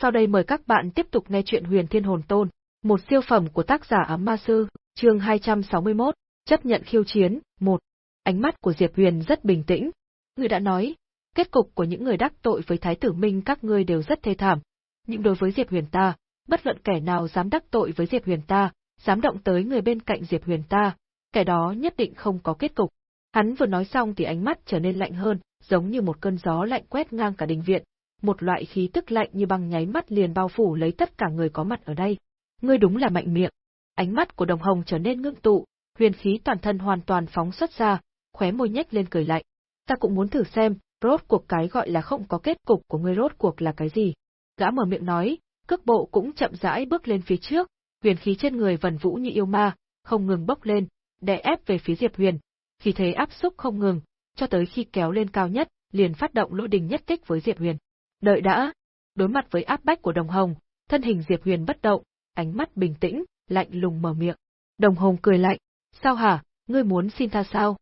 Sau đây mời các bạn tiếp tục nghe chuyện Huyền Thiên Hồn Tôn, một siêu phẩm của tác giả Ám Ma Sư, chương 261, chấp nhận khiêu chiến, 1. Ánh mắt của Diệp Huyền rất bình tĩnh. Người đã nói, kết cục của những người đắc tội với Thái tử Minh các ngươi đều rất thê thảm. Nhưng đối với Diệp Huyền ta, bất luận kẻ nào dám đắc tội với Diệp Huyền ta, dám động tới người bên cạnh Diệp Huyền ta, kẻ đó nhất định không có kết cục. Hắn vừa nói xong thì ánh mắt trở nên lạnh hơn, giống như một cơn gió lạnh quét ngang cả đình viện, một loại khí tức lạnh như băng nháy mắt liền bao phủ lấy tất cả người có mặt ở đây. Ngươi đúng là mạnh miệng. Ánh mắt của Đồng Hồng trở nên ngưng tụ, huyền khí toàn thân hoàn toàn phóng xuất ra, khóe môi nhếch lên cười lạnh. Ta cũng muốn thử xem, rốt cuộc cái gọi là không có kết cục của ngươi rốt cuộc là cái gì. Gã mở miệng nói, cước bộ cũng chậm rãi bước lên phía trước, huyền khí trên người vần vũ như yêu ma, không ngừng bốc lên, đè ép về phía Diệp Huyền. Khi thế áp xúc không ngừng, cho tới khi kéo lên cao nhất, liền phát động lỗ đình nhất kích với Diệp Huyền. Đợi đã. Đối mặt với áp bách của Đồng Hồng, thân hình Diệp Huyền bất động, ánh mắt bình tĩnh, lạnh lùng mở miệng. Đồng Hồng cười lạnh, sao hả, ngươi muốn xin tha sao?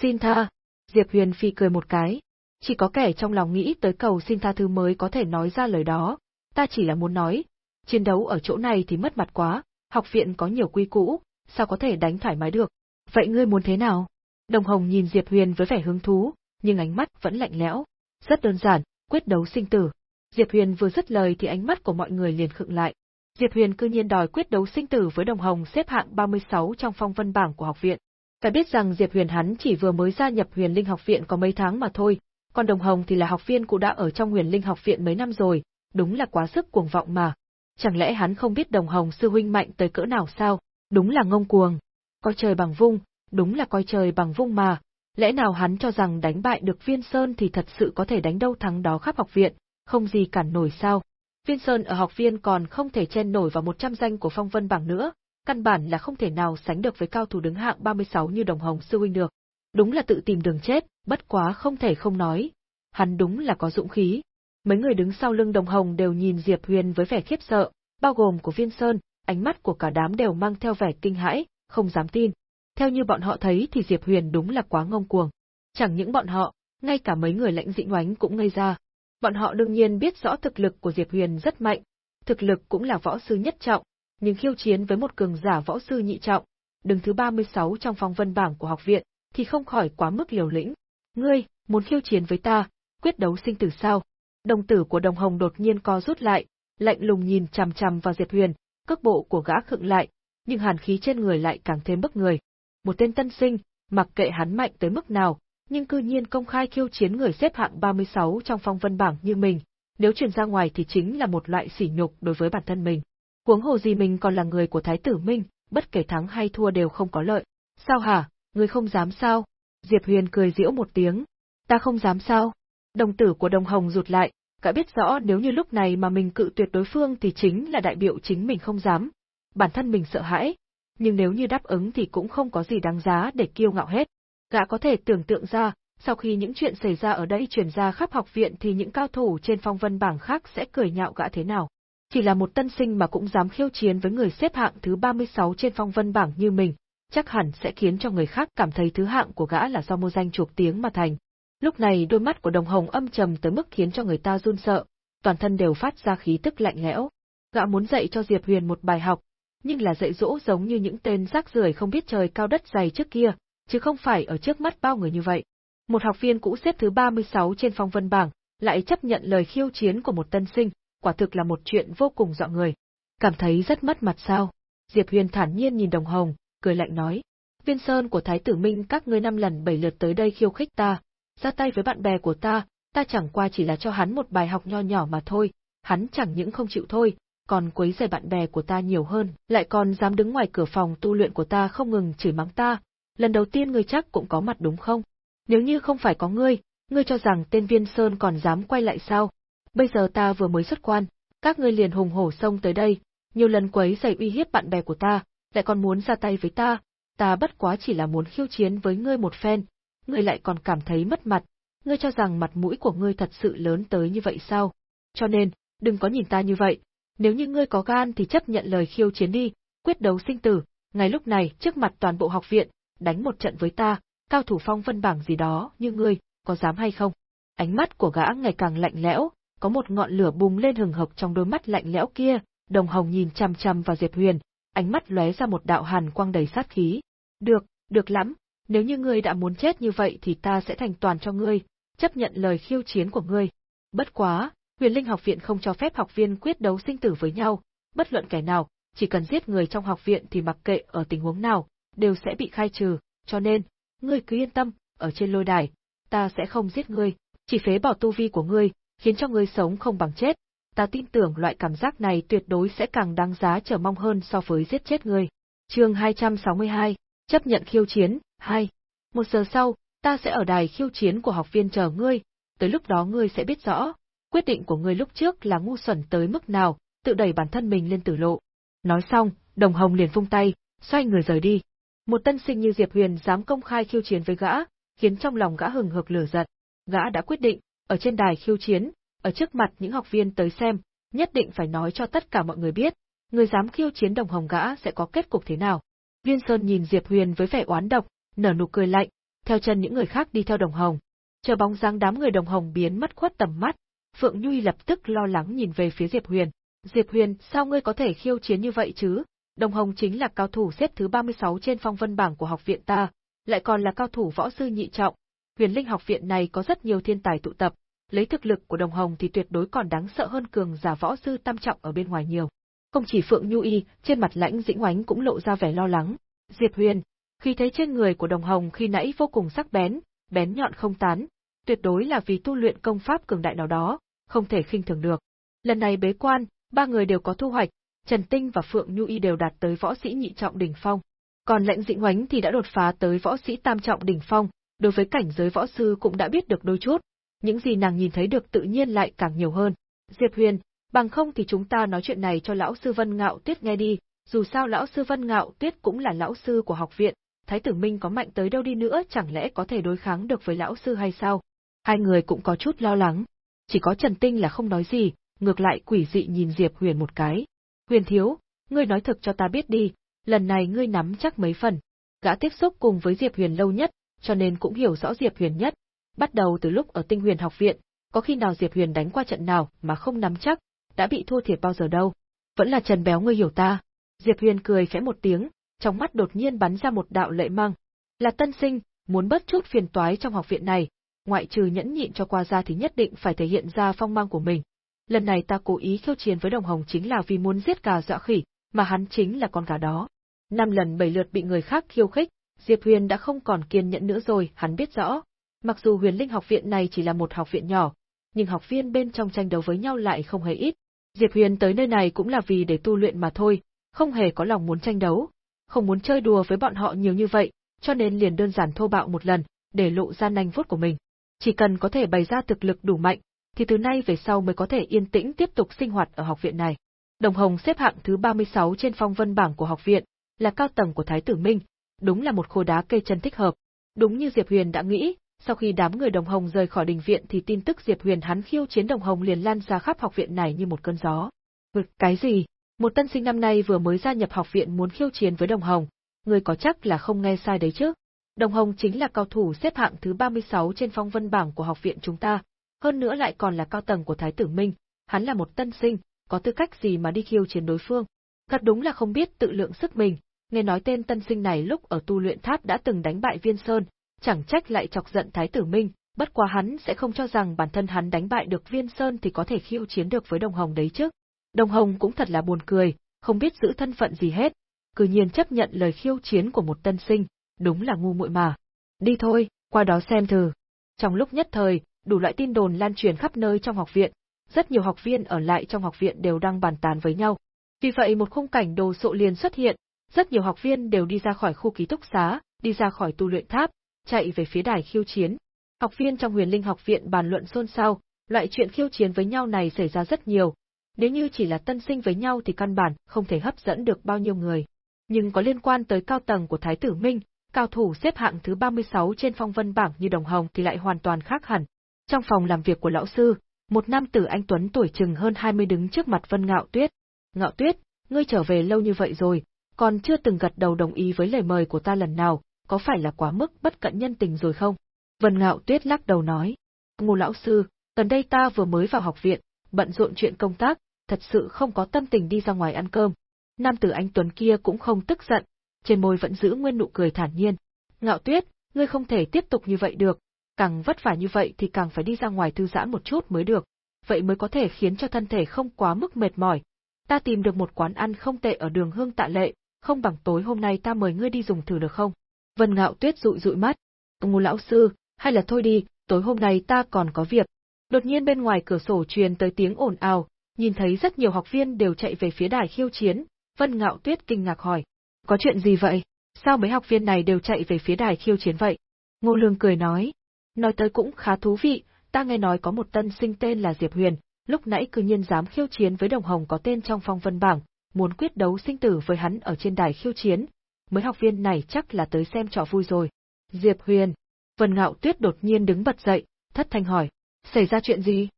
Xin tha. Diệp Huyền phi cười một cái. Chỉ có kẻ trong lòng nghĩ tới cầu xin tha thứ mới có thể nói ra lời đó, ta chỉ là muốn nói, chiến đấu ở chỗ này thì mất mặt quá, học viện có nhiều quy cũ, sao có thể đánh thoải mái được. Vậy ngươi muốn thế nào? Đồng Hồng nhìn Diệp Huyền với vẻ hứng thú, nhưng ánh mắt vẫn lạnh lẽo. Rất đơn giản, quyết đấu sinh tử. Diệp Huyền vừa dứt lời thì ánh mắt của mọi người liền khựng lại. Diệp Huyền cư nhiên đòi quyết đấu sinh tử với Đồng Hồng xếp hạng 36 trong phong vân bảng của học viện. Phải biết rằng Diệp Huyền hắn chỉ vừa mới gia nhập Huyền Linh học viện có mấy tháng mà thôi, còn Đồng Hồng thì là học viên cũ đã ở trong Huyền Linh học viện mấy năm rồi, đúng là quá sức cuồng vọng mà. Chẳng lẽ hắn không biết Đồng Hồng sư huynh mạnh tới cỡ nào sao? Đúng là ngông cuồng. Coi trời bằng vung, đúng là coi trời bằng vung mà, lẽ nào hắn cho rằng đánh bại được Viên Sơn thì thật sự có thể đánh đâu thắng đó khắp học viện, không gì cản nổi sao? Viên Sơn ở học viên còn không thể chen nổi vào 100 danh của phong vân bảng nữa, căn bản là không thể nào sánh được với cao thủ đứng hạng 36 như đồng hồng sư huynh được. Đúng là tự tìm đường chết, bất quá không thể không nói. Hắn đúng là có dũng khí. Mấy người đứng sau lưng đồng hồng đều nhìn Diệp Huyền với vẻ khiếp sợ, bao gồm của Viên Sơn, ánh mắt của cả đám đều mang theo vẻ kinh hãi, không dám tin. Theo như bọn họ thấy thì Diệp Huyền đúng là quá ngông cuồng. Chẳng những bọn họ, ngay cả mấy người lãnh dĩnh oánh cũng ngây ra. Bọn họ đương nhiên biết rõ thực lực của Diệp Huyền rất mạnh, thực lực cũng là võ sư nhất trọng, nhưng khiêu chiến với một cường giả võ sư nhị trọng, đứng thứ 36 trong phong vân bảng của học viện, thì không khỏi quá mức liều lĩnh. Ngươi, muốn khiêu chiến với ta, quyết đấu sinh tử sao? Đồng tử của đồng hồng đột nhiên co rút lại, lạnh lùng nhìn chằm chằm vào Diệp Huyền, cước bộ của gã khựng lại, nhưng hàn khí trên người lại càng thêm bức người một tên tân sinh, mặc kệ hắn mạnh tới mức nào, nhưng cư nhiên công khai khiêu chiến người xếp hạng 36 trong phong vân bảng như mình, nếu truyền ra ngoài thì chính là một loại sỉ nhục đối với bản thân mình. Huống hồ gì mình còn là người của Thái tử Minh, bất kể thắng hay thua đều không có lợi. Sao hả, người không dám sao? Diệp Huyền cười giễu một tiếng. Ta không dám sao? Đồng tử của đồng hồng rụt lại, cả biết rõ nếu như lúc này mà mình cự tuyệt đối phương thì chính là đại biểu chính mình không dám. Bản thân mình sợ hãi, nhưng nếu như đáp ứng thì cũng không có gì đáng giá để kiêu ngạo hết. Gã có thể tưởng tượng ra, sau khi những chuyện xảy ra ở đây truyền ra khắp học viện thì những cao thủ trên phong vân bảng khác sẽ cười nhạo gã thế nào. Chỉ là một tân sinh mà cũng dám khiêu chiến với người xếp hạng thứ 36 trên phong vân bảng như mình, chắc hẳn sẽ khiến cho người khác cảm thấy thứ hạng của gã là do mua danh chuộc tiếng mà thành. Lúc này đôi mắt của đồng hồng âm trầm tới mức khiến cho người ta run sợ, toàn thân đều phát ra khí tức lạnh lẽo. Gã muốn dạy cho Diệp Huyền một bài học, nhưng là dạy dỗ giống như những tên rác rưởi không biết trời cao đất dày trước kia, chứ không phải ở trước mắt bao người như vậy. Một học viên cũ xếp thứ 36 trên phong vân bảng, lại chấp nhận lời khiêu chiến của một tân sinh, quả thực là một chuyện vô cùng dọa người. Cảm thấy rất mất mặt sao? Diệp Huyền thản nhiên nhìn Đồng Hồng, cười lạnh nói. Viên Sơn của Thái tử Minh các ngươi năm lần bảy lượt tới đây khiêu khích ta, ra tay với bạn bè của ta, ta chẳng qua chỉ là cho hắn một bài học nho nhỏ mà thôi, hắn chẳng những không chịu thôi, còn quấy rầy bạn bè của ta nhiều hơn, lại còn dám đứng ngoài cửa phòng tu luyện của ta không ngừng chửi mắng ta. Lần đầu tiên ngươi chắc cũng có mặt đúng không? Nếu như không phải có ngươi, ngươi cho rằng tên Viên Sơn còn dám quay lại sao? Bây giờ ta vừa mới xuất quan, các ngươi liền hùng hổ xông tới đây, nhiều lần quấy rầy uy hiếp bạn bè của ta, lại còn muốn ra tay với ta, ta bất quá chỉ là muốn khiêu chiến với ngươi một phen, ngươi lại còn cảm thấy mất mặt, ngươi cho rằng mặt mũi của ngươi thật sự lớn tới như vậy sao? Cho nên, đừng có nhìn ta như vậy, nếu như ngươi có gan thì chấp nhận lời khiêu chiến đi, quyết đấu sinh tử, ngay lúc này trước mặt toàn bộ học viện, đánh một trận với ta, cao thủ phong vân bảng gì đó như ngươi, có dám hay không? Ánh mắt của gã ngày càng lạnh lẽo, có một ngọn lửa bùng lên hừng hực trong đôi mắt lạnh lẽo kia, Đồng Hồng nhìn chằm chằm vào Diệp Huyền, ánh mắt lóe ra một đạo hàn quang đầy sát khí. "Được, được lắm, nếu như ngươi đã muốn chết như vậy thì ta sẽ thành toàn cho ngươi, chấp nhận lời khiêu chiến của ngươi. Bất quá, Huyền Linh học viện không cho phép học viên quyết đấu sinh tử với nhau, bất luận kẻ nào, chỉ cần giết người trong học viện thì mặc kệ ở tình huống nào, đều sẽ bị khai trừ, cho nên, ngươi cứ yên tâm, ở trên lôi đài, ta sẽ không giết ngươi, chỉ phế bỏ tu vi của ngươi, khiến cho ngươi sống không bằng chết. Ta tin tưởng loại cảm giác này tuyệt đối sẽ càng đáng giá chờ mong hơn so với giết chết ngươi. Chương 262, chấp nhận khiêu chiến, 2. Một giờ sau, ta sẽ ở đài khiêu chiến của học viên chờ ngươi, tới lúc đó ngươi sẽ biết rõ, quyết định của ngươi lúc trước là ngu xuẩn tới mức nào, tự đẩy bản thân mình lên tử lộ. Nói xong, Đồng Hồng liền vung tay, xoay người rời đi. Một tân sinh như Diệp Huyền dám công khai khiêu chiến với gã, khiến trong lòng gã hừng hực lửa giận. Gã đã quyết định, ở trên đài khiêu chiến, ở trước mặt những học viên tới xem, nhất định phải nói cho tất cả mọi người biết, người dám khiêu chiến Đồng Hồng gã sẽ có kết cục thế nào. Viên Sơn nhìn Diệp Huyền với vẻ oán độc, nở nụ cười lạnh, theo chân những người khác đi theo Đồng Hồng. Chờ bóng dáng đám người Đồng Hồng biến mất khuất tầm mắt, Phượng Nhuy lập tức lo lắng nhìn về phía Diệp Huyền. Diệp Huyền, sao ngươi có thể khiêu chiến như vậy chứ? Đồng Hồng chính là cao thủ xếp thứ 36 trên phong vân bảng của học viện ta, lại còn là cao thủ võ sư nhị trọng. Huyền Linh học viện này có rất nhiều thiên tài tụ tập, lấy thực lực của Đồng Hồng thì tuyệt đối còn đáng sợ hơn cường giả võ sư tam trọng ở bên ngoài nhiều. Không chỉ Phượng Nhu Y, trên mặt lãnh dĩnh oánh cũng lộ ra vẻ lo lắng. Diệp Huyền, khi thấy trên người của Đồng Hồng khi nãy vô cùng sắc bén, bén nhọn không tán, tuyệt đối là vì tu luyện công pháp cường đại nào đó, không thể khinh thường được. Lần này bế quan, ba người đều có thu hoạch, Trần Tinh và Phượng Nhu Y đều đạt tới võ sĩ nhị trọng đỉnh phong. Còn lệnh dĩnh oánh thì đã đột phá tới võ sĩ tam trọng đỉnh phong, đối với cảnh giới võ sư cũng đã biết được đôi chút, những gì nàng nhìn thấy được tự nhiên lại càng nhiều hơn. Diệp Huyền, bằng không thì chúng ta nói chuyện này cho lão sư Vân Ngạo Tuyết nghe đi, dù sao lão sư Vân Ngạo Tuyết cũng là lão sư của học viện, Thái tử Minh có mạnh tới đâu đi nữa chẳng lẽ có thể đối kháng được với lão sư hay sao? Hai người cũng có chút lo lắng. Chỉ có Trần Tinh là không nói gì, ngược lại quỷ dị nhìn Diệp Huyền một cái. Huyền thiếu, ngươi nói thực cho ta biết đi, lần này ngươi nắm chắc mấy phần. Gã tiếp xúc cùng với Diệp Huyền lâu nhất, cho nên cũng hiểu rõ Diệp Huyền nhất. Bắt đầu từ lúc ở Tinh Huyền học viện, có khi nào Diệp Huyền đánh qua trận nào mà không nắm chắc, đã bị thua thiệt bao giờ đâu. Vẫn là Trần Béo ngươi hiểu ta. Diệp Huyền cười khẽ một tiếng, trong mắt đột nhiên bắn ra một đạo lệ mang. Là tân sinh, muốn bớt chút phiền toái trong học viện này, ngoại trừ nhẫn nhịn cho qua ra thì nhất định phải thể hiện ra phong mang của mình. Lần này ta cố ý khiêu chiến với Đồng Hồng chính là vì muốn giết gà dọa khỉ, mà hắn chính là con gà đó. Năm lần bảy lượt bị người khác khiêu khích, Diệp Huyền đã không còn kiên nhẫn nữa rồi, hắn biết rõ. Mặc dù huyền linh học viện này chỉ là một học viện nhỏ, nhưng học viên bên trong tranh đấu với nhau lại không hề ít. Diệp Huyền tới nơi này cũng là vì để tu luyện mà thôi, không hề có lòng muốn tranh đấu, không muốn chơi đùa với bọn họ nhiều như vậy, cho nên liền đơn giản thô bạo một lần, để lộ ra nanh vuốt của mình. Chỉ cần có thể bày ra thực lực đủ mạnh, thì từ nay về sau mới có thể yên tĩnh tiếp tục sinh hoạt ở học viện này. Đồng Hồng xếp hạng thứ 36 trên phong vân bảng của học viện, là cao tầng của Thái tử Minh, đúng là một khối đá cây chân thích hợp. Đúng như Diệp Huyền đã nghĩ, sau khi đám người Đồng Hồng rời khỏi đình viện thì tin tức Diệp Huyền hắn khiêu chiến Đồng Hồng liền lan ra khắp học viện này như một cơn gió. Vực cái gì? Một tân sinh năm nay vừa mới gia nhập học viện muốn khiêu chiến với Đồng Hồng, người có chắc là không nghe sai đấy chứ? Đồng Hồng chính là cao thủ xếp hạng thứ 36 trên phong vân bảng của học viện chúng ta, hơn nữa lại còn là cao tầng của Thái tử Minh, hắn là một tân sinh, có tư cách gì mà đi khiêu chiến đối phương. Thật đúng là không biết tự lượng sức mình, nghe nói tên tân sinh này lúc ở tu luyện tháp đã từng đánh bại Viên Sơn, chẳng trách lại chọc giận Thái tử Minh, bất quá hắn sẽ không cho rằng bản thân hắn đánh bại được Viên Sơn thì có thể khiêu chiến được với Đồng Hồng đấy chứ. Đồng Hồng cũng thật là buồn cười, không biết giữ thân phận gì hết, cứ nhiên chấp nhận lời khiêu chiến của một tân sinh, đúng là ngu muội mà. Đi thôi, qua đó xem thử. Trong lúc nhất thời, đủ loại tin đồn lan truyền khắp nơi trong học viện, rất nhiều học viên ở lại trong học viện đều đang bàn tán với nhau. Vì vậy một khung cảnh đồ sộ liền xuất hiện, rất nhiều học viên đều đi ra khỏi khu ký túc xá, đi ra khỏi tu luyện tháp, chạy về phía đài khiêu chiến. Học viên trong huyền linh học viện bàn luận xôn xao, loại chuyện khiêu chiến với nhau này xảy ra rất nhiều. Nếu như chỉ là tân sinh với nhau thì căn bản không thể hấp dẫn được bao nhiêu người. Nhưng có liên quan tới cao tầng của Thái tử Minh, cao thủ xếp hạng thứ 36 trên phong vân bảng như Đồng Hồng thì lại hoàn toàn khác hẳn. Trong phòng làm việc của lão sư, một nam tử anh Tuấn tuổi chừng hơn 20 đứng trước mặt Vân Ngạo Tuyết. Ngạo Tuyết, ngươi trở về lâu như vậy rồi, còn chưa từng gật đầu đồng ý với lời mời của ta lần nào, có phải là quá mức bất cận nhân tình rồi không? Vân Ngạo Tuyết lắc đầu nói. Ngô lão sư, gần đây ta vừa mới vào học viện, bận rộn chuyện công tác, thật sự không có tâm tình đi ra ngoài ăn cơm. Nam tử anh Tuấn kia cũng không tức giận, trên môi vẫn giữ nguyên nụ cười thản nhiên. Ngạo tuyết, ngươi không thể tiếp tục như vậy được, càng vất vả như vậy thì càng phải đi ra ngoài thư giãn một chút mới được, vậy mới có thể khiến cho thân thể không quá mức mệt mỏi. Ta tìm được một quán ăn không tệ ở đường hương tạ lệ, không bằng tối hôm nay ta mời ngươi đi dùng thử được không? Vân Ngạo Tuyết dụi dụi mắt. Ngô lão sư, hay là thôi đi, tối hôm nay ta còn có việc. Đột nhiên bên ngoài cửa sổ truyền tới tiếng ồn ào, nhìn thấy rất nhiều học viên đều chạy về phía đài khiêu chiến, Vân Ngạo Tuyết kinh ngạc hỏi. Có chuyện gì vậy? Sao mấy học viên này đều chạy về phía đài khiêu chiến vậy? Ngô Lương cười nói. Nói tới cũng khá thú vị, ta nghe nói có một tân sinh tên là Diệp Huyền, lúc nãy cư nhiên dám khiêu chiến với đồng hồng có tên trong phong vân bảng, muốn quyết đấu sinh tử với hắn ở trên đài khiêu chiến. Mấy học viên này chắc là tới xem trò vui rồi. Diệp Huyền. Vân Ngạo Tuyết đột nhiên đứng bật dậy, thất thanh hỏi. Xảy ra chuyện gì?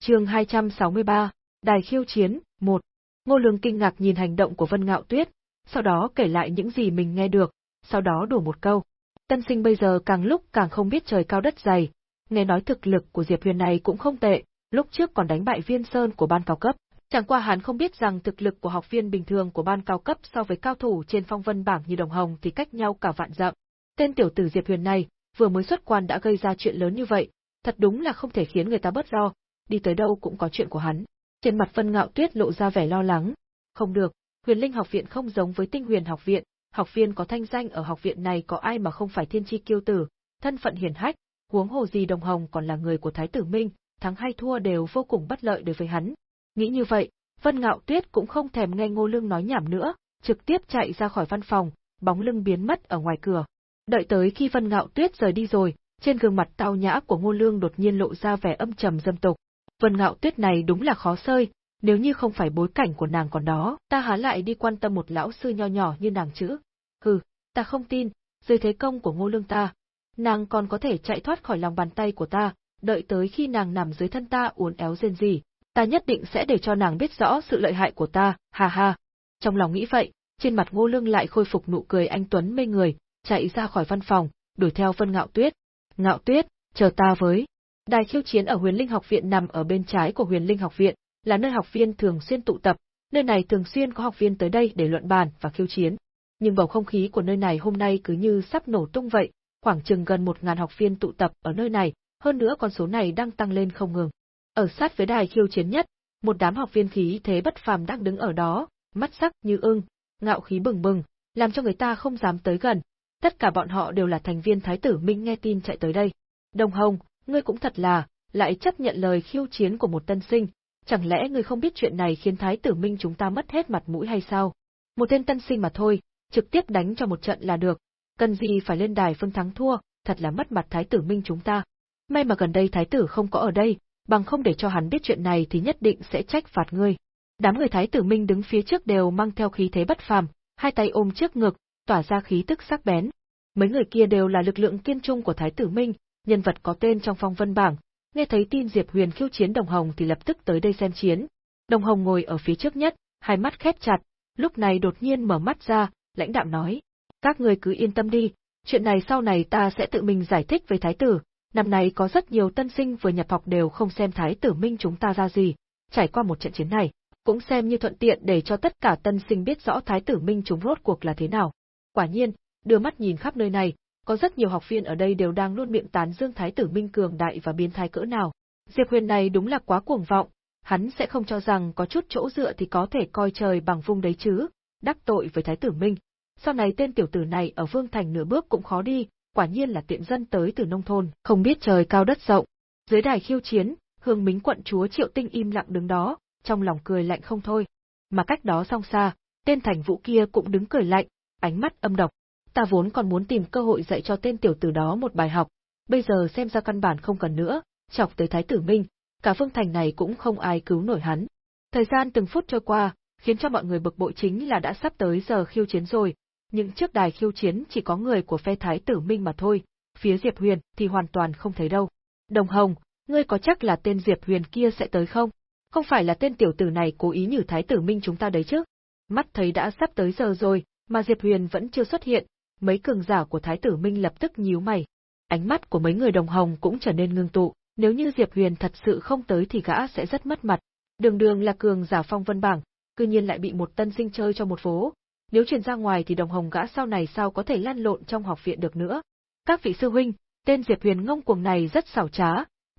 chương 263, Đài khiêu chiến, 1. Ngô Lương kinh ngạc nhìn hành động của Vân Ngạo Tuyết, sau đó kể lại những gì mình nghe được, sau đó đổ một câu. Tân sinh bây giờ càng lúc càng không biết trời cao đất dày, nghe nói thực lực của Diệp Huyền này cũng không tệ, lúc trước còn đánh bại viên sơn của ban cao cấp. Chẳng qua hắn không biết rằng thực lực của học viên bình thường của ban cao cấp so với cao thủ trên phong vân bảng như đồng hồng thì cách nhau cả vạn dặm. Tên tiểu tử Diệp Huyền này, vừa mới xuất quan đã gây ra chuyện lớn như vậy, thật đúng là không thể khiến người ta bớt lo, đi tới đâu cũng có chuyện của hắn. Trên mặt Vân Ngạo Tuyết lộ ra vẻ lo lắng. Không được, Huyền Linh học viện không giống với Tinh Huyền học viện, học viên có thanh danh ở học viện này có ai mà không phải thiên chi kiêu tử, thân phận hiển hách, huống hồ gì Đồng Hồng còn là người của Thái tử Minh, thắng hay thua đều vô cùng bất lợi đối với hắn. Nghĩ như vậy, Vân Ngạo Tuyết cũng không thèm nghe Ngô Lương nói nhảm nữa, trực tiếp chạy ra khỏi văn phòng, bóng lưng biến mất ở ngoài cửa. Đợi tới khi Vân Ngạo Tuyết rời đi rồi, trên gương mặt tao nhã của Ngô Lương đột nhiên lộ ra vẻ âm trầm dâm tục. Vân Ngạo Tuyết này đúng là khó sơi, nếu như không phải bối cảnh của nàng còn đó, ta há lại đi quan tâm một lão sư nho nhỏ như nàng chữ. Hừ, ta không tin, dưới thế công của Ngô Lương ta, nàng còn có thể chạy thoát khỏi lòng bàn tay của ta, đợi tới khi nàng nằm dưới thân ta uốn éo rên rỉ, ta nhất định sẽ để cho nàng biết rõ sự lợi hại của ta, ha ha. Trong lòng nghĩ vậy, trên mặt Ngô Lương lại khôi phục nụ cười anh tuấn mê người, chạy ra khỏi văn phòng, đuổi theo Vân Ngạo Tuyết. Ngạo Tuyết, chờ ta với. Đài khiêu chiến ở Huyền Linh học viện nằm ở bên trái của Huyền Linh học viện, là nơi học viên thường xuyên tụ tập, nơi này thường xuyên có học viên tới đây để luận bàn và khiêu chiến. Nhưng bầu không khí của nơi này hôm nay cứ như sắp nổ tung vậy, khoảng chừng gần một ngàn học viên tụ tập ở nơi này, hơn nữa con số này đang tăng lên không ngừng. Ở sát với đài khiêu chiến nhất, một đám học viên khí thế bất phàm đang đứng ở đó, mắt sắc như ưng, ngạo khí bừng bừng, làm cho người ta không dám tới gần. Tất cả bọn họ đều là thành viên Thái tử Minh nghe tin chạy tới đây. Đồng Hồng, ngươi cũng thật là, lại chấp nhận lời khiêu chiến của một tân sinh, chẳng lẽ ngươi không biết chuyện này khiến Thái tử Minh chúng ta mất hết mặt mũi hay sao? Một tên tân sinh mà thôi, trực tiếp đánh cho một trận là được, cần gì phải lên đài phân thắng thua, thật là mất mặt Thái tử Minh chúng ta. May mà gần đây Thái tử không có ở đây, bằng không để cho hắn biết chuyện này thì nhất định sẽ trách phạt ngươi. Đám người Thái tử Minh đứng phía trước đều mang theo khí thế bất phàm, hai tay ôm trước ngực, tỏa ra khí tức sắc bén. Mấy người kia đều là lực lượng kiên trung của Thái tử Minh, nhân vật có tên trong phong vân bảng, nghe thấy tin Diệp Huyền khiêu chiến Đồng Hồng thì lập tức tới đây xem chiến. Đồng Hồng ngồi ở phía trước nhất, hai mắt khép chặt, lúc này đột nhiên mở mắt ra, lãnh đạm nói: "Các người cứ yên tâm đi, chuyện này sau này ta sẽ tự mình giải thích với thái tử, năm nay có rất nhiều tân sinh vừa nhập học đều không xem thái tử Minh chúng ta ra gì, trải qua một trận chiến này, cũng xem như thuận tiện để cho tất cả tân sinh biết rõ thái tử Minh chúng rốt cuộc là thế nào." Quả nhiên, đưa mắt nhìn khắp nơi này, có rất nhiều học viên ở đây đều đang luôn miệng tán dương Thái tử Minh cường đại và biến thái cỡ nào. Diệp Huyền này đúng là quá cuồng vọng, hắn sẽ không cho rằng có chút chỗ dựa thì có thể coi trời bằng vung đấy chứ, đắc tội với Thái tử Minh. Sau này tên tiểu tử này ở Vương Thành nửa bước cũng khó đi, quả nhiên là tiện dân tới từ nông thôn, không biết trời cao đất rộng. Dưới đài khiêu chiến, Hương Mính quận chúa Triệu Tinh im lặng đứng đó, trong lòng cười lạnh không thôi. Mà cách đó song xa, tên thành vũ kia cũng đứng cười lạnh, ánh mắt âm độc ta vốn còn muốn tìm cơ hội dạy cho tên tiểu tử đó một bài học, bây giờ xem ra căn bản không cần nữa, chọc tới Thái tử Minh, cả phương thành này cũng không ai cứu nổi hắn. Thời gian từng phút trôi qua, khiến cho mọi người bực bội chính là đã sắp tới giờ khiêu chiến rồi, nhưng trước đài khiêu chiến chỉ có người của phe Thái tử Minh mà thôi, phía Diệp Huyền thì hoàn toàn không thấy đâu. Đồng Hồng, ngươi có chắc là tên Diệp Huyền kia sẽ tới không? Không phải là tên tiểu tử này cố ý nhử Thái tử Minh chúng ta đấy chứ? Mắt thấy đã sắp tới giờ rồi, mà Diệp Huyền vẫn chưa xuất hiện, mấy cường giả của Thái tử Minh lập tức nhíu mày. Ánh mắt của mấy người đồng hồng cũng trở nên ngưng tụ, nếu như Diệp Huyền thật sự không tới thì gã sẽ rất mất mặt, Đường đường là cường giả phong vân bảng, cư nhiên lại bị một tân sinh chơi cho một phố. Nếu truyền ra ngoài thì đồng hồng gã sau này sao có thể lăn lộn trong học viện được nữa. Các vị sư huynh, tên Diệp Huyền ngông cuồng này rất xảo trá,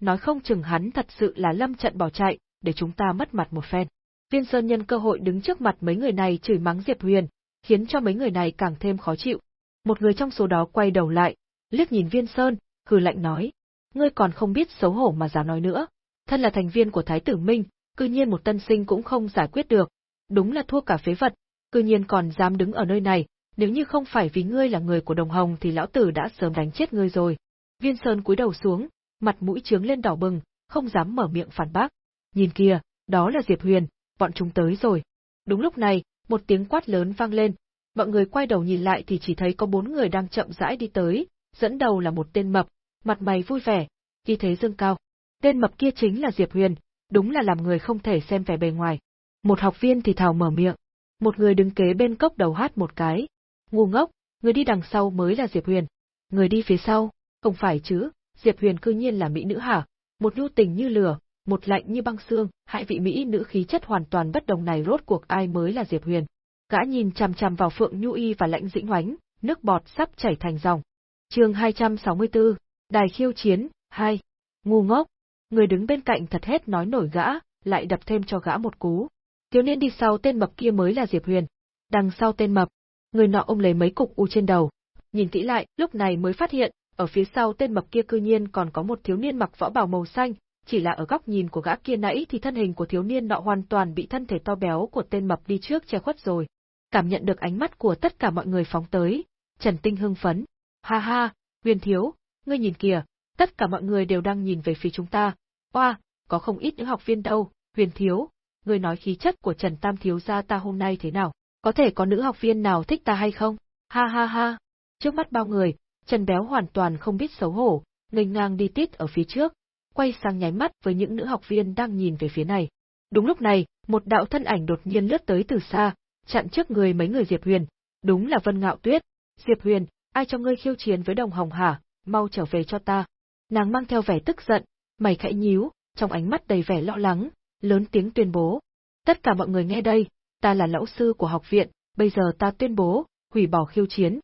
nói không chừng hắn thật sự là lâm trận bỏ chạy, để chúng ta mất mặt một phen. Viên Sơn nhân cơ hội đứng trước mặt mấy người này chửi mắng Diệp Huyền, khiến cho mấy người này càng thêm khó chịu. Một người trong số đó quay đầu lại, liếc nhìn Viên Sơn, hừ lạnh nói, ngươi còn không biết xấu hổ mà dám nói nữa. Thân là thành viên của Thái tử Minh, cư nhiên một tân sinh cũng không giải quyết được. Đúng là thua cả phế vật, cư nhiên còn dám đứng ở nơi này, nếu như không phải vì ngươi là người của đồng hồng thì lão tử đã sớm đánh chết ngươi rồi. Viên Sơn cúi đầu xuống, mặt mũi trướng lên đỏ bừng, không dám mở miệng phản bác. Nhìn kìa, đó là Diệp Huyền, bọn chúng tới rồi. Đúng lúc này, một tiếng quát lớn vang lên, mọi người quay đầu nhìn lại thì chỉ thấy có bốn người đang chậm rãi đi tới, dẫn đầu là một tên mập, mặt mày vui vẻ, khí thế dương cao. Tên mập kia chính là Diệp Huyền, đúng là làm người không thể xem vẻ bề ngoài. Một học viên thì thào mở miệng, một người đứng kế bên cốc đầu hát một cái. Ngu ngốc, người đi đằng sau mới là Diệp Huyền. Người đi phía sau, không phải chứ, Diệp Huyền cư nhiên là mỹ nữ hả? Một nhu tình như lửa, một lạnh như băng xương, hại vị mỹ nữ khí chất hoàn toàn bất đồng này rốt cuộc ai mới là Diệp Huyền. Gã nhìn chằm chằm vào Phượng Nhu Y và Lãnh Dĩnh Hoánh, nước bọt sắp chảy thành dòng. Chương 264, Đài khiêu chiến 2. Ngu ngốc. Người đứng bên cạnh thật hết nói nổi gã, lại đập thêm cho gã một cú. Thiếu niên đi sau tên mập kia mới là Diệp Huyền. Đằng sau tên mập, người nọ ôm lấy mấy cục u trên đầu. Nhìn kỹ lại, lúc này mới phát hiện, ở phía sau tên mập kia cư nhiên còn có một thiếu niên mặc võ bào màu xanh, chỉ là ở góc nhìn của gã kia nãy thì thân hình của thiếu niên nọ hoàn toàn bị thân thể to béo của tên mập đi trước che khuất rồi. Cảm nhận được ánh mắt của tất cả mọi người phóng tới, Trần Tinh hưng phấn. Ha ha, Huyền thiếu, ngươi nhìn kìa, tất cả mọi người đều đang nhìn về phía chúng ta. Oa, có không ít những học viên đâu, Huyền thiếu, ngươi nói khí chất của Trần Tam thiếu gia ta hôm nay thế nào? Có thể có nữ học viên nào thích ta hay không? Ha ha ha. Trước mắt bao người, Trần Béo hoàn toàn không biết xấu hổ, nghênh ngang đi tít ở phía trước, quay sang nháy mắt với những nữ học viên đang nhìn về phía này. Đúng lúc này, một đạo thân ảnh đột nhiên lướt tới từ xa, chặn trước người mấy người Diệp Huyền. Đúng là Vân Ngạo Tuyết. Diệp Huyền, ai cho ngươi khiêu chiến với đồng hồng hả, mau trở về cho ta. Nàng mang theo vẻ tức giận, mày khẽ nhíu, trong ánh mắt đầy vẻ lo lắng, lớn tiếng tuyên bố. Tất cả mọi người nghe đây, ta là lão sư của học viện, bây giờ ta tuyên bố, hủy bỏ khiêu chiến.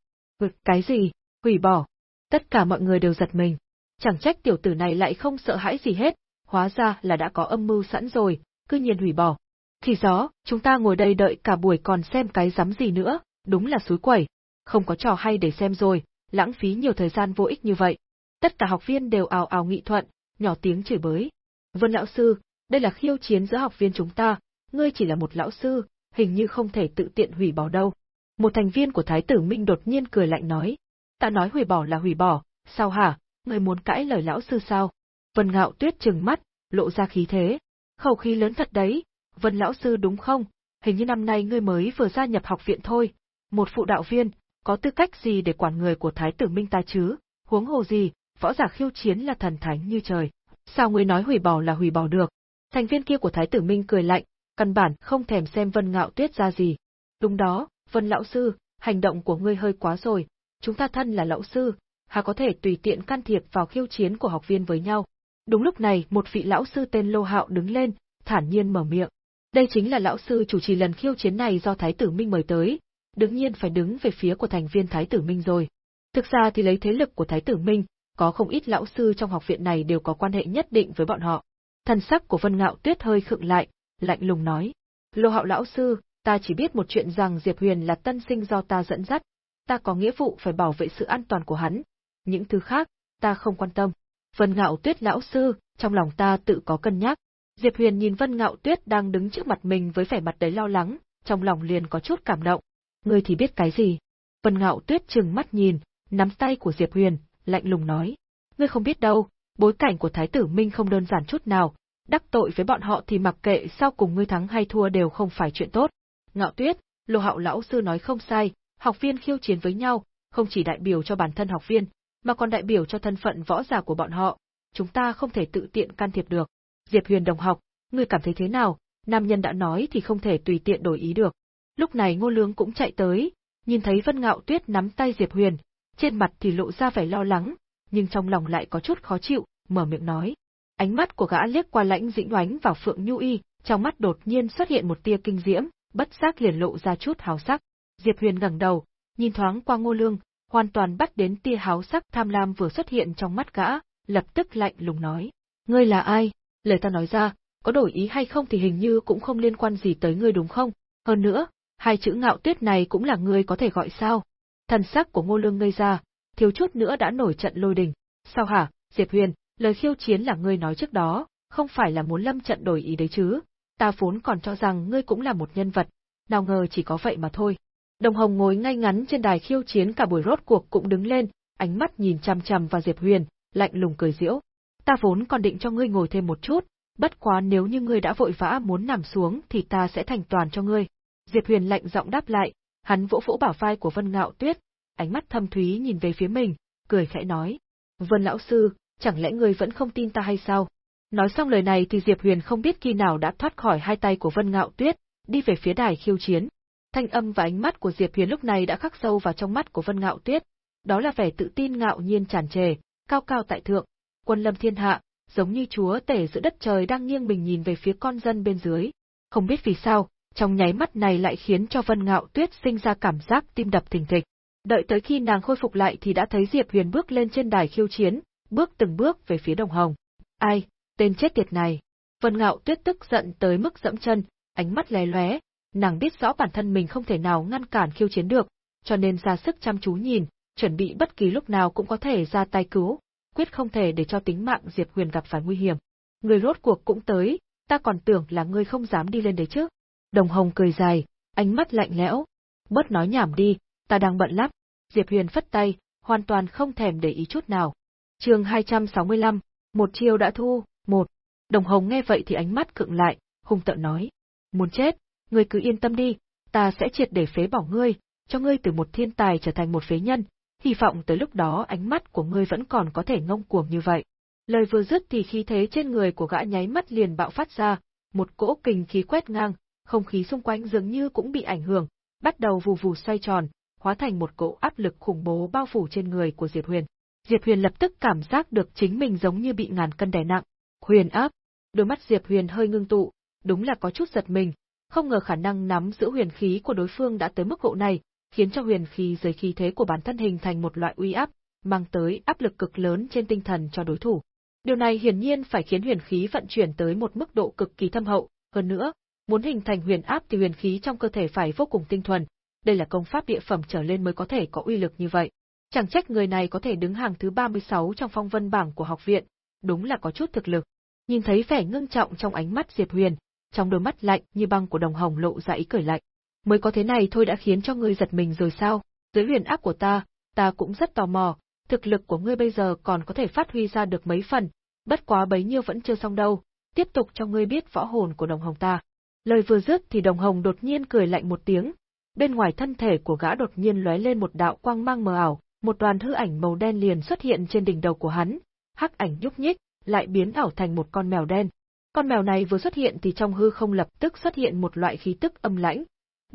Cái gì, hủy bỏ? Tất cả mọi người đều giật mình. Chẳng trách tiểu tử này lại không sợ hãi gì hết, hóa ra là đã có âm mưu sẵn rồi, cứ nhiên hủy bỏ. Thì gió, chúng ta ngồi đây đợi cả buổi còn xem cái rắm gì nữa, đúng là suối quẩy. Không có trò hay để xem rồi, lãng phí nhiều thời gian vô ích như vậy. Tất cả học viên đều ào ào nghị thuận, nhỏ tiếng chửi bới. Vân lão sư, đây là khiêu chiến giữa học viên chúng ta, ngươi chỉ là một lão sư, hình như không thể tự tiện hủy bỏ đâu. Một thành viên của Thái tử Minh đột nhiên cười lạnh nói. Ta nói hủy bỏ là hủy bỏ, sao hả, ngươi muốn cãi lời lão sư sao? Vân ngạo tuyết trừng mắt, lộ ra khí thế. Khẩu khí lớn thật đấy, Vân lão sư đúng không? Hình như năm nay ngươi mới vừa gia nhập học viện thôi. Một phụ đạo viên, có tư cách gì để quản người của Thái tử Minh ta chứ? Huống hồ gì, võ giả khiêu chiến là thần thánh như trời. Sao ngươi nói hủy bỏ là hủy bỏ được? Thành viên kia của Thái tử Minh cười lạnh, căn bản không thèm xem Vân Ngạo Tuyết ra gì. Đúng đó, Vân lão sư, hành động của ngươi hơi quá rồi, chúng ta thân là lão sư, hà có thể tùy tiện can thiệp vào khiêu chiến của học viên với nhau. Đúng lúc này, một vị lão sư tên Lô Hạo đứng lên, thản nhiên mở miệng. Đây chính là lão sư chủ trì lần khiêu chiến này do Thái tử Minh mời tới, đương nhiên phải đứng về phía của thành viên Thái tử Minh rồi. Thực ra thì lấy thế lực của Thái tử Minh, có không ít lão sư trong học viện này đều có quan hệ nhất định với bọn họ. Thần sắc của Vân Ngạo Tuyết hơi khựng lại, lạnh lùng nói. Lô hạo lão sư, ta chỉ biết một chuyện rằng Diệp Huyền là tân sinh do ta dẫn dắt, ta có nghĩa vụ phải bảo vệ sự an toàn của hắn. Những thứ khác, ta không quan tâm. Vân Ngạo Tuyết lão sư, trong lòng ta tự có cân nhắc. Diệp Huyền nhìn Vân Ngạo Tuyết đang đứng trước mặt mình với vẻ mặt đầy lo lắng, trong lòng liền có chút cảm động. Ngươi thì biết cái gì? Vân Ngạo Tuyết trừng mắt nhìn, nắm tay của Diệp Huyền, lạnh lùng nói. Ngươi không biết đâu, bối cảnh của Thái tử Minh không đơn giản chút nào, đắc tội với bọn họ thì mặc kệ sau cùng ngươi thắng hay thua đều không phải chuyện tốt. Ngạo Tuyết, Lô Hạo lão sư nói không sai, học viên khiêu chiến với nhau, không chỉ đại biểu cho bản thân học viên, mà còn đại biểu cho thân phận võ giả của bọn họ, chúng ta không thể tự tiện can thiệp được. Diệp Huyền đồng học, ngươi cảm thấy thế nào? Nam nhân đã nói thì không thể tùy tiện đổi ý được. Lúc này Ngô Lương cũng chạy tới, nhìn thấy Vân Ngạo Tuyết nắm tay Diệp Huyền, trên mặt thì lộ ra vẻ lo lắng, nhưng trong lòng lại có chút khó chịu, mở miệng nói. Ánh mắt của gã liếc qua lãnh dĩnh oánh vào Phượng Nhu Y, trong mắt đột nhiên xuất hiện một tia kinh diễm, bất giác liền lộ ra chút hào sắc. Diệp Huyền ngẩng đầu, nhìn thoáng qua Ngô Lương, hoàn toàn bắt đến tia háo sắc tham lam vừa xuất hiện trong mắt gã, lập tức lạnh lùng nói: "Ngươi là ai? Lời ta nói ra, có đổi ý hay không thì hình như cũng không liên quan gì tới ngươi đúng không? Hơn nữa, hai chữ ngạo tuyết này cũng là ngươi có thể gọi sao?" Thần sắc của Ngô Lương ngây ra, thiếu chút nữa đã nổi trận lôi đình. "Sao hả, Diệp Huyền, lời khiêu chiến là ngươi nói trước đó, không phải là muốn lâm trận đổi ý đấy chứ? Ta vốn còn cho rằng ngươi cũng là một nhân vật, nào ngờ chỉ có vậy mà thôi." Đồng Hồng ngồi ngay ngắn trên đài khiêu chiến cả buổi rốt cuộc cũng đứng lên, ánh mắt nhìn chằm chằm vào Diệp Huyền, lạnh lùng cười giễu. Ta vốn còn định cho ngươi ngồi thêm một chút, bất quá nếu như ngươi đã vội vã muốn nằm xuống thì ta sẽ thành toàn cho ngươi. Diệp Huyền lạnh giọng đáp lại, hắn vỗ vỗ bả vai của Vân Ngạo Tuyết, ánh mắt thâm thúy nhìn về phía mình, cười khẽ nói. Vân lão sư, chẳng lẽ ngươi vẫn không tin ta hay sao? Nói xong lời này thì Diệp Huyền không biết khi nào đã thoát khỏi hai tay của Vân Ngạo Tuyết, đi về phía đài khiêu chiến. Thanh âm và ánh mắt của Diệp Huyền lúc này đã khắc sâu vào trong mắt của Vân Ngạo Tuyết, đó là vẻ tự tin ngạo nhiên tràn trề, cao cao tại thượng, quân lâm thiên hạ, giống như chúa tể giữa đất trời đang nghiêng mình nhìn về phía con dân bên dưới. Không biết vì sao, trong nháy mắt này lại khiến cho Vân Ngạo Tuyết sinh ra cảm giác tim đập thình thịch. Đợi tới khi nàng khôi phục lại thì đã thấy Diệp Huyền bước lên trên đài khiêu chiến, bước từng bước về phía Đồng Hồng. Ai, tên chết tiệt này. Vân Ngạo Tuyết tức giận tới mức dẫm chân, ánh mắt lé lóe, nàng biết rõ bản thân mình không thể nào ngăn cản khiêu chiến được, cho nên ra sức chăm chú nhìn, chuẩn bị bất kỳ lúc nào cũng có thể ra tay cứu, quyết không thể để cho tính mạng Diệp Huyền gặp phải nguy hiểm. Người rốt cuộc cũng tới, ta còn tưởng là ngươi không dám đi lên đấy chứ. Đồng Hồng cười dài, ánh mắt lạnh lẽo. Bớt nói nhảm đi, ta đang bận lắm. Diệp Huyền phất tay, hoàn toàn không thèm để ý chút nào. Chương 265, một chiêu đã thu, một. Đồng Hồng nghe vậy thì ánh mắt cựng lại, hung tợn nói: "Muốn chết, ngươi cứ yên tâm đi, ta sẽ triệt để phế bỏ ngươi, cho ngươi từ một thiên tài trở thành một phế nhân, hy vọng tới lúc đó ánh mắt của ngươi vẫn còn có thể ngông cuồng như vậy. Lời vừa dứt thì khí thế trên người của gã nháy mắt liền bạo phát ra, một cỗ kình khí quét ngang, không khí xung quanh dường như cũng bị ảnh hưởng, bắt đầu vù vù xoay tròn, hóa thành một cỗ áp lực khủng bố bao phủ trên người của Diệp Huyền. Diệp Huyền lập tức cảm giác được chính mình giống như bị ngàn cân đè nặng. Huyền áp, đôi mắt Diệp Huyền hơi ngưng tụ, đúng là có chút giật mình, không ngờ khả năng nắm giữ huyền khí của đối phương đã tới mức độ này, khiến cho huyền khí dưới khí thế của bản thân hình thành một loại uy áp, mang tới áp lực cực lớn trên tinh thần cho đối thủ. Điều này hiển nhiên phải khiến huyền khí vận chuyển tới một mức độ cực kỳ thâm hậu, hơn nữa, muốn hình thành huyền áp thì huyền khí trong cơ thể phải vô cùng tinh thuần, đây là công pháp địa phẩm trở lên mới có thể có uy lực như vậy. Chẳng trách người này có thể đứng hàng thứ 36 trong phong vân bảng của học viện, đúng là có chút thực lực. Nhìn thấy vẻ ngưng trọng trong ánh mắt Diệp Huyền, trong đôi mắt lạnh như băng của đồng hồng lộ ra ý cười lạnh. Mới có thế này thôi đã khiến cho ngươi giật mình rồi sao? Dưới huyền áp của ta, ta cũng rất tò mò, thực lực của ngươi bây giờ còn có thể phát huy ra được mấy phần, bất quá bấy nhiêu vẫn chưa xong đâu, tiếp tục cho ngươi biết võ hồn của đồng hồng ta. Lời vừa dứt thì đồng hồng đột nhiên cười lạnh một tiếng, bên ngoài thân thể của gã đột nhiên lóe lên một đạo quang mang mờ ảo, một đoàn hư ảnh màu đen liền xuất hiện trên đỉnh đầu của hắn, hắc ảnh nhúc nhích, lại biến ảo thành một con mèo đen, con mèo này vừa xuất hiện thì trong hư không lập tức xuất hiện một loại khí tức âm lãnh.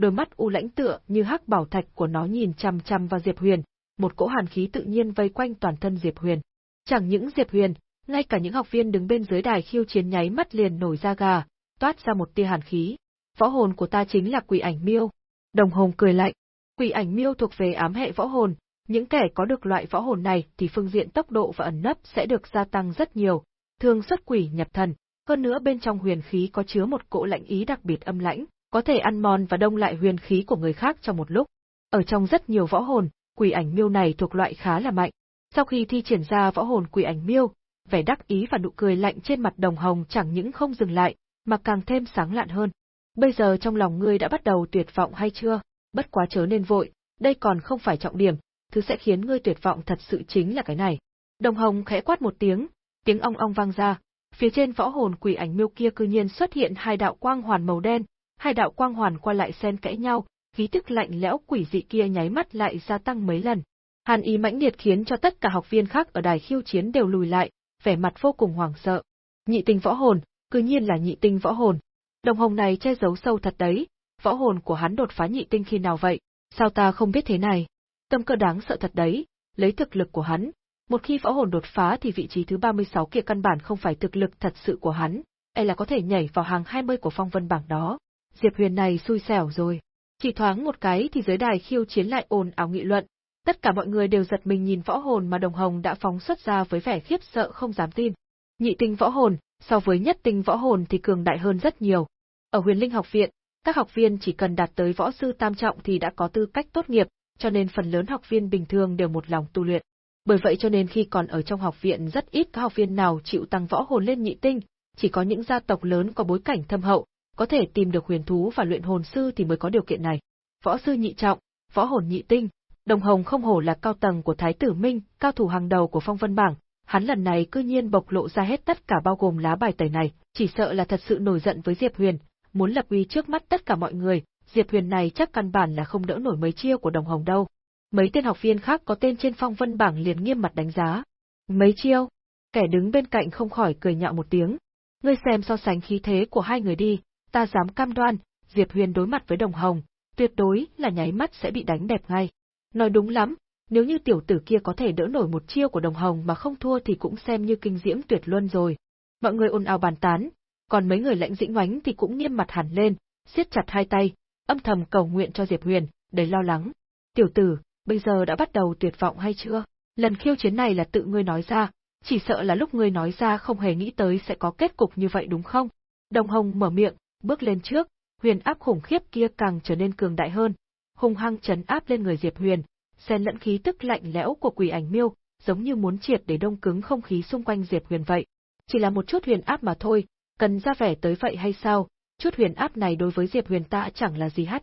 Đôi mắt u lãnh tựa như hắc bảo thạch của nó nhìn chằm chằm vào Diệp Huyền, một cỗ hàn khí tự nhiên vây quanh toàn thân Diệp Huyền. Chẳng những Diệp Huyền, ngay cả những học viên đứng bên dưới đài khiêu chiến nháy mắt liền nổi da gà, toát ra một tia hàn khí. Võ hồn của ta chính là quỷ ảnh miêu. Đồng Hồng cười lạnh. Quỷ ảnh miêu thuộc về ám hệ võ hồn, những kẻ có được loại võ hồn này thì phương diện tốc độ và ẩn nấp sẽ được gia tăng rất nhiều, thường xuất quỷ nhập thần, hơn nữa bên trong huyền khí có chứa một cỗ lạnh ý đặc biệt âm lãnh, có thể ăn mòn và đông lại huyền khí của người khác trong một lúc. Ở trong rất nhiều võ hồn, quỷ ảnh miêu này thuộc loại khá là mạnh. Sau khi thi triển ra võ hồn quỷ ảnh miêu, vẻ đắc ý và nụ cười lạnh trên mặt đồng hồng chẳng những không dừng lại, mà càng thêm sáng lạn hơn. Bây giờ trong lòng ngươi đã bắt đầu tuyệt vọng hay chưa? Bất quá chớ nên vội, đây còn không phải trọng điểm, thứ sẽ khiến ngươi tuyệt vọng thật sự chính là cái này. Đồng hồng khẽ quát một tiếng, tiếng ong ong vang ra, Phía trên võ hồn quỷ ảnh miêu kia cư nhiên xuất hiện hai đạo quang hoàn màu đen, hai đạo quang hoàn qua lại xen kẽ nhau, khí tức lạnh lẽo quỷ dị kia nháy mắt lại gia tăng mấy lần. Hàn ý mãnh liệt khiến cho tất cả học viên khác ở đài khiêu chiến đều lùi lại, vẻ mặt vô cùng hoảng sợ. Nhị tinh võ hồn, cư nhiên là nhị tinh võ hồn. Đồng hồng này che giấu sâu thật đấy, võ hồn của hắn đột phá nhị tinh khi nào vậy, sao ta không biết thế này? Tâm cơ đáng sợ thật đấy, lấy thực lực của hắn, một khi võ hồn đột phá thì vị trí thứ 36 kia căn bản không phải thực lực thật sự của hắn, e là có thể nhảy vào hàng 20 của phong vân bảng đó. Diệp Huyền này xui xẻo rồi. Chỉ thoáng một cái thì giới đài khiêu chiến lại ồn ào nghị luận, tất cả mọi người đều giật mình nhìn võ hồn mà Đồng Hồng đã phóng xuất ra với vẻ khiếp sợ không dám tin. Nhị tinh võ hồn, so với nhất tinh võ hồn thì cường đại hơn rất nhiều. Ở Huyền Linh học viện, các học viên chỉ cần đạt tới võ sư tam trọng thì đã có tư cách tốt nghiệp, cho nên phần lớn học viên bình thường đều một lòng tu luyện. Bởi vậy cho nên khi còn ở trong học viện rất ít các học viên nào chịu tăng võ hồn lên nhị tinh, chỉ có những gia tộc lớn có bối cảnh thâm hậu, có thể tìm được huyền thú và luyện hồn sư thì mới có điều kiện này. Võ sư nhị trọng, võ hồn nhị tinh, Đồng Hồng không hổ là cao tầng của Thái tử Minh, cao thủ hàng đầu của phong vân bảng, hắn lần này cư nhiên bộc lộ ra hết tất cả bao gồm lá bài tẩy này, chỉ sợ là thật sự nổi giận với Diệp Huyền, muốn lập uy trước mắt tất cả mọi người, Diệp Huyền này chắc căn bản là không đỡ nổi mấy chiêu của Đồng Hồng đâu. Mấy tên học viên khác có tên trên phong vân bảng liền nghiêm mặt đánh giá. Mấy chiêu? Kẻ đứng bên cạnh không khỏi cười nhạo một tiếng. Ngươi xem so sánh khí thế của hai người đi, ta dám cam đoan, Diệp Huyền đối mặt với Đồng Hồng, tuyệt đối là nháy mắt sẽ bị đánh đẹp ngay. Nói đúng lắm, nếu như tiểu tử kia có thể đỡ nổi một chiêu của Đồng Hồng mà không thua thì cũng xem như kinh diễm tuyệt luân rồi. Mọi người ồn ào bàn tán, còn mấy người lãnh dĩnh ngoánh thì cũng nghiêm mặt hẳn lên, siết chặt hai tay, âm thầm cầu nguyện cho Diệp Huyền, đầy lo lắng. Tiểu tử, bây giờ đã bắt đầu tuyệt vọng hay chưa? Lần khiêu chiến này là tự ngươi nói ra, chỉ sợ là lúc ngươi nói ra không hề nghĩ tới sẽ có kết cục như vậy đúng không? Đồng Hồng mở miệng, bước lên trước, huyền áp khủng khiếp kia càng trở nên cường đại hơn, hung hăng chấn áp lên người Diệp Huyền, xen lẫn khí tức lạnh lẽo của quỷ ảnh miêu, giống như muốn triệt để đông cứng không khí xung quanh Diệp Huyền vậy. Chỉ là một chút huyền áp mà thôi, cần ra vẻ tới vậy hay sao? Chút huyền áp này đối với Diệp Huyền ta chẳng là gì hết.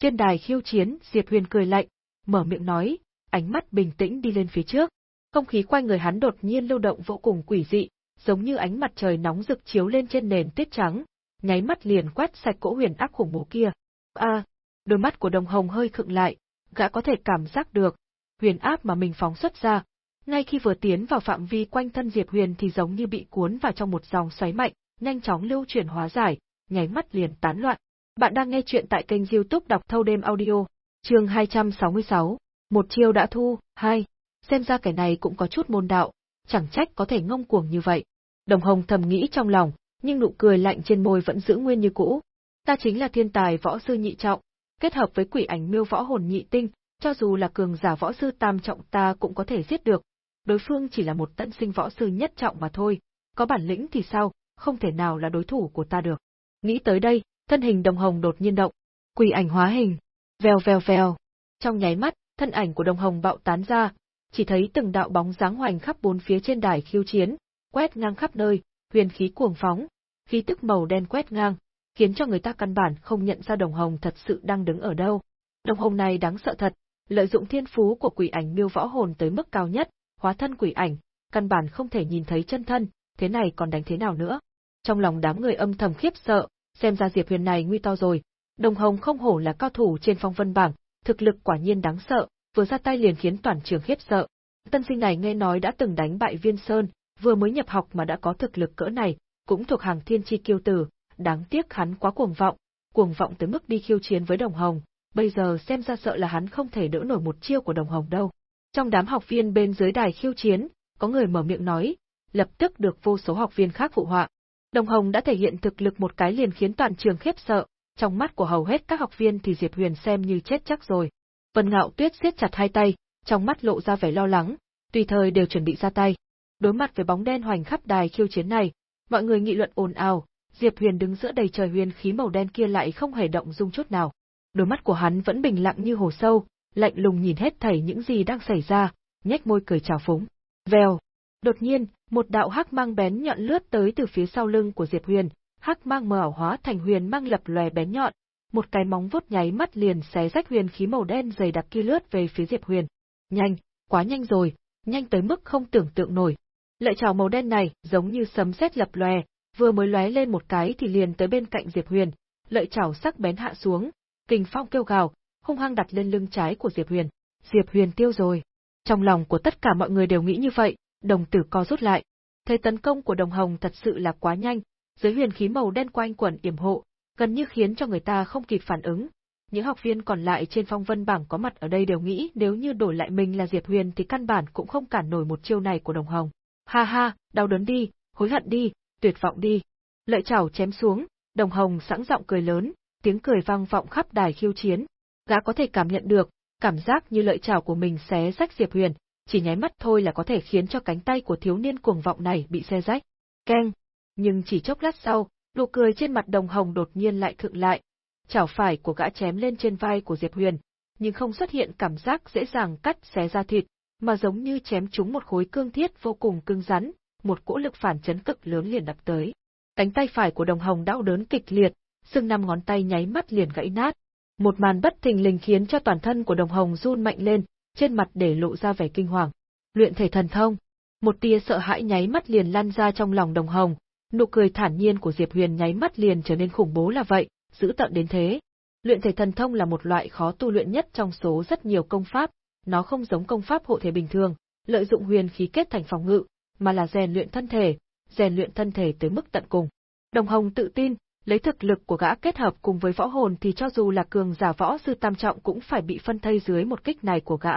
Trên đài khiêu chiến, Diệp Huyền cười lạnh, mở miệng nói, ánh mắt bình tĩnh đi lên phía trước. Không khí quanh người hắn đột nhiên lưu động vô cùng quỷ dị, giống như ánh mặt trời nóng rực chiếu lên trên nền tuyết trắng, nháy mắt liền quét sạch cỗ huyền áp khủng bố kia. A, đôi mắt của Đồng Hồng hơi khựng lại, gã có thể cảm giác được, huyền áp mà mình phóng xuất ra, ngay khi vừa tiến vào phạm vi quanh thân Diệp Huyền thì giống như bị cuốn vào trong một dòng xoáy mạnh, nhanh chóng lưu chuyển hóa giải, nháy mắt liền tán loạn. Bạn đang nghe chuyện tại kênh youtube đọc thâu đêm audio, chương 266, một chiêu đã thu, hai, xem ra kẻ này cũng có chút môn đạo, chẳng trách có thể ngông cuồng như vậy. Đồng Hồng thầm nghĩ trong lòng, nhưng nụ cười lạnh trên môi vẫn giữ nguyên như cũ. Ta chính là thiên tài võ sư nhị trọng, kết hợp với quỷ ảnh miêu võ hồn nhị tinh, cho dù là cường giả võ sư tam trọng ta cũng có thể giết được. Đối phương chỉ là một tận sinh võ sư nhất trọng mà thôi, có bản lĩnh thì sao, không thể nào là đối thủ của ta được. Nghĩ tới đây, thân hình đồng hồng đột nhiên động, quỷ ảnh hóa hình, vèo vèo vèo. Trong nháy mắt, thân ảnh của đồng hồng bạo tán ra, chỉ thấy từng đạo bóng dáng hoành khắp bốn phía trên đài khiêu chiến, quét ngang khắp nơi, huyền khí cuồng phóng, khí tức màu đen quét ngang, khiến cho người ta căn bản không nhận ra đồng hồng thật sự đang đứng ở đâu. Đồng hồng này đáng sợ thật, lợi dụng thiên phú của quỷ ảnh miêu võ hồn tới mức cao nhất, hóa thân quỷ ảnh, căn bản không thể nhìn thấy chân thân, thế này còn đánh thế nào nữa. Trong lòng đám người âm thầm khiếp sợ, xem ra Diệp Huyền này nguy to rồi. Đồng Hồng không hổ là cao thủ trên phong vân bảng, thực lực quả nhiên đáng sợ, vừa ra tay liền khiến toàn trường khiếp sợ. Tân sinh này nghe nói đã từng đánh bại Viên Sơn, vừa mới nhập học mà đã có thực lực cỡ này, cũng thuộc hàng thiên chi kiêu tử, đáng tiếc hắn quá cuồng vọng, cuồng vọng tới mức đi khiêu chiến với Đồng Hồng, bây giờ xem ra sợ là hắn không thể đỡ nổi một chiêu của Đồng Hồng đâu. Trong đám học viên bên dưới đài khiêu chiến, có người mở miệng nói, lập tức được vô số học viên khác phụ họa. Đồng Hồng đã thể hiện thực lực một cái liền khiến toàn trường khiếp sợ, trong mắt của hầu hết các học viên thì Diệp Huyền xem như chết chắc rồi. Vân Ngạo Tuyết siết chặt hai tay, trong mắt lộ ra vẻ lo lắng, tùy thời đều chuẩn bị ra tay. Đối mặt với bóng đen hoành khắp đài khiêu chiến này, mọi người nghị luận ồn ào, Diệp Huyền đứng giữa đầy trời huyền khí màu đen kia lại không hề động dung chút nào. Đôi mắt của hắn vẫn bình lặng như hồ sâu, lạnh lùng nhìn hết thảy những gì đang xảy ra, nhếch môi cười trào phúng. Vèo. Đột nhiên, một đạo hắc mang bén nhọn lướt tới từ phía sau lưng của Diệp Huyền, hắc mang mờ ảo hóa thành huyền mang lập lòe bén nhọn, một cái móng vuốt nháy mắt liền xé rách huyền khí màu đen dày đặc kia lướt về phía Diệp Huyền. Nhanh, quá nhanh rồi, nhanh tới mức không tưởng tượng nổi. Lợi chảo màu đen này giống như sấm sét lập lòe, vừa mới lóe lên một cái thì liền tới bên cạnh Diệp Huyền, lợi chảo sắc bén hạ xuống, kình phong kêu gào, hung hăng đặt lên lưng trái của Diệp Huyền. Diệp Huyền tiêu rồi. Trong lòng của tất cả mọi người đều nghĩ như vậy, đồng tử co rút lại. Thế tấn công của đồng hồng thật sự là quá nhanh, dưới huyền khí màu đen quanh quẩn yểm hộ, gần như khiến cho người ta không kịp phản ứng. Những học viên còn lại trên phong vân bảng có mặt ở đây đều nghĩ nếu như đổi lại mình là Diệp Huyền thì căn bản cũng không cản nổi một chiêu này của đồng hồng. Ha ha, đau đớn đi, hối hận đi, tuyệt vọng đi. Lợi chảo chém xuống, Đồng Hồng sẵn giọng cười lớn, tiếng cười vang vọng khắp đài khiêu chiến. Gã có thể cảm nhận được, cảm giác như lợi chảo của mình xé rách Diệp Huyền, chỉ nháy mắt thôi là có thể khiến cho cánh tay của thiếu niên cuồng vọng này bị xé rách. Keng! Nhưng chỉ chốc lát sau, nụ cười trên mặt Đồng Hồng đột nhiên lại thượng lại. Chảo phải của gã chém lên trên vai của Diệp Huyền, nhưng không xuất hiện cảm giác dễ dàng cắt xé ra thịt, mà giống như chém trúng một khối cương thiết vô cùng cứng rắn, một cỗ lực phản chấn cực lớn liền đập tới. Cánh tay phải của Đồng Hồng đau đớn kịch liệt, xương năm ngón tay nháy mắt liền gãy nát. Một màn bất thình lình khiến cho toàn thân của Đồng Hồng run mạnh lên, trên mặt để lộ ra vẻ kinh hoàng. Luyện thể thần thông. Một tia sợ hãi nháy mắt liền lan ra trong lòng Đồng Hồng, nụ cười thản nhiên của Diệp Huyền nháy mắt liền trở nên khủng bố là vậy, giữ tận đến thế. Luyện thể thần thông là một loại khó tu luyện nhất trong số rất nhiều công pháp, nó không giống công pháp hộ thể bình thường, lợi dụng huyền khí kết thành phòng ngự, mà là rèn luyện thân thể, rèn luyện thân thể tới mức tận cùng. Đồng Hồng tự tin, lấy thực lực của gã kết hợp cùng với võ hồn thì cho dù là cường giả võ sư tam trọng cũng phải bị phân thây dưới một kích này của gã,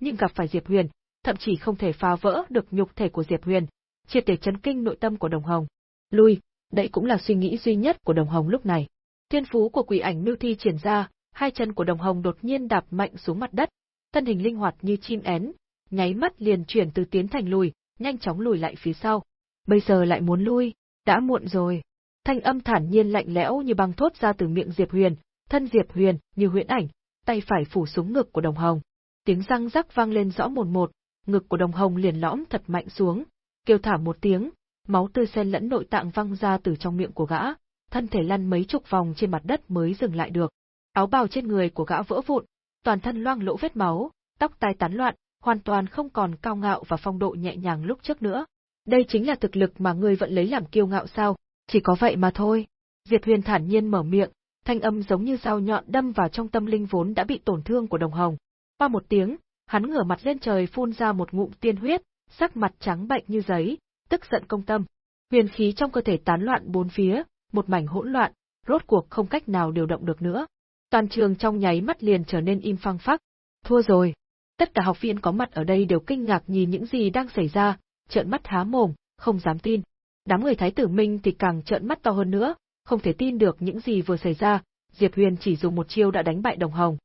nhưng gặp phải Diệp Huyền, thậm chí không thể phá vỡ được nhục thể của Diệp Huyền, triệt để chấn kinh nội tâm của Đồng Hồng. Lui, đây cũng là suy nghĩ duy nhất của Đồng Hồng lúc này. Thiên phú của quỷ ảnh Mưu Thi triển ra, hai chân của Đồng Hồng đột nhiên đạp mạnh xuống mặt đất, thân hình linh hoạt như chim én, nháy mắt liền chuyển từ tiến thành lùi, nhanh chóng lùi lại phía sau. Bây giờ lại muốn lui, đã muộn rồi. Thanh âm thản nhiên lạnh lẽo như băng thốt ra từ miệng Diệp Huyền, thân Diệp Huyền như huyễn ảnh, tay phải phủ xuống ngực của Đồng Hồng. Tiếng răng rắc vang lên rõ một một, ngực của Đồng Hồng liền lõm thật mạnh xuống, kêu thả một tiếng, máu tươi xen lẫn nội tạng văng ra từ trong miệng của gã, thân thể lăn mấy chục vòng trên mặt đất mới dừng lại được. Áo bào trên người của gã vỡ vụn, toàn thân loang lỗ vết máu, tóc tai tán loạn, hoàn toàn không còn cao ngạo và phong độ nhẹ nhàng lúc trước nữa. Đây chính là thực lực mà ngươi vẫn lấy làm kiêu ngạo sao, chỉ có vậy mà thôi. Diệp Huyền thản nhiên mở miệng, thanh âm giống như dao nhọn đâm vào trong tâm linh vốn đã bị tổn thương của đồng hồng. Qua một tiếng, hắn ngửa mặt lên trời phun ra một ngụm tiên huyết, sắc mặt trắng bệch như giấy, tức giận công tâm. Huyền khí trong cơ thể tán loạn bốn phía, một mảnh hỗn loạn, rốt cuộc không cách nào điều động được nữa. Toàn trường trong nháy mắt liền trở nên im phăng phắc. Thua rồi. Tất cả học viên có mặt ở đây đều kinh ngạc nhìn những gì đang xảy ra, trợn mắt há mồm, không dám tin. Đám người Thái tử Minh thì càng trợn mắt to hơn nữa, không thể tin được những gì vừa xảy ra, Diệp Huyền chỉ dùng một chiêu đã đánh bại Đồng Hồng.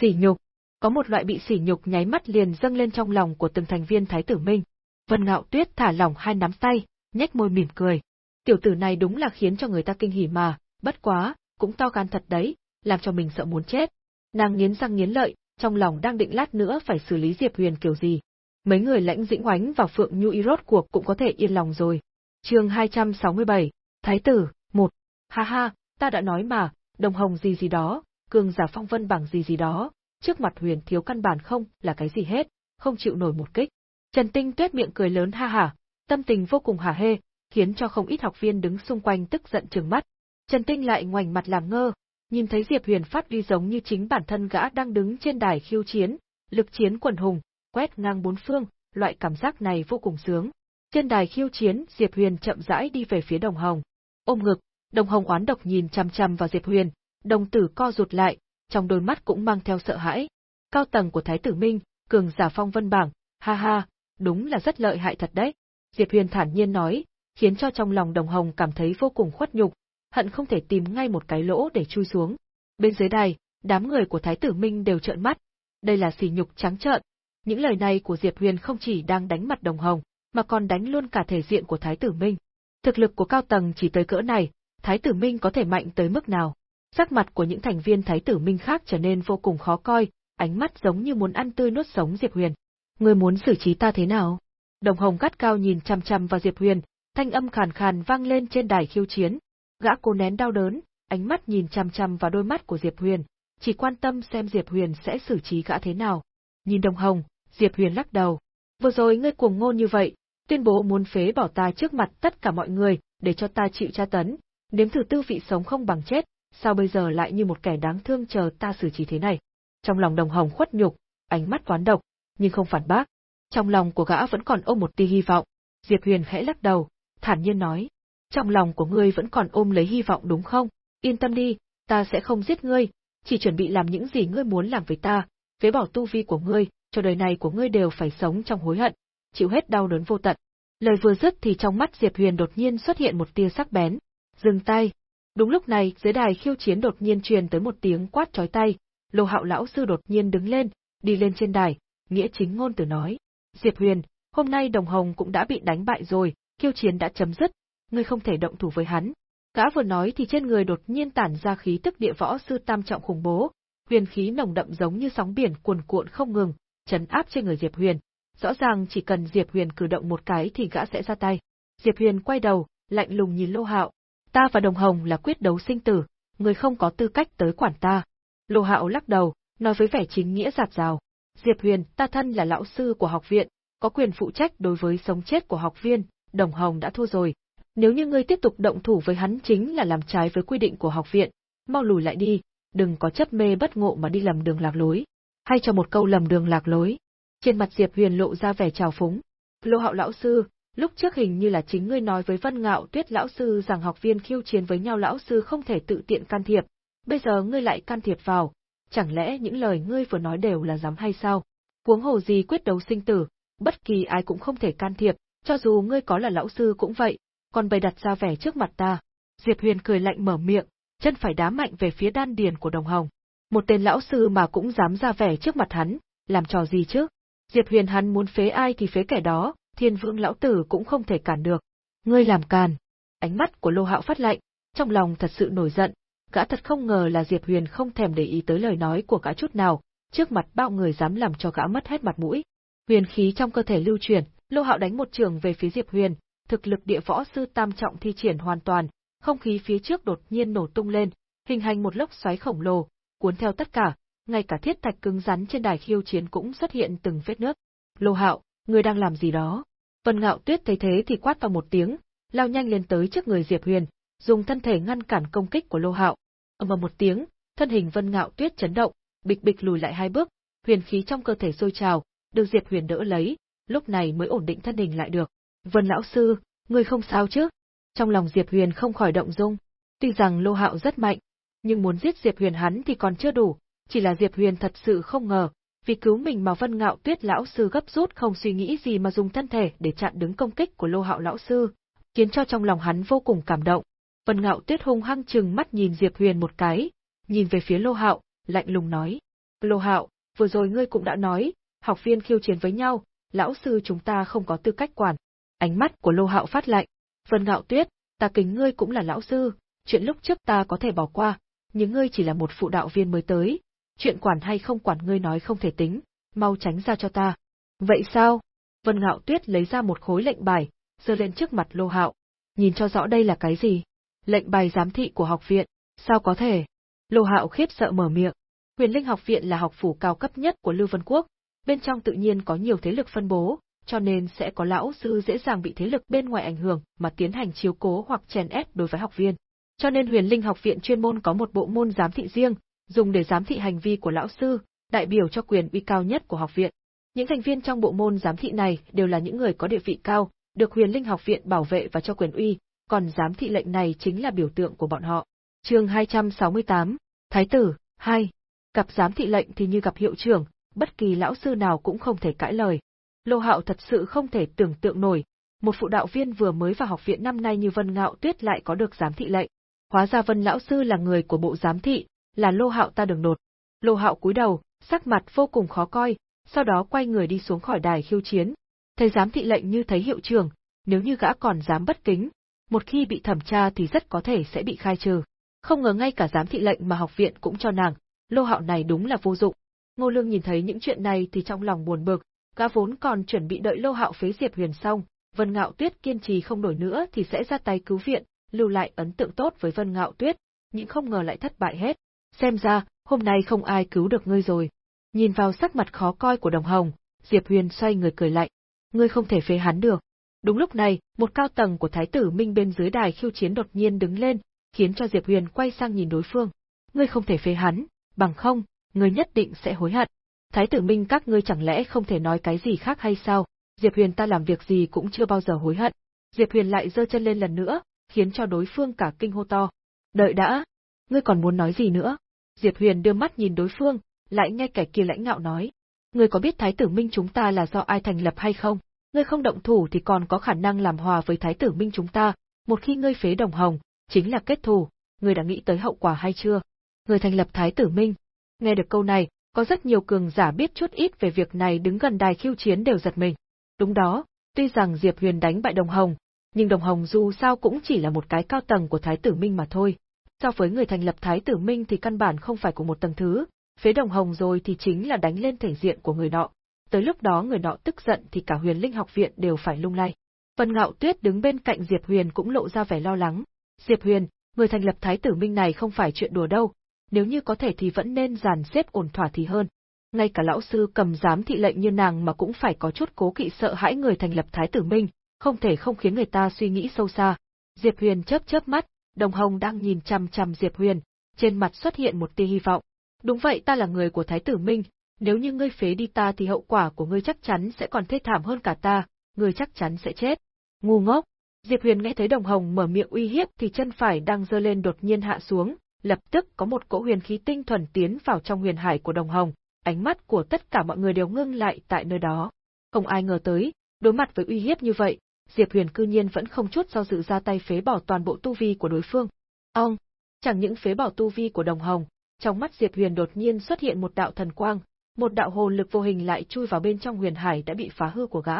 Sỉ nhục, có một loại bị sỉ nhục nháy mắt liền dâng lên trong lòng của từng thành viên Thái tử Minh. Vân Ngạo Tuyết thả lỏng hai nắm tay, nhếch môi mỉm cười. Tiểu tử này đúng là khiến cho người ta kinh hỉ mà, bất quá, cũng to gan thật đấy, làm cho mình sợ muốn chết. Nàng nghiến răng nghiến lợi, trong lòng đang định lát nữa phải xử lý Diệp Huyền kiểu gì. Mấy người lãnh dĩnh oánh và Phượng Nhu Y rốt cuộc cũng có thể yên lòng rồi. chương 267, Thái tử, một Ha ha, ta đã nói mà, đồng hồng gì gì đó, cường giả phong vân bằng gì gì đó, trước mặt huyền thiếu căn bản không là cái gì hết, không chịu nổi một kích. Trần Tinh tuyết miệng cười lớn ha ha, tâm tình vô cùng hả hê, khiến cho không ít học viên đứng xung quanh tức giận trừng mắt. Trần Tinh lại ngoảnh mặt làm ngơ, nhìn thấy Diệp Huyền phát đi giống như chính bản thân gã đang đứng trên đài khiêu chiến, lực chiến quần hùng, quét ngang bốn phương, loại cảm giác này vô cùng sướng. Trên đài khiêu chiến, Diệp Huyền chậm rãi đi về phía Đồng Hồng. Ôm ngực, Đồng Hồng oán độc nhìn chằm chằm vào Diệp Huyền, đồng tử co rụt lại, trong đôi mắt cũng mang theo sợ hãi. Cao tầng của Thái tử Minh, cường giả phong vân bảng, ha ha, đúng là rất lợi hại thật đấy. Diệp Huyền thản nhiên nói, khiến cho trong lòng Đồng Hồng cảm thấy vô cùng khuất nhục, hận không thể tìm ngay một cái lỗ để chui xuống. Bên dưới đài, đám người của Thái tử Minh đều trợn mắt. Đây là sỉ nhục trắng trợn. Những lời này của Diệp Huyền không chỉ đang đánh mặt Đồng Hồng, mà còn đánh luôn cả thể diện của Thái tử Minh. Thực lực của cao tầng chỉ tới cỡ này, Thái tử Minh có thể mạnh tới mức nào? Sắc mặt của những thành viên Thái tử Minh khác trở nên vô cùng khó coi, ánh mắt giống như muốn ăn tươi nuốt sống Diệp Huyền. Người muốn xử trí ta thế nào? Đồng Hồng gắt cao nhìn chăm chăm vào Diệp Huyền, thanh âm khàn khàn vang lên trên đài khiêu chiến. Gã cố nén đau đớn, ánh mắt nhìn chằm chằm vào đôi mắt của Diệp Huyền, chỉ quan tâm xem Diệp Huyền sẽ xử trí gã thế nào. Nhìn Đồng Hồng, Diệp Huyền lắc đầu. Vừa rồi ngươi cuồng ngôn như vậy, tuyên bố muốn phế bỏ ta trước mặt tất cả mọi người, để cho ta chịu tra tấn, nếm thử tư vị sống không bằng chết, sao bây giờ lại như một kẻ đáng thương chờ ta xử trí thế này. Trong lòng Đồng Hồng khuất nhục, ánh mắt quán độc, nhưng không phản bác. Trong lòng của gã vẫn còn ôm một tia hy vọng. Diệp Huyền khẽ lắc đầu, thản nhiên nói, trong lòng của ngươi vẫn còn ôm lấy hy vọng đúng không? Yên tâm đi, ta sẽ không giết ngươi, chỉ chuẩn bị làm những gì ngươi muốn làm với ta, phế bỏ tu vi của ngươi, cho đời này của ngươi đều phải sống trong hối hận, chịu hết đau đớn vô tận. Lời vừa dứt thì trong mắt Diệp Huyền đột nhiên xuất hiện một tia sắc bén. Dừng tay. Đúng lúc này, dưới đài khiêu chiến đột nhiên truyền tới một tiếng quát chói tay, Lô Hạo lão sư đột nhiên đứng lên, đi lên trên đài, nghĩa chính ngôn từ nói: "Diệp Huyền, hôm nay Đồng Hồng cũng đã bị đánh bại rồi, khiêu chiến đã chấm dứt, ngươi không thể động thủ với hắn." Gã vừa nói thì trên người đột nhiên tản ra khí tức địa võ sư tam trọng khủng bố, huyền khí nồng đậm giống như sóng biển cuồn cuộn không ngừng, chấn áp trên người Diệp Huyền. Rõ ràng chỉ cần Diệp Huyền cử động một cái thì gã sẽ ra tay. Diệp Huyền quay đầu, lạnh lùng nhìn Lô Hạo, "Ta và Đồng Hồng là quyết đấu sinh tử, người không có tư cách tới quản ta." Lô Hạo lắc đầu, nói với vẻ chính nghĩa giạt rào, "Diệp Huyền, ta thân là lão sư của học viện, có quyền phụ trách đối với sống chết của học viên, Đồng Hồng đã thua rồi, nếu như ngươi tiếp tục động thủ với hắn chính là làm trái với quy định của học viện, mau lùi lại đi, đừng có chấp mê bất ngộ mà đi lầm đường lạc lối. Hay cho một câu lầm đường lạc lối. Trên mặt Diệp Huyền lộ ra vẻ trào phúng. Lô hạo lão sư, lúc trước hình như là chính ngươi nói với Vân Ngạo Tuyết lão sư rằng học viên khiêu chiến với nhau lão sư không thể tự tiện can thiệp, bây giờ ngươi lại can thiệp vào, chẳng lẽ những lời ngươi vừa nói đều là dám hay sao? Huống hồ gì quyết đấu sinh tử, bất kỳ ai cũng không thể can thiệp, cho dù ngươi có là lão sư cũng vậy, còn bày đặt ra vẻ trước mặt ta. Diệp Huyền cười lạnh mở miệng, chân phải đá mạnh về phía đan điền của Đồng Hồng. Một tên lão sư mà cũng dám ra vẻ trước mặt hắn, làm trò gì chứ? Diệp Huyền hắn muốn phế ai thì phế kẻ đó, thiên vương lão tử cũng không thể cản được. Ngươi làm càn. Ánh mắt của Lô Hạo phát lạnh, trong lòng thật sự nổi giận, gã thật không ngờ là Diệp Huyền không thèm để ý tới lời nói của gã chút nào, trước mặt bao người dám làm cho gã mất hết mặt mũi. Huyền khí trong cơ thể lưu chuyển, Lô Hạo đánh một trường về phía Diệp Huyền, thực lực địa võ sư tam trọng thi triển hoàn toàn, không khí phía trước đột nhiên nổ tung lên, hình thành một lốc xoáy khổng lồ, cuốn theo tất cả, ngay cả thiết thạch cứng rắn trên đài khiêu chiến cũng xuất hiện từng vết nước. Lô Hạo, ngươi đang làm gì đó? Vân Ngạo Tuyết thấy thế thì quát vào một tiếng, lao nhanh lên tới trước người Diệp Huyền, dùng thân thể ngăn cản công kích của Lô Hạo. Ầm ầm một tiếng, thân hình Vân Ngạo Tuyết chấn động, bịch bịch lùi lại hai bước, huyền khí trong cơ thể sôi trào, được Diệp Huyền đỡ lấy, lúc này mới ổn định thân hình lại được. Vân lão sư, ngươi không sao chứ? Trong lòng Diệp Huyền không khỏi động dung. Tuy rằng Lô Hạo rất mạnh, nhưng muốn giết Diệp Huyền hắn thì còn chưa đủ, chỉ là Diệp Huyền thật sự không ngờ, vì cứu mình mà Vân Ngạo Tuyết lão sư gấp rút không suy nghĩ gì mà dùng thân thể để chặn đứng công kích của Lô Hạo lão sư, khiến cho trong lòng hắn vô cùng cảm động. Vân Ngạo Tuyết hung hăng trừng mắt nhìn Diệp Huyền một cái, nhìn về phía Lô Hạo, lạnh lùng nói: "Lô Hạo, vừa rồi ngươi cũng đã nói, học viên khiêu chiến với nhau, lão sư chúng ta không có tư cách quản, Ánh mắt của Lô Hạo phát lạnh. Vân Ngạo Tuyết, ta kính ngươi cũng là lão sư, chuyện lúc trước ta có thể bỏ qua, nhưng ngươi chỉ là một phụ đạo viên mới tới, chuyện quản hay không quản ngươi nói không thể tính, mau tránh ra cho ta. Vậy sao? Vân Ngạo Tuyết lấy ra một khối lệnh bài, giơ lên trước mặt Lô Hạo. Nhìn cho rõ đây là cái gì? Lệnh bài giám thị của học viện, sao có thể? Lô Hạo khiếp sợ mở miệng. Huyền Linh học viện là học phủ cao cấp nhất của Lưu Vân Quốc, bên trong tự nhiên có nhiều thế lực phân bố, cho nên sẽ có lão sư dễ dàng bị thế lực bên ngoài ảnh hưởng mà tiến hành chiếu cố hoặc chèn ép đối với học viên. Cho nên Huyền Linh học viện chuyên môn có một bộ môn giám thị riêng, dùng để giám thị hành vi của lão sư, đại biểu cho quyền uy cao nhất của học viện. Những thành viên trong bộ môn giám thị này đều là những người có địa vị cao, được Huyền Linh học viện bảo vệ và cho quyền uy, còn giám thị lệnh này chính là biểu tượng của bọn họ. Chương 268, Thái tử 2. Gặp giám thị lệnh thì như gặp hiệu trưởng, bất kỳ lão sư nào cũng không thể cãi lời. Lô Hạo thật sự không thể tưởng tượng nổi, một phụ đạo viên vừa mới vào học viện năm nay như Vân Ngạo Tuyết lại có được giám thị lệnh. Hóa ra Vân lão sư là người của bộ giám thị, là Lô Hạo ta đường đột. Lô Hạo cúi đầu, sắc mặt vô cùng khó coi, sau đó quay người đi xuống khỏi đài khiêu chiến. Thấy giám thị lệnh như thấy hiệu trưởng, nếu như gã còn dám bất kính, một khi bị thẩm tra thì rất có thể sẽ bị khai trừ. Không ngờ ngay cả giám thị lệnh mà học viện cũng cho nàng, Lô Hạo này đúng là vô dụng. Ngô Lương nhìn thấy những chuyện này thì trong lòng buồn bực, Gã vốn còn chuẩn bị đợi Lô Hạo phế Diệp Huyền xong, Vân Ngạo Tuyết kiên trì không nổi nữa thì sẽ ra tay cứu viện, lưu lại ấn tượng tốt với Vân Ngạo Tuyết, nhưng không ngờ lại thất bại hết. Xem ra, hôm nay không ai cứu được ngươi rồi. Nhìn vào sắc mặt khó coi của Đồng Hồng, Diệp Huyền xoay người cười lạnh. Ngươi không thể phế hắn được. Đúng lúc này, một cao tầng của Thái tử Minh bên dưới đài khiêu chiến đột nhiên đứng lên, khiến cho Diệp Huyền quay sang nhìn đối phương. Ngươi không thể phế hắn, bằng không, ngươi nhất định sẽ hối hận. Thái tử Minh các ngươi chẳng lẽ không thể nói cái gì khác hay sao? Diệp Huyền ta làm việc gì cũng chưa bao giờ hối hận. Diệp Huyền lại giơ chân lên lần nữa, khiến cho đối phương cả kinh hô to. Đợi đã, ngươi còn muốn nói gì nữa? Diệp Huyền đưa mắt nhìn đối phương, lại nghe kẻ kia lãnh ngạo nói. Ngươi có biết Thái tử Minh chúng ta là do ai thành lập hay không? Ngươi không động thủ thì còn có khả năng làm hòa với Thái tử Minh chúng ta, một khi ngươi phế đồng hồng, chính là kết thù, Ngươi đã nghĩ tới hậu quả hay chưa? Ngươi thành lập Thái tử Minh. Nghe được câu này, có rất nhiều cường giả biết chút ít về việc này đứng gần đài khiêu chiến đều giật mình. Đúng đó, tuy rằng Diệp Huyền đánh bại Đồng Hồng, nhưng Đồng Hồng dù sao cũng chỉ là một cái cao tầng của Thái tử Minh mà thôi. So với người thành lập Thái tử Minh thì căn bản không phải của một tầng thứ, phế Đồng Hồng rồi thì chính là đánh lên thể diện của người nọ. Tới lúc đó người nọ tức giận thì cả huyền linh học viện đều phải lung lay. Vân Ngạo Tuyết đứng bên cạnh Diệp Huyền cũng lộ ra vẻ lo lắng. Diệp Huyền, người thành lập Thái tử Minh này không phải chuyện đùa đâu, nếu như có thể thì vẫn nên dàn xếp ổn thỏa thì hơn. Ngay cả lão sư cầm giám thị lệnh như nàng mà cũng phải có chút cố kỵ sợ hãi người thành lập Thái tử Minh, không thể không khiến người ta suy nghĩ sâu xa. Diệp Huyền chớp chớp mắt, Đồng Hồng đang nhìn chăm chăm Diệp Huyền, trên mặt xuất hiện một tia hy vọng. Đúng vậy ta là người của Thái tử Minh, nếu như ngươi phế đi ta thì hậu quả của ngươi chắc chắn sẽ còn thê thảm hơn cả ta, ngươi chắc chắn sẽ chết. Ngu ngốc. Diệp Huyền nghe thấy Đồng Hồng mở miệng uy hiếp thì chân phải đang giơ lên đột nhiên hạ xuống, lập tức có một cỗ huyền khí tinh thuần tiến vào trong huyền hải của Đồng Hồng, ánh mắt của tất cả mọi người đều ngưng lại tại nơi đó. Không ai ngờ tới, đối mặt với uy hiếp như vậy, Diệp Huyền cư nhiên vẫn không chút do dự ra tay phế bỏ toàn bộ tu vi của đối phương. Ông, chẳng những phế bỏ tu vi của Đồng Hồng, trong mắt Diệp Huyền đột nhiên xuất hiện một đạo thần quang, một đạo hồn lực vô hình lại chui vào bên trong huyền hải đã bị phá hư của gã.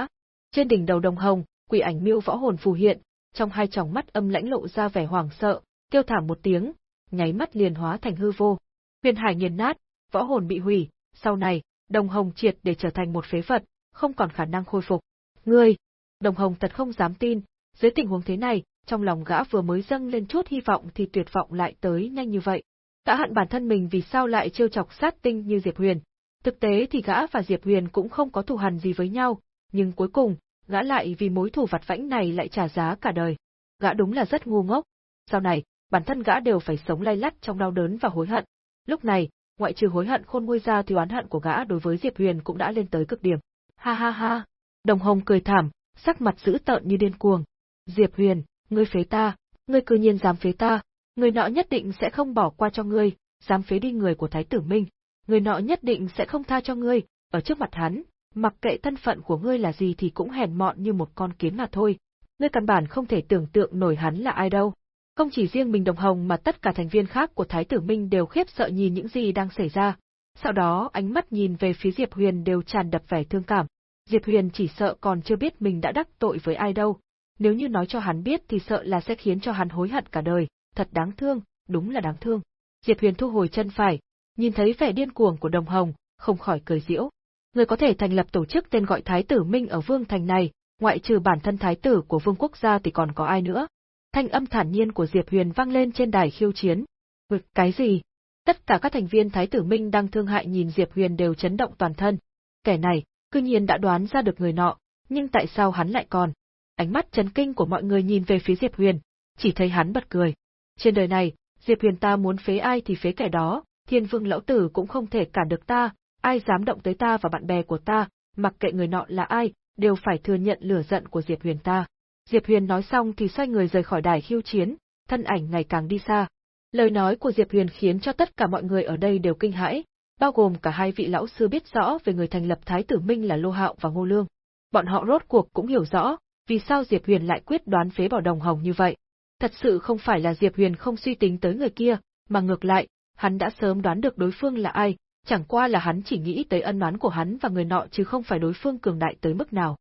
Trên đỉnh đầu Đồng Hồng, quỷ ảnh miêu võ hồn phù hiện, trong hai tròng mắt âm lãnh lộ ra vẻ hoảng sợ, kêu thảm một tiếng, nháy mắt liền hóa thành hư vô. Huyền hải nghiền nát, võ hồn bị hủy, sau này, Đồng Hồng triệt để trở thành một phế vật, không còn khả năng khôi phục. Ngươi, Đồng Hồng thật không dám tin, dưới tình huống thế này, trong lòng gã vừa mới dâng lên chút hy vọng thì tuyệt vọng lại tới nhanh như vậy. Gã hận bản thân mình vì sao lại trêu chọc sát tinh như Diệp Huyền. Thực tế thì gã và Diệp Huyền cũng không có thù hằn gì với nhau, nhưng cuối cùng, gã lại vì mối thù vặt vãnh này lại trả giá cả đời. Gã đúng là rất ngu ngốc. Sau này, bản thân gã đều phải sống lay lắt trong đau đớn và hối hận. Lúc này, ngoại trừ hối hận khôn nguôi ra thì oán hận của gã đối với Diệp Huyền cũng đã lên tới cực điểm. Ha ha ha. Đồng Hồng cười thảm, sắc mặt dữ tợn như điên cuồng. Diệp Huyền, ngươi phế ta, ngươi cư nhiên dám phế ta, người nọ nhất định sẽ không bỏ qua cho ngươi, dám phế đi người của Thái tử Minh, người nọ nhất định sẽ không tha cho ngươi, ở trước mặt hắn, mặc kệ thân phận của ngươi là gì thì cũng hèn mọn như một con kiến mà thôi, ngươi căn bản không thể tưởng tượng nổi hắn là ai đâu. Không chỉ riêng mình Đồng Hồng mà tất cả thành viên khác của Thái tử Minh đều khiếp sợ nhìn những gì đang xảy ra. Sau đó ánh mắt nhìn về phía Diệp Huyền đều tràn đập vẻ thương cảm. Diệp Huyền chỉ sợ còn chưa biết mình đã đắc tội với ai đâu. Nếu như nói cho hắn biết thì sợ là sẽ khiến cho hắn hối hận cả đời, thật đáng thương, đúng là đáng thương. Diệp Huyền thu hồi chân phải, nhìn thấy vẻ điên cuồng của Đồng Hồng, không khỏi cười giễu. Người có thể thành lập tổ chức tên gọi Thái tử Minh ở Vương Thành này, ngoại trừ bản thân Thái tử của Vương quốc gia thì còn có ai nữa? Thanh âm thản nhiên của Diệp Huyền vang lên trên đài khiêu chiến. Vực cái gì? Tất cả các thành viên Thái tử Minh đang thương hại nhìn Diệp Huyền đều chấn động toàn thân. Kẻ này, cư nhiên đã đoán ra được người nọ, nhưng tại sao hắn lại còn? Ánh mắt chấn kinh của mọi người nhìn về phía Diệp Huyền, chỉ thấy hắn bật cười. Trên đời này, Diệp Huyền ta muốn phế ai thì phế kẻ đó, thiên vương lão tử cũng không thể cản được ta, ai dám động tới ta và bạn bè của ta, mặc kệ người nọ là ai, đều phải thừa nhận lửa giận của Diệp Huyền ta. Diệp Huyền nói xong thì xoay người rời khỏi đài khiêu chiến, thân ảnh ngày càng đi xa. Lời nói của Diệp Huyền khiến cho tất cả mọi người ở đây đều kinh hãi, bao gồm cả hai vị lão sư biết rõ về người thành lập Thái tử Minh là Lô Hạo và Ngô Lương. Bọn họ rốt cuộc cũng hiểu rõ, vì sao Diệp Huyền lại quyết đoán phế bỏ đồng hồng như vậy. Thật sự không phải là Diệp Huyền không suy tính tới người kia, mà ngược lại, hắn đã sớm đoán được đối phương là ai, chẳng qua là hắn chỉ nghĩ tới ân oán của hắn và người nọ chứ không phải đối phương cường đại tới mức nào.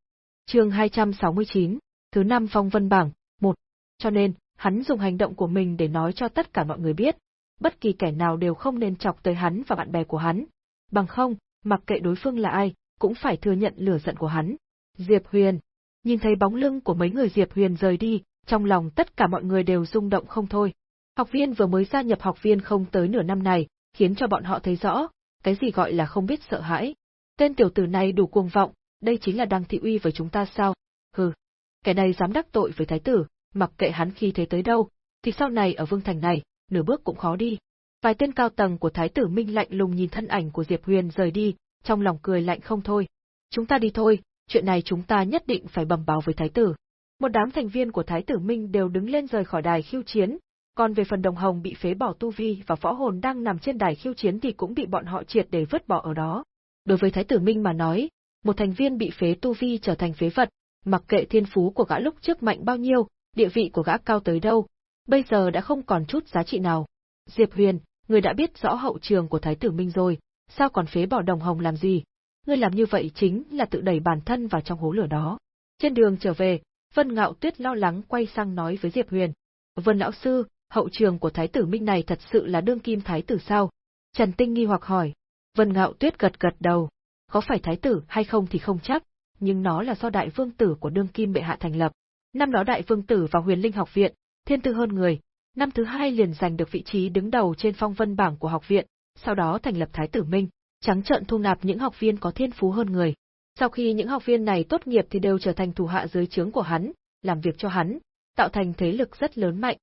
Chương 269, thứ năm phong vân bảng, một. Cho nên, hắn dùng hành động của mình để nói cho tất cả mọi người biết, bất kỳ kẻ nào đều không nên chọc tới hắn và bạn bè của hắn. Bằng không, mặc kệ đối phương là ai, cũng phải thừa nhận lửa giận của hắn. Diệp Huyền. Nhìn thấy bóng lưng của mấy người Diệp Huyền rời đi, trong lòng tất cả mọi người đều rung động không thôi. Học viên vừa mới gia nhập học viên không tới nửa năm này, khiến cho bọn họ thấy rõ, cái gì gọi là không biết sợ hãi. Tên tiểu tử này đủ cuồng vọng, đây chính là đăng thị uy với chúng ta sao? Hừ, kẻ này dám đắc tội với thái tử, mặc kệ hắn khi thế tới đâu, thì sau này ở vương thành này, nửa bước cũng khó đi. Vài tên cao tầng của thái tử Minh lạnh lùng nhìn thân ảnh của Diệp Huyền rời đi, trong lòng cười lạnh không thôi. Chúng ta đi thôi, chuyện này chúng ta nhất định phải bẩm báo với thái tử. Một đám thành viên của thái tử Minh đều đứng lên rời khỏi đài khiêu chiến, còn về phần đồng hồng bị phế bỏ tu vi và võ hồn đang nằm trên đài khiêu chiến thì cũng bị bọn họ triệt để vứt bỏ ở đó. Đối với thái tử Minh mà nói, một thành viên bị phế tu vi trở thành phế vật, mặc kệ thiên phú của gã lúc trước mạnh bao nhiêu, địa vị của gã cao tới đâu, bây giờ đã không còn chút giá trị nào. Diệp Huyền, người đã biết rõ hậu trường của Thái tử Minh rồi, sao còn phế bỏ đồng hồng làm gì? Ngươi làm như vậy chính là tự đẩy bản thân vào trong hố lửa đó. Trên đường trở về, Vân Ngạo Tuyết lo lắng quay sang nói với Diệp Huyền. Vân lão sư, hậu trường của Thái tử Minh này thật sự là đương kim Thái tử sao? Trần Tinh nghi hoặc hỏi. Vân Ngạo Tuyết gật gật đầu. Có phải Thái tử hay không thì không chắc, nhưng nó là do Đại Vương Tử của đương kim bệ hạ thành lập. Năm đó Đại Vương Tử vào huyền linh học viện, thiên tư hơn người, năm thứ hai liền giành được vị trí đứng đầu trên phong vân bảng của học viện, sau đó thành lập Thái tử Minh, trắng trợn thu nạp những học viên có thiên phú hơn người. Sau khi những học viên này tốt nghiệp thì đều trở thành thủ hạ dưới trướng của hắn, làm việc cho hắn, tạo thành thế lực rất lớn mạnh.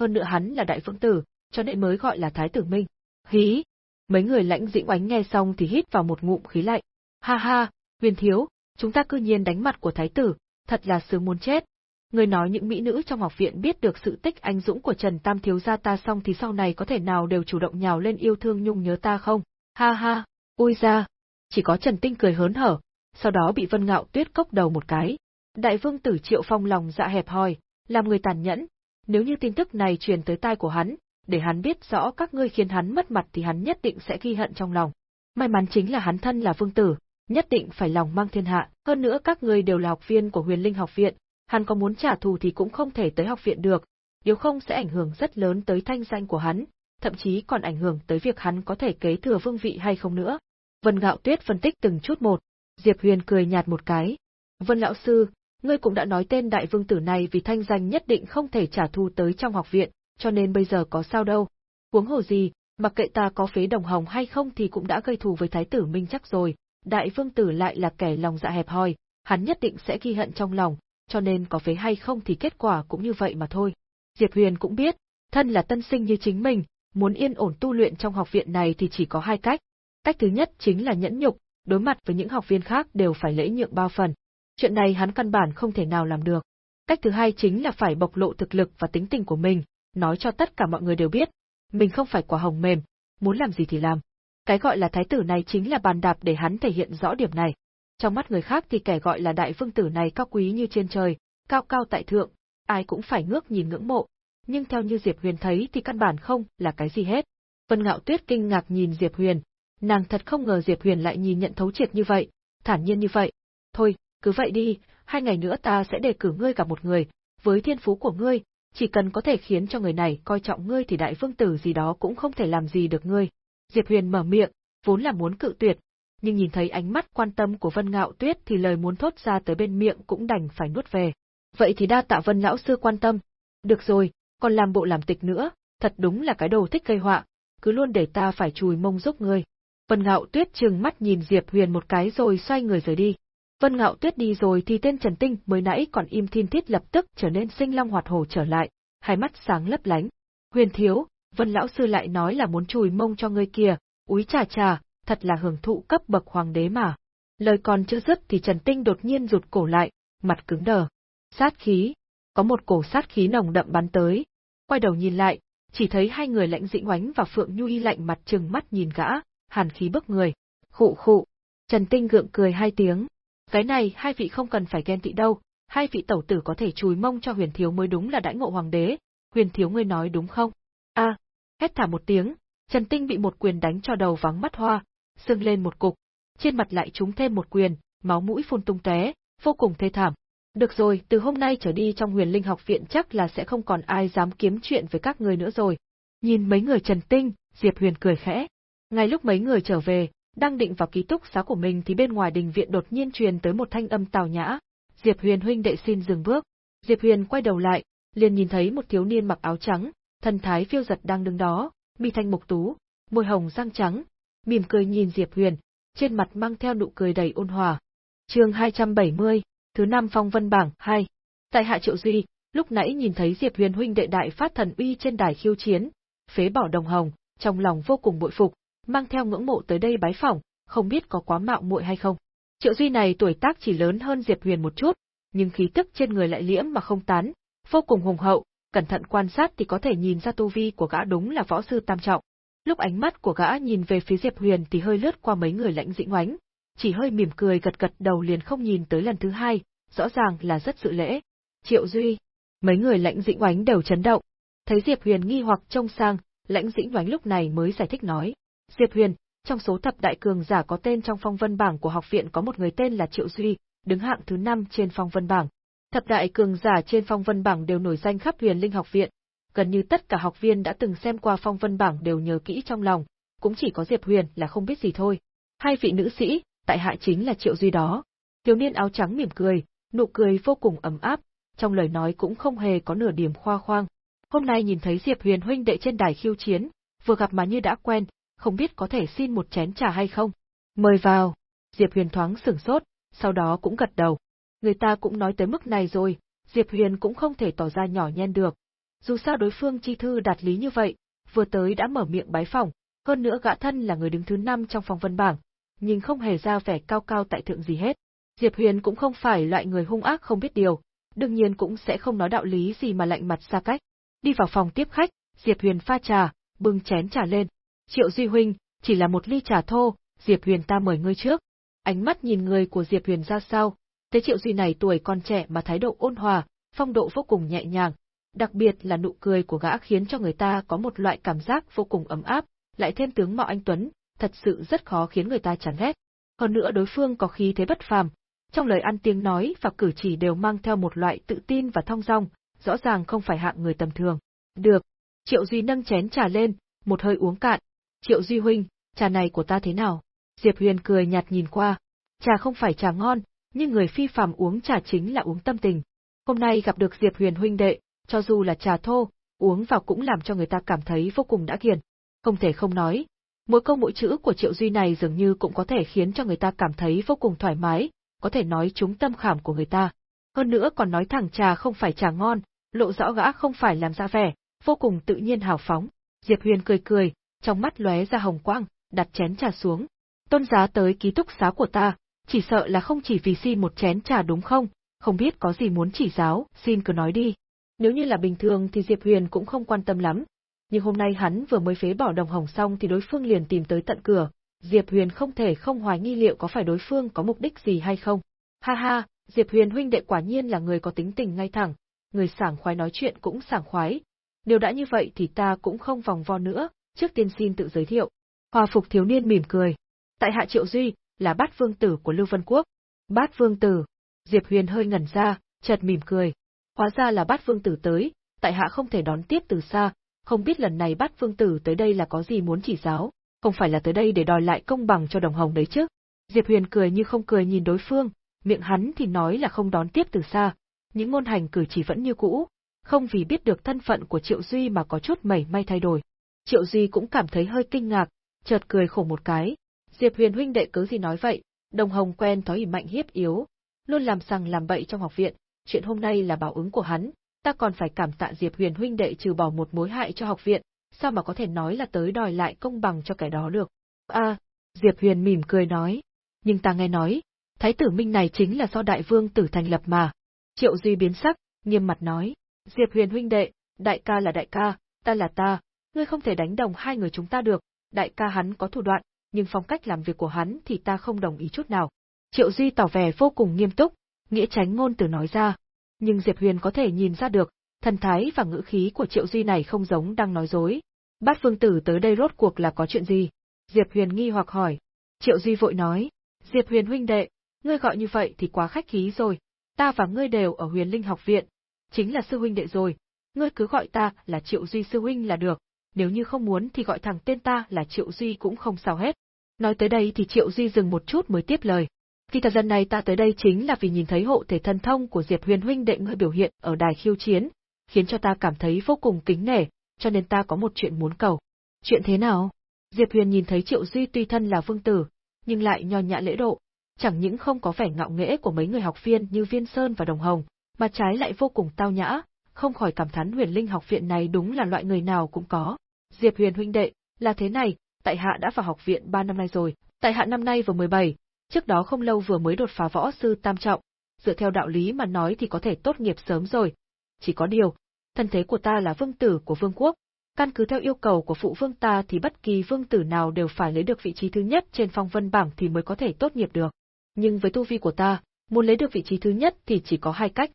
Hơn nữa hắn là đại vương tử, cho nên mới gọi là Thái tử Minh. Hí! Mấy người lãnh dĩnh oánh nghe xong thì hít vào một ngụm khí lạnh. Ha ha, huyền thiếu, chúng ta cư nhiên đánh mặt của thái tử, thật là sướng muốn chết. Người nói những mỹ nữ trong học viện biết được sự tích anh dũng của Trần Tam thiếu gia ta xong thì sau này có thể nào đều chủ động nhào lên yêu thương nhung nhớ ta không? Ha ha, ui ra. Chỉ có Trần Tinh cười hớn hở, sau đó bị Vân Ngạo Tuyết cốc đầu một cái. Đại vương tử Triệu Phong lòng dạ hẹp hòi, làm người tàn nhẫn, nếu như tin tức này truyền tới tai của hắn, để hắn biết rõ các ngươi khiến hắn mất mặt thì hắn nhất định sẽ ghi hận trong lòng. May mắn chính là hắn thân là vương tử, nhất định phải lòng mang thiên hạ, hơn nữa các ngươi đều là học viên của huyền linh học viện, hắn có muốn trả thù thì cũng không thể tới học viện được, nếu không sẽ ảnh hưởng rất lớn tới thanh danh của hắn, thậm chí còn ảnh hưởng tới việc hắn có thể kế thừa vương vị hay không nữa. Vân Gạo Tuyết phân tích từng chút một, Diệp Huyền cười nhạt một cái. Vân lão sư, ngươi cũng đã nói tên đại vương tử này vì thanh danh nhất định không thể trả thù tới trong học viện, cho nên bây giờ có sao đâu. Huống hồ gì, mặc kệ ta có phế đồng hồng hay không thì cũng đã gây thù với thái tử Minh chắc rồi, đại vương tử lại là kẻ lòng dạ hẹp hòi, hắn nhất định sẽ ghi hận trong lòng, cho nên có phế hay không thì kết quả cũng như vậy mà thôi. Diệp Huyền cũng biết, thân là tân sinh như chính mình, muốn yên ổn tu luyện trong học viện này thì chỉ có hai cách. Cách thứ nhất chính là nhẫn nhục, đối mặt với những học viên khác đều phải lễ nhượng bao phần. Chuyện này hắn căn bản không thể nào làm được. Cách thứ hai chính là phải bộc lộ thực lực và tính tình của mình, nói cho tất cả mọi người đều biết, mình không phải quả hồng mềm, muốn làm gì thì làm. Cái gọi là thái tử này chính là bàn đạp để hắn thể hiện rõ điểm này. Trong mắt người khác thì kẻ gọi là đại vương tử này cao quý như trên trời, cao cao tại thượng, ai cũng phải ngước nhìn ngưỡng mộ, nhưng theo như Diệp Huyền thấy thì căn bản không là cái gì hết. Vân Ngạo Tuyết kinh ngạc nhìn Diệp Huyền, nàng thật không ngờ Diệp Huyền lại nhìn nhận thấu triệt như vậy, thản nhiên như vậy. Thôi, cứ vậy đi, hai ngày nữa ta sẽ đề cử ngươi gặp một người, với thiên phú của ngươi, chỉ cần có thể khiến cho người này coi trọng ngươi thì đại vương tử gì đó cũng không thể làm gì được ngươi. Diệp Huyền mở miệng, vốn là muốn cự tuyệt, nhưng nhìn thấy ánh mắt quan tâm của Vân Ngạo Tuyết thì lời muốn thốt ra tới bên miệng cũng đành phải nuốt về. Vậy thì đa tạ Vân lão sư quan tâm. Được rồi, còn làm bộ làm tịch nữa, thật đúng là cái đồ thích gây họa, cứ luôn để ta phải chùi mông giúp ngươi. Vân Ngạo Tuyết trừng mắt nhìn Diệp Huyền một cái rồi xoay người rời đi. Vân Ngạo Tuyết đi rồi thì tên Trần Tinh mới nãy còn im thiên thiết lập tức trở nên sinh long hoạt hồ trở lại, hai mắt sáng lấp lánh. Huyền thiếu, Vân lão sư lại nói là muốn chùi mông cho ngươi kia, úi trà trà, thật là hưởng thụ cấp bậc hoàng đế mà. Lời còn chưa dứt thì Trần Tinh đột nhiên rụt cổ lại, mặt cứng đờ. Sát khí, có một cổ sát khí nồng đậm bắn tới. Quay đầu nhìn lại, chỉ thấy hai người lãnh dĩnh oánh và Phượng Nhu Y lạnh mặt trừng mắt nhìn gã, hàn khí bức người. Khụ khụ. Trần Tinh gượng cười hai tiếng, cái này hai vị không cần phải ghen tị đâu, hai vị tẩu tử có thể chùi mông cho huyền thiếu mới đúng là đãi ngộ hoàng đế, huyền thiếu ngươi nói đúng không? A à, hét thả một tiếng, Trần Tinh bị một quyền đánh cho đầu vắng mắt hoa, sưng lên một cục, trên mặt lại trúng thêm một quyền, máu mũi phun tung tóe, vô cùng thê thảm. Được rồi, từ hôm nay trở đi trong huyền linh học viện chắc là sẽ không còn ai dám kiếm chuyện với các người nữa rồi. Nhìn mấy người Trần Tinh, Diệp Huyền cười khẽ. Ngay lúc mấy người trở về, đang định vào ký túc xá của mình thì bên ngoài đình viện đột nhiên truyền tới một thanh âm tào nhã. Diệp Huyền huynh đệ xin dừng bước. Diệp Huyền quay đầu lại, liền nhìn thấy một thiếu niên mặc áo trắng, thân thái phiêu giật đang đứng đó, mi thanh mục tú, môi hồng răng trắng, mỉm cười nhìn Diệp Huyền, trên mặt mang theo nụ cười đầy ôn hòa. Chương 270, thứ năm phong vân bảng 2. Tại hạ Triệu Duy, lúc nãy nhìn thấy Diệp Huyền huynh đệ đại phát thần uy trên đài khiêu chiến, phế bỏ đồng hồng, trong lòng vô cùng bội phục, mang theo ngưỡng mộ tới đây bái phỏng, không biết có quá mạo muội hay không. Triệu Duy này tuổi tác chỉ lớn hơn Diệp Huyền một chút, nhưng khí tức trên người lại liễm mà không tán, vô cùng hùng hậu, cẩn thận quan sát thì có thể nhìn ra tu vi của gã đúng là võ sư tam trọng. Lúc ánh mắt của gã nhìn về phía Diệp Huyền thì hơi lướt qua mấy người lãnh dĩnh oánh, chỉ hơi mỉm cười gật gật đầu liền không nhìn tới lần thứ hai, rõ ràng là rất sự lễ. Triệu Duy, mấy người lãnh dĩnh oánh đều chấn động. Thấy Diệp Huyền nghi hoặc trông sang, Lãnh Dĩnh Oánh lúc này mới giải thích nói. Diệp Huyền, trong số thập đại cường giả có tên trong phong vân bảng của học viện có một người tên là Triệu Duy, đứng hạng thứ 5 trên phong vân bảng. Thập đại cường giả trên phong vân bảng đều nổi danh khắp huyền linh học viện. Gần như tất cả học viên đã từng xem qua phong vân bảng đều nhớ kỹ trong lòng, cũng chỉ có Diệp Huyền là không biết gì thôi. Hai vị nữ sĩ, tại hạ chính là Triệu Duy đó. Thiếu niên áo trắng mỉm cười, nụ cười vô cùng ấm áp, trong lời nói cũng không hề có nửa điểm khoa khoang. Hôm nay nhìn thấy Diệp Huyền huynh đệ trên đài khiêu chiến, vừa gặp mà như đã quen, không biết có thể xin một chén trà hay không. Mời vào. Diệp Huyền thoáng sửng sốt, sau đó cũng gật đầu. Người ta cũng nói tới mức này rồi, Diệp Huyền cũng không thể tỏ ra nhỏ nhen được. Dù sao đối phương chi thư đạt lý như vậy, vừa tới đã mở miệng bái phỏng, hơn nữa gã thân là người đứng thứ năm trong phòng vân bảng, nhưng không hề ra vẻ cao cao tại thượng gì hết. Diệp Huyền cũng không phải loại người hung ác không biết điều, đương nhiên cũng sẽ không nói đạo lý gì mà lạnh mặt xa cách. Đi vào phòng tiếp khách, Diệp Huyền pha trà, bưng chén trà lên. Triệu Duy Huynh, chỉ là một ly trà thô, Diệp Huyền ta mời ngươi trước. Ánh mắt nhìn người của Diệp Huyền ra sao, thế Triệu Duy này tuổi còn trẻ mà thái độ ôn hòa, phong độ vô cùng nhẹ nhàng, đặc biệt là nụ cười của gã khiến cho người ta có một loại cảm giác vô cùng ấm áp, lại thêm tướng mạo anh Tuấn, thật sự rất khó khiến người ta chán ghét. Hơn nữa đối phương có khí thế bất phàm, trong lời ăn tiếng nói và cử chỉ đều mang theo một loại tự tin và thong dong, rõ ràng không phải hạng người tầm thường. Được. Triệu Duy nâng chén trà lên, một hơi uống cạn. Triệu Duy huynh, trà này của ta thế nào? Diệp Huyền cười nhạt nhìn qua. Trà không phải trà ngon, nhưng người phi phàm uống trà chính là uống tâm tình. Hôm nay gặp được Diệp Huyền huynh đệ, cho dù là trà thô, uống vào cũng làm cho người ta cảm thấy vô cùng đã kiền. Không thể không nói, mỗi câu mỗi chữ của Triệu Duy này dường như cũng có thể khiến cho người ta cảm thấy vô cùng thoải mái, có thể nói trúng tâm khảm của người ta. Hơn nữa còn nói thẳng trà không phải trà ngon, lộ rõ gã không phải làm ra vẻ, vô cùng tự nhiên hào phóng. Diệp Huyền cười cười, trong mắt lóe ra hồng quang, đặt chén trà xuống. Tôn giá tới ký túc xá của ta, chỉ sợ là không chỉ vì xin một chén trà đúng không, không biết có gì muốn chỉ giáo, xin cứ nói đi. Nếu như là bình thường thì Diệp Huyền cũng không quan tâm lắm, nhưng hôm nay hắn vừa mới phế bỏ đồng hồng xong thì đối phương liền tìm tới tận cửa, Diệp Huyền không thể không hoài nghi liệu có phải đối phương có mục đích gì hay không. Ha ha, Diệp Huyền huynh đệ quả nhiên là người có tính tình ngay thẳng, người sảng khoái nói chuyện cũng sảng khoái. Nếu đã như vậy thì ta cũng không vòng vo nữa, trước tiên xin tự giới thiệu. Hòa phục thiếu niên mỉm cười. Tại hạ Triệu Duy, là bát vương tử của Lưu Vân Quốc. Bát vương tử. Diệp Huyền hơi ngẩn ra, chợt mỉm cười. Hóa ra là bát vương tử tới, tại hạ không thể đón tiếp từ xa, không biết lần này bát vương tử tới đây là có gì muốn chỉ giáo không phải là tới đây để đòi lại công bằng cho đồng hồng đấy chứ. Diệp Huyền cười như không cười nhìn đối phương, miệng hắn thì nói là không đón tiếp từ xa, những ngôn hành cử chỉ vẫn như cũ, không vì biết được thân phận của Triệu Duy mà có chút mẩy may thay đổi. Triệu Duy cũng cảm thấy hơi kinh ngạc, chợt cười khổ một cái. Diệp Huyền huynh đệ cứ gì nói vậy, đồng hồng quen thói mạnh hiếp yếu, luôn làm sằng làm bậy trong học viện, chuyện hôm nay là báo ứng của hắn, ta còn phải cảm tạ Diệp Huyền huynh đệ trừ bỏ một mối hại cho học viện, sao mà có thể nói là tới đòi lại công bằng cho kẻ đó được. À, Diệp Huyền mỉm cười nói, nhưng ta nghe nói, Thái tử Minh này chính là do đại vương tử thành lập mà. Triệu Duy biến sắc, nghiêm mặt nói, Diệp Huyền huynh đệ, đại ca là đại ca, ta là ta, ngươi không thể đánh đồng hai người chúng ta được, đại ca hắn có thủ đoạn, nhưng phong cách làm việc của hắn thì ta không đồng ý chút nào. Triệu Duy tỏ vẻ vô cùng nghiêm túc, nghĩa tránh ngôn từ nói ra. Nhưng Diệp Huyền có thể nhìn ra được, thần thái và ngữ khí của Triệu Duy này không giống đang nói dối. Bát Phương Tử tới đây rốt cuộc là có chuyện gì? Diệp Huyền nghi hoặc hỏi. Triệu Duy vội nói, Diệp Huyền huynh đệ, ngươi gọi như vậy thì quá khách khí rồi, ta và ngươi đều ở Huyền Linh học viện, chính là sư huynh đệ rồi, ngươi cứ gọi ta là Triệu Duy sư huynh là được, nếu như không muốn thì gọi thẳng tên ta là Triệu Duy cũng không sao hết. Nói tới đây thì Triệu Duy dừng một chút mới tiếp lời. Kỳ thật lần này ta tới đây chính là vì nhìn thấy hộ thể thần thông của Diệp Huyền huynh đệ ngươi biểu hiện ở đài khiêu chiến, khiến cho ta cảm thấy vô cùng kính nể, cho nên ta có một chuyện muốn cầu. Chuyện thế nào? Diệp Huyền nhìn thấy Triệu Duy tuy thân là vương tử, nhưng lại nho nhã lễ độ, chẳng những không có vẻ ngạo nghễ của mấy người học viên như Viên Sơn và Đồng Hồng, mà trái lại vô cùng tao nhã, không khỏi cảm thán huyền linh học viện này đúng là loại người nào cũng có. Diệp Huyền huynh đệ, là thế này, tại hạ đã vào học viện 3 năm nay rồi, tại hạ năm nay vừa 17, trước đó không lâu vừa mới đột phá võ sư tam trọng, dựa theo đạo lý mà nói thì có thể tốt nghiệp sớm rồi. Chỉ có điều, thân thế của ta là vương tử của vương quốc, căn cứ theo yêu cầu của phụ vương ta thì bất kỳ vương tử nào đều phải lấy được vị trí thứ nhất trên phong vân bảng thì mới có thể tốt nghiệp được. Nhưng với tu vi của ta, muốn lấy được vị trí thứ nhất thì chỉ có hai cách.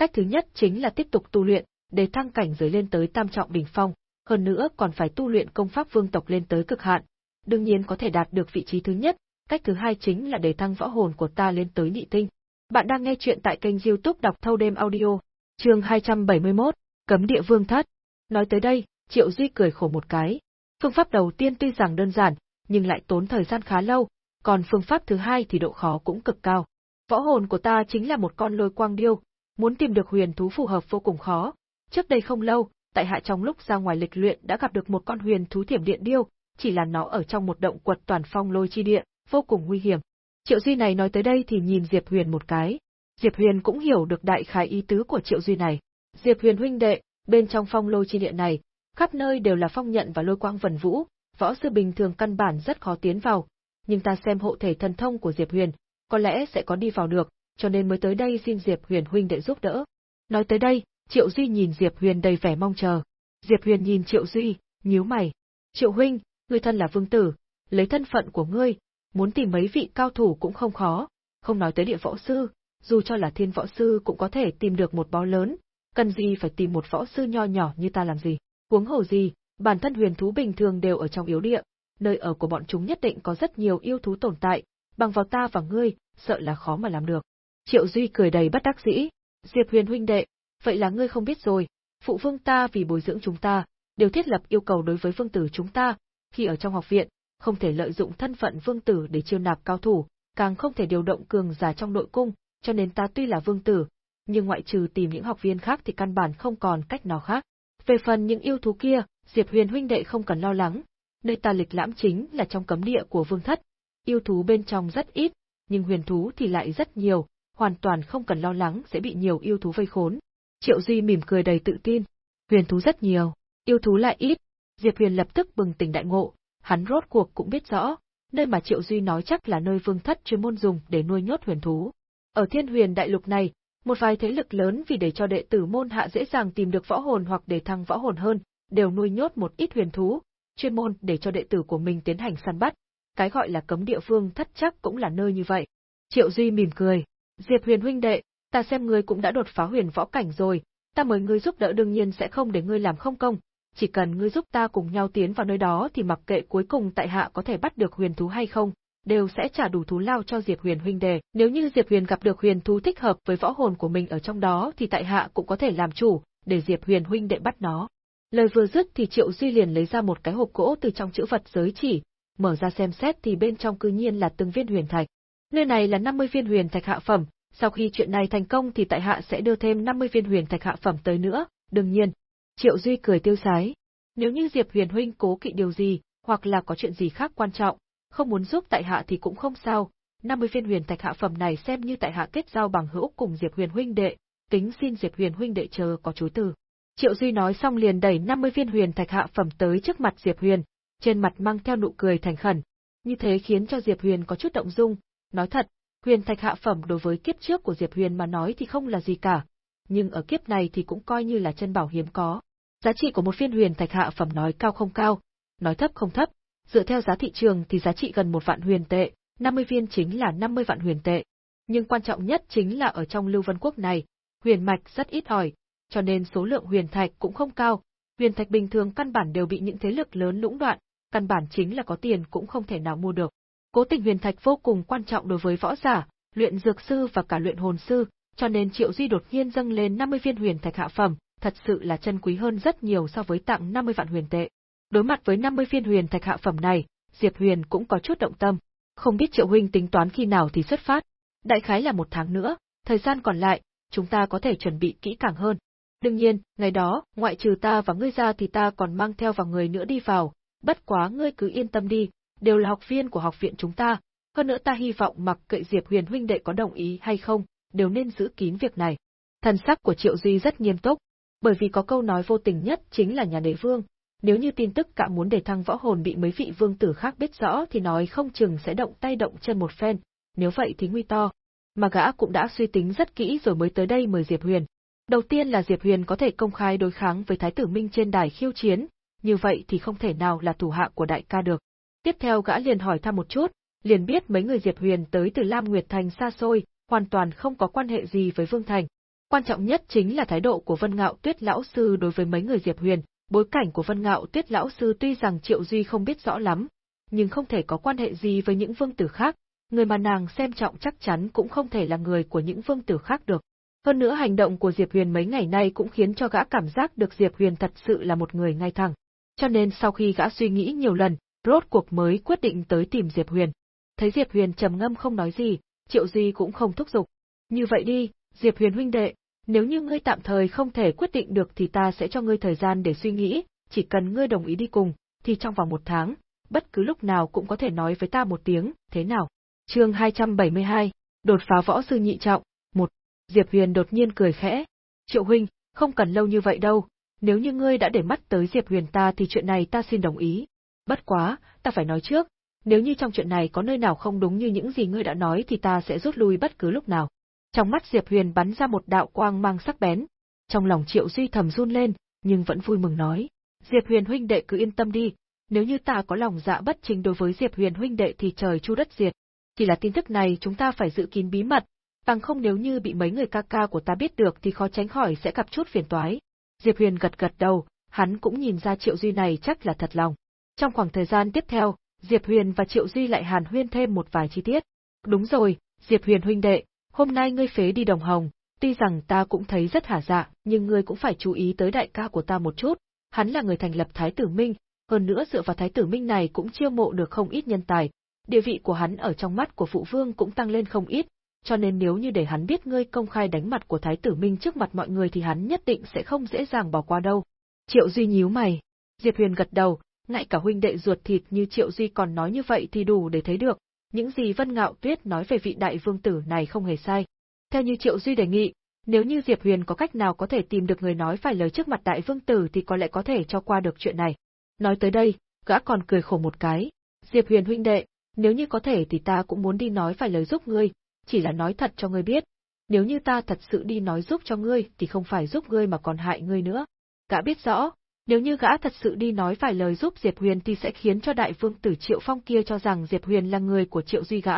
Cách thứ nhất chính là tiếp tục tu luyện, để thăng cảnh giới lên tới tam trọng đỉnh phong, hơn nữa còn phải tu luyện công pháp vương tộc lên tới cực hạn. Đương nhiên có thể đạt được vị trí thứ nhất, cách thứ hai chính là để thăng võ hồn của ta lên tới nhị tinh. Bạn đang nghe chuyện tại kênh youtube đọc thâu đêm audio, chương 271, Cấm địa vương thất. Nói tới đây, Triệu Duy cười khổ một cái. Phương pháp đầu tiên tuy rằng đơn giản, nhưng lại tốn thời gian khá lâu, còn phương pháp thứ hai thì độ khó cũng cực cao. Võ hồn của ta chính là một con lôi quang điêu, muốn tìm được huyền thú phù hợp vô cùng khó. Trước đây không lâu, tại hạ trong lúc ra ngoài lịch luyện đã gặp được một con huyền thú thiểm điện điêu, chỉ là nó ở trong một động quật toàn phong lôi chi địa, vô cùng nguy hiểm. Triệu Duy này nói tới đây thì nhìn Diệp Huyền một cái. Diệp Huyền cũng hiểu được đại khái ý tứ của Triệu Duy này. Diệp Huyền huynh đệ, bên trong phong lôi chi địa này, khắp nơi đều là phong nhận và lôi quang vần vũ, võ sư bình thường căn bản rất khó tiến vào, nhưng ta xem hộ thể thần thông của Diệp Huyền, có lẽ sẽ có đi vào được, cho nên mới tới đây xin Diệp Huyền huynh đệ giúp đỡ. Nói tới đây, Triệu Duy nhìn Diệp Huyền đầy vẻ mong chờ. Diệp Huyền nhìn Triệu Duy, nhíu mày. Triệu huynh, ngươi thân là vương tử, lấy thân phận của ngươi, muốn tìm mấy vị cao thủ cũng không khó, không nói tới địa võ sư, dù cho là thiên võ sư cũng có thể tìm được một bó lớn, cần gì phải tìm một võ sư nho nhỏ như ta làm gì. Huống hồ gì, bản thân huyền thú bình thường đều ở trong yếu địa, nơi ở của bọn chúng nhất định có rất nhiều yêu thú tồn tại, bằng vào ta và ngươi, sợ là khó mà làm được. Triệu Duy cười đầy bất đắc dĩ, Diệp Huyền huynh đệ, vậy là ngươi không biết rồi, phụ vương ta vì bồi dưỡng chúng ta, đều thiết lập yêu cầu đối với vương tử chúng ta, khi ở trong học viện, không thể lợi dụng thân phận vương tử để chiêu nạp cao thủ, càng không thể điều động cường giả trong nội cung, cho nên ta tuy là vương tử, nhưng ngoại trừ tìm những học viên khác thì căn bản không còn cách nào khác. Về phần những yêu thú kia, Diệp Huyền huynh đệ không cần lo lắng, nơi ta lịch lãm chính là trong cấm địa của vương thất. Yêu thú bên trong rất ít, nhưng huyền thú thì lại rất nhiều, hoàn toàn không cần lo lắng sẽ bị nhiều yêu thú vây khốn. Triệu Duy mỉm cười đầy tự tin. Huyền thú rất nhiều, yêu thú lại ít. Diệp Huyền lập tức bừng tỉnh đại ngộ, hắn rốt cuộc cũng biết rõ, nơi mà Triệu Duy nói chắc là nơi vương thất chuyên môn dùng để nuôi nhốt huyền thú. Ở thiên huyền đại lục này, một vài thế lực lớn vì để cho đệ tử môn hạ dễ dàng tìm được võ hồn hoặc để thăng võ hồn hơn, đều nuôi nhốt một ít huyền thú, chuyên môn để cho đệ tử của mình tiến hành săn bắt. Cái gọi là cấm địa phương thất chắc cũng là nơi như vậy. Triệu Duy mỉm cười, Diệp Huyền huynh đệ, ta xem ngươi cũng đã đột phá huyền võ cảnh rồi, ta mời ngươi giúp đỡ đương nhiên sẽ không để ngươi làm không công, chỉ cần ngươi giúp ta cùng nhau tiến vào nơi đó thì mặc kệ cuối cùng tại hạ có thể bắt được huyền thú hay không, đều sẽ trả đủ thú lao cho Diệp Huyền huynh đệ. Nếu như Diệp Huyền gặp được huyền thú thích hợp với võ hồn của mình ở trong đó thì tại hạ cũng có thể làm chủ, để Diệp Huyền huynh đệ bắt nó. Lời vừa dứt thì Triệu Duy liền lấy ra một cái hộp gỗ từ trong chữ vật giới chỉ, mở ra xem xét thì bên trong cư nhiên là từng viên huyền thạch. Nơi này là 50 viên huyền thạch hạ phẩm, sau khi chuyện này thành công thì tại hạ sẽ đưa thêm 50 viên huyền thạch hạ phẩm tới nữa, đương nhiên. Triệu Duy cười tiêu sái. Nếu như Diệp Huyền huynh cố kỵ điều gì, hoặc là có chuyện gì khác quan trọng, không muốn giúp tại hạ thì cũng không sao, 50 viên huyền thạch hạ phẩm này xem như tại hạ kết giao bằng hữu cùng Diệp Huyền huynh đệ, kính xin Diệp Huyền huynh đệ chờ có chối từ. Triệu Duy nói xong liền đẩy 50 viên huyền thạch hạ phẩm tới trước mặt Diệp Huyền, trên mặt mang theo nụ cười thành khẩn. Như thế khiến cho Diệp Huyền có chút động dung, nói thật, huyền thạch hạ phẩm đối với kiếp trước của Diệp Huyền mà nói thì không là gì cả, nhưng ở kiếp này thì cũng coi như là chân bảo hiếm có. Giá trị của một viên huyền thạch hạ phẩm nói cao không cao, nói thấp không thấp, dựa theo giá thị trường thì giá trị gần một vạn huyền tệ, 50 viên chính là 50 vạn huyền tệ. Nhưng quan trọng nhất chính là ở trong Lưu Vân Quốc này, huyền mạch rất ít ỏi, cho nên số lượng huyền thạch cũng không cao, huyền thạch bình thường căn bản đều bị những thế lực lớn lũng đoạn, căn bản chính là có tiền cũng không thể nào mua được. Cố tình huyền thạch vô cùng quan trọng đối với võ giả, luyện dược sư và cả luyện hồn sư, cho nên Triệu Duy đột nhiên dâng lên 50 viên huyền thạch hạ phẩm, thật sự là chân quý hơn rất nhiều so với tặng 50 vạn huyền tệ. Đối mặt với 50 viên huyền thạch hạ phẩm này, Diệp Huyền cũng có chút động tâm, không biết Triệu huynh tính toán khi nào thì xuất phát. Đại khái là một tháng nữa, thời gian còn lại, chúng ta có thể chuẩn bị kỹ càng hơn. Đương nhiên, ngày đó, ngoại trừ ta và ngươi ra thì ta còn mang theo vào người nữa đi vào, bất quá ngươi cứ yên tâm đi, đều là học viên của học viện chúng ta, hơn nữa ta hy vọng mặc kệ Diệp Huyền huynh đệ có đồng ý hay không, đều nên giữ kín việc này. Thần sắc của Triệu Duy rất nghiêm túc, bởi vì có câu nói vô tình nhất chính là nhà đế vương, nếu như tin tức cả muốn để thăng võ hồn bị mấy vị vương tử khác biết rõ thì nói không chừng sẽ động tay động chân một phen, nếu vậy thì nguy to. Mà gã cũng đã suy tính rất kỹ rồi mới tới đây mời Diệp Huyền. Đầu tiên là Diệp Huyền có thể công khai đối kháng với Thái tử Minh trên đài khiêu chiến, như vậy thì không thể nào là thủ hạ của đại ca được. Tiếp theo gã liền hỏi thăm một chút, liền biết mấy người Diệp Huyền tới từ Lam Nguyệt Thành xa xôi, hoàn toàn không có quan hệ gì với Vương Thành. Quan trọng nhất chính là thái độ của Vân Ngạo Tuyết lão sư đối với mấy người Diệp Huyền, bối cảnh của Vân Ngạo Tuyết lão sư tuy rằng Triệu Duy không biết rõ lắm, nhưng không thể có quan hệ gì với những vương tử khác, người mà nàng xem trọng chắc chắn cũng không thể là người của những vương tử khác được. Hơn nữa hành động của Diệp Huyền mấy ngày nay cũng khiến cho gã cảm giác được Diệp Huyền thật sự là một người ngay thẳng. Cho nên sau khi gã suy nghĩ nhiều lần, rốt cuộc mới quyết định tới tìm Diệp Huyền. Thấy Diệp Huyền trầm ngâm không nói gì, Triệu Duy cũng không thúc giục. Như vậy đi, Diệp Huyền huynh đệ, nếu như ngươi tạm thời không thể quyết định được thì ta sẽ cho ngươi thời gian để suy nghĩ, chỉ cần ngươi đồng ý đi cùng, thì trong vòng một tháng, bất cứ lúc nào cũng có thể nói với ta một tiếng, thế nào? Chương 272, đột phá võ sư nhị trọng, một. Diệp Huyền đột nhiên cười khẽ. Triệu huynh, không cần lâu như vậy đâu, nếu như ngươi đã để mắt tới Diệp Huyền ta thì chuyện này ta xin đồng ý. Bất quá, ta phải nói trước, nếu như trong chuyện này có nơi nào không đúng như những gì ngươi đã nói thì ta sẽ rút lui bất cứ lúc nào. Trong mắt Diệp Huyền bắn ra một đạo quang mang sắc bén. Trong lòng Triệu Duy thầm run lên, nhưng vẫn vui mừng nói. Diệp Huyền huynh đệ cứ yên tâm đi, nếu như ta có lòng dạ bất chính đối với Diệp Huyền huynh đệ thì trời chu đất diệt. Chỉ là tin tức này chúng ta phải giữ kín bí mật, bằng không nếu như bị mấy người ca ca của ta biết được thì khó tránh khỏi sẽ gặp chút phiền toái. Diệp Huyền gật gật đầu, hắn cũng nhìn ra Triệu Duy này chắc là thật lòng. Trong khoảng thời gian tiếp theo, Diệp Huyền và Triệu Duy lại hàn huyên thêm một vài chi tiết. Đúng rồi, Diệp Huyền huynh đệ, hôm nay ngươi phế đi đồng hồng, tuy rằng ta cũng thấy rất hả dạ, nhưng ngươi cũng phải chú ý tới đại ca của ta một chút, hắn là người thành lập Thái tử Minh, hơn nữa dựa vào Thái tử Minh này cũng chiêu mộ được không ít nhân tài, địa vị của hắn ở trong mắt của phụ vương cũng tăng lên không ít, cho nên nếu như để hắn biết ngươi công khai đánh mặt của Thái tử Minh trước mặt mọi người thì hắn nhất định sẽ không dễ dàng bỏ qua đâu. Triệu Duy nhíu mày. Diệp Huyền gật đầu, ngay cả huynh đệ ruột thịt như Triệu Duy còn nói như vậy thì đủ để thấy được, những gì Vân Ngạo Tuyết nói về vị đại vương tử này không hề sai. Theo như Triệu Duy đề nghị, nếu như Diệp Huyền có cách nào có thể tìm được người nói phải lời trước mặt đại vương tử thì có lẽ có thể cho qua được chuyện này. Nói tới đây, gã còn cười khổ một cái. Diệp Huyền huynh đệ, nếu như có thể thì ta cũng muốn đi nói phải lời giúp ngươi, chỉ là nói thật cho ngươi biết. Nếu như ta thật sự đi nói giúp cho ngươi thì không phải giúp ngươi mà còn hại ngươi nữa. Gã biết rõ, nếu như gã thật sự đi nói vài lời giúp Diệp Huyền thì sẽ khiến cho đại vương tử Triệu Phong kia cho rằng Diệp Huyền là người của Triệu Duy gã,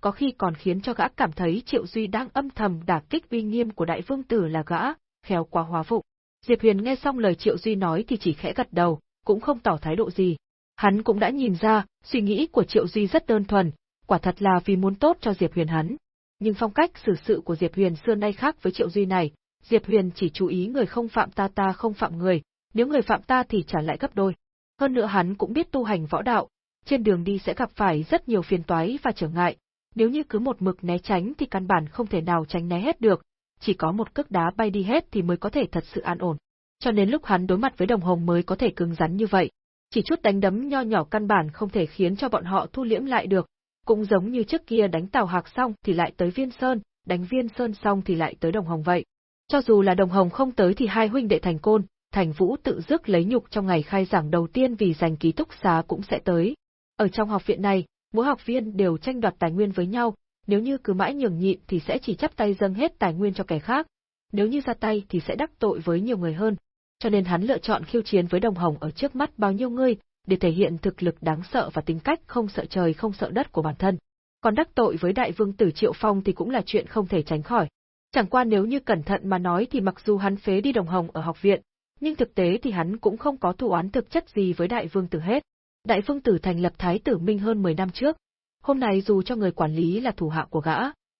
có khi còn khiến cho gã cảm thấy Triệu Duy đang âm thầm đả kích uy nghiêm của đại vương tử là gã, khéo quá hóa vụ. Diệp Huyền nghe xong lời Triệu Duy nói thì chỉ khẽ gật đầu, cũng không tỏ thái độ gì. Hắn cũng đã nhìn ra, suy nghĩ của Triệu Duy rất đơn thuần, quả thật là vì muốn tốt cho Diệp Huyền hắn. Nhưng phong cách xử sự của Diệp Huyền xưa nay khác với Triệu Duy này, Diệp Huyền chỉ chú ý người không phạm ta ta không phạm người, nếu người phạm ta thì trả lại gấp đôi. Hơn nữa hắn cũng biết tu hành võ đạo, trên đường đi sẽ gặp phải rất nhiều phiền toái và trở ngại, nếu như cứ một mực né tránh thì căn bản không thể nào tránh né hết được, chỉ có một cước đá bay đi hết thì mới có thể thật sự an ổn. Cho nên lúc hắn đối mặt với đồng hồng mới có thể cứng rắn như vậy. Chỉ chút đánh đấm nho nhỏ căn bản không thể khiến cho bọn họ thu liễm lại được, cũng giống như trước kia đánh Tào Hạc xong thì lại tới Viên Sơn, đánh Viên Sơn xong thì lại tới Đồng Hồng vậy. Cho dù là Đồng Hồng không tới thì hai huynh đệ thành côn, Thành Vũ tự dứt lấy nhục trong ngày khai giảng đầu tiên vì giành ký túc xá cũng sẽ tới. Ở trong học viện này, mỗi học viên đều tranh đoạt tài nguyên với nhau, nếu như cứ mãi nhường nhịn thì sẽ chỉ chấp tay dâng hết tài nguyên cho kẻ khác, nếu như ra tay thì sẽ đắc tội với nhiều người hơn. Cho nên hắn lựa chọn khiêu chiến với Đồng Hồng ở trước mắt bao nhiêu người, để thể hiện thực lực đáng sợ và tính cách không sợ trời không sợ đất của bản thân. Còn đắc tội với đại vương tử Triệu Phong thì cũng là chuyện không thể tránh khỏi. Chẳng qua nếu như cẩn thận mà nói thì mặc dù hắn phế đi Đồng Hồng ở học viện, nhưng thực tế thì hắn cũng không có thù oán thực chất gì với đại vương tử hết. Đại vương tử thành lập thái tử Minh hơn 10 năm trước. Hôm nay dù cho người quản lý là thủ hạ của gã,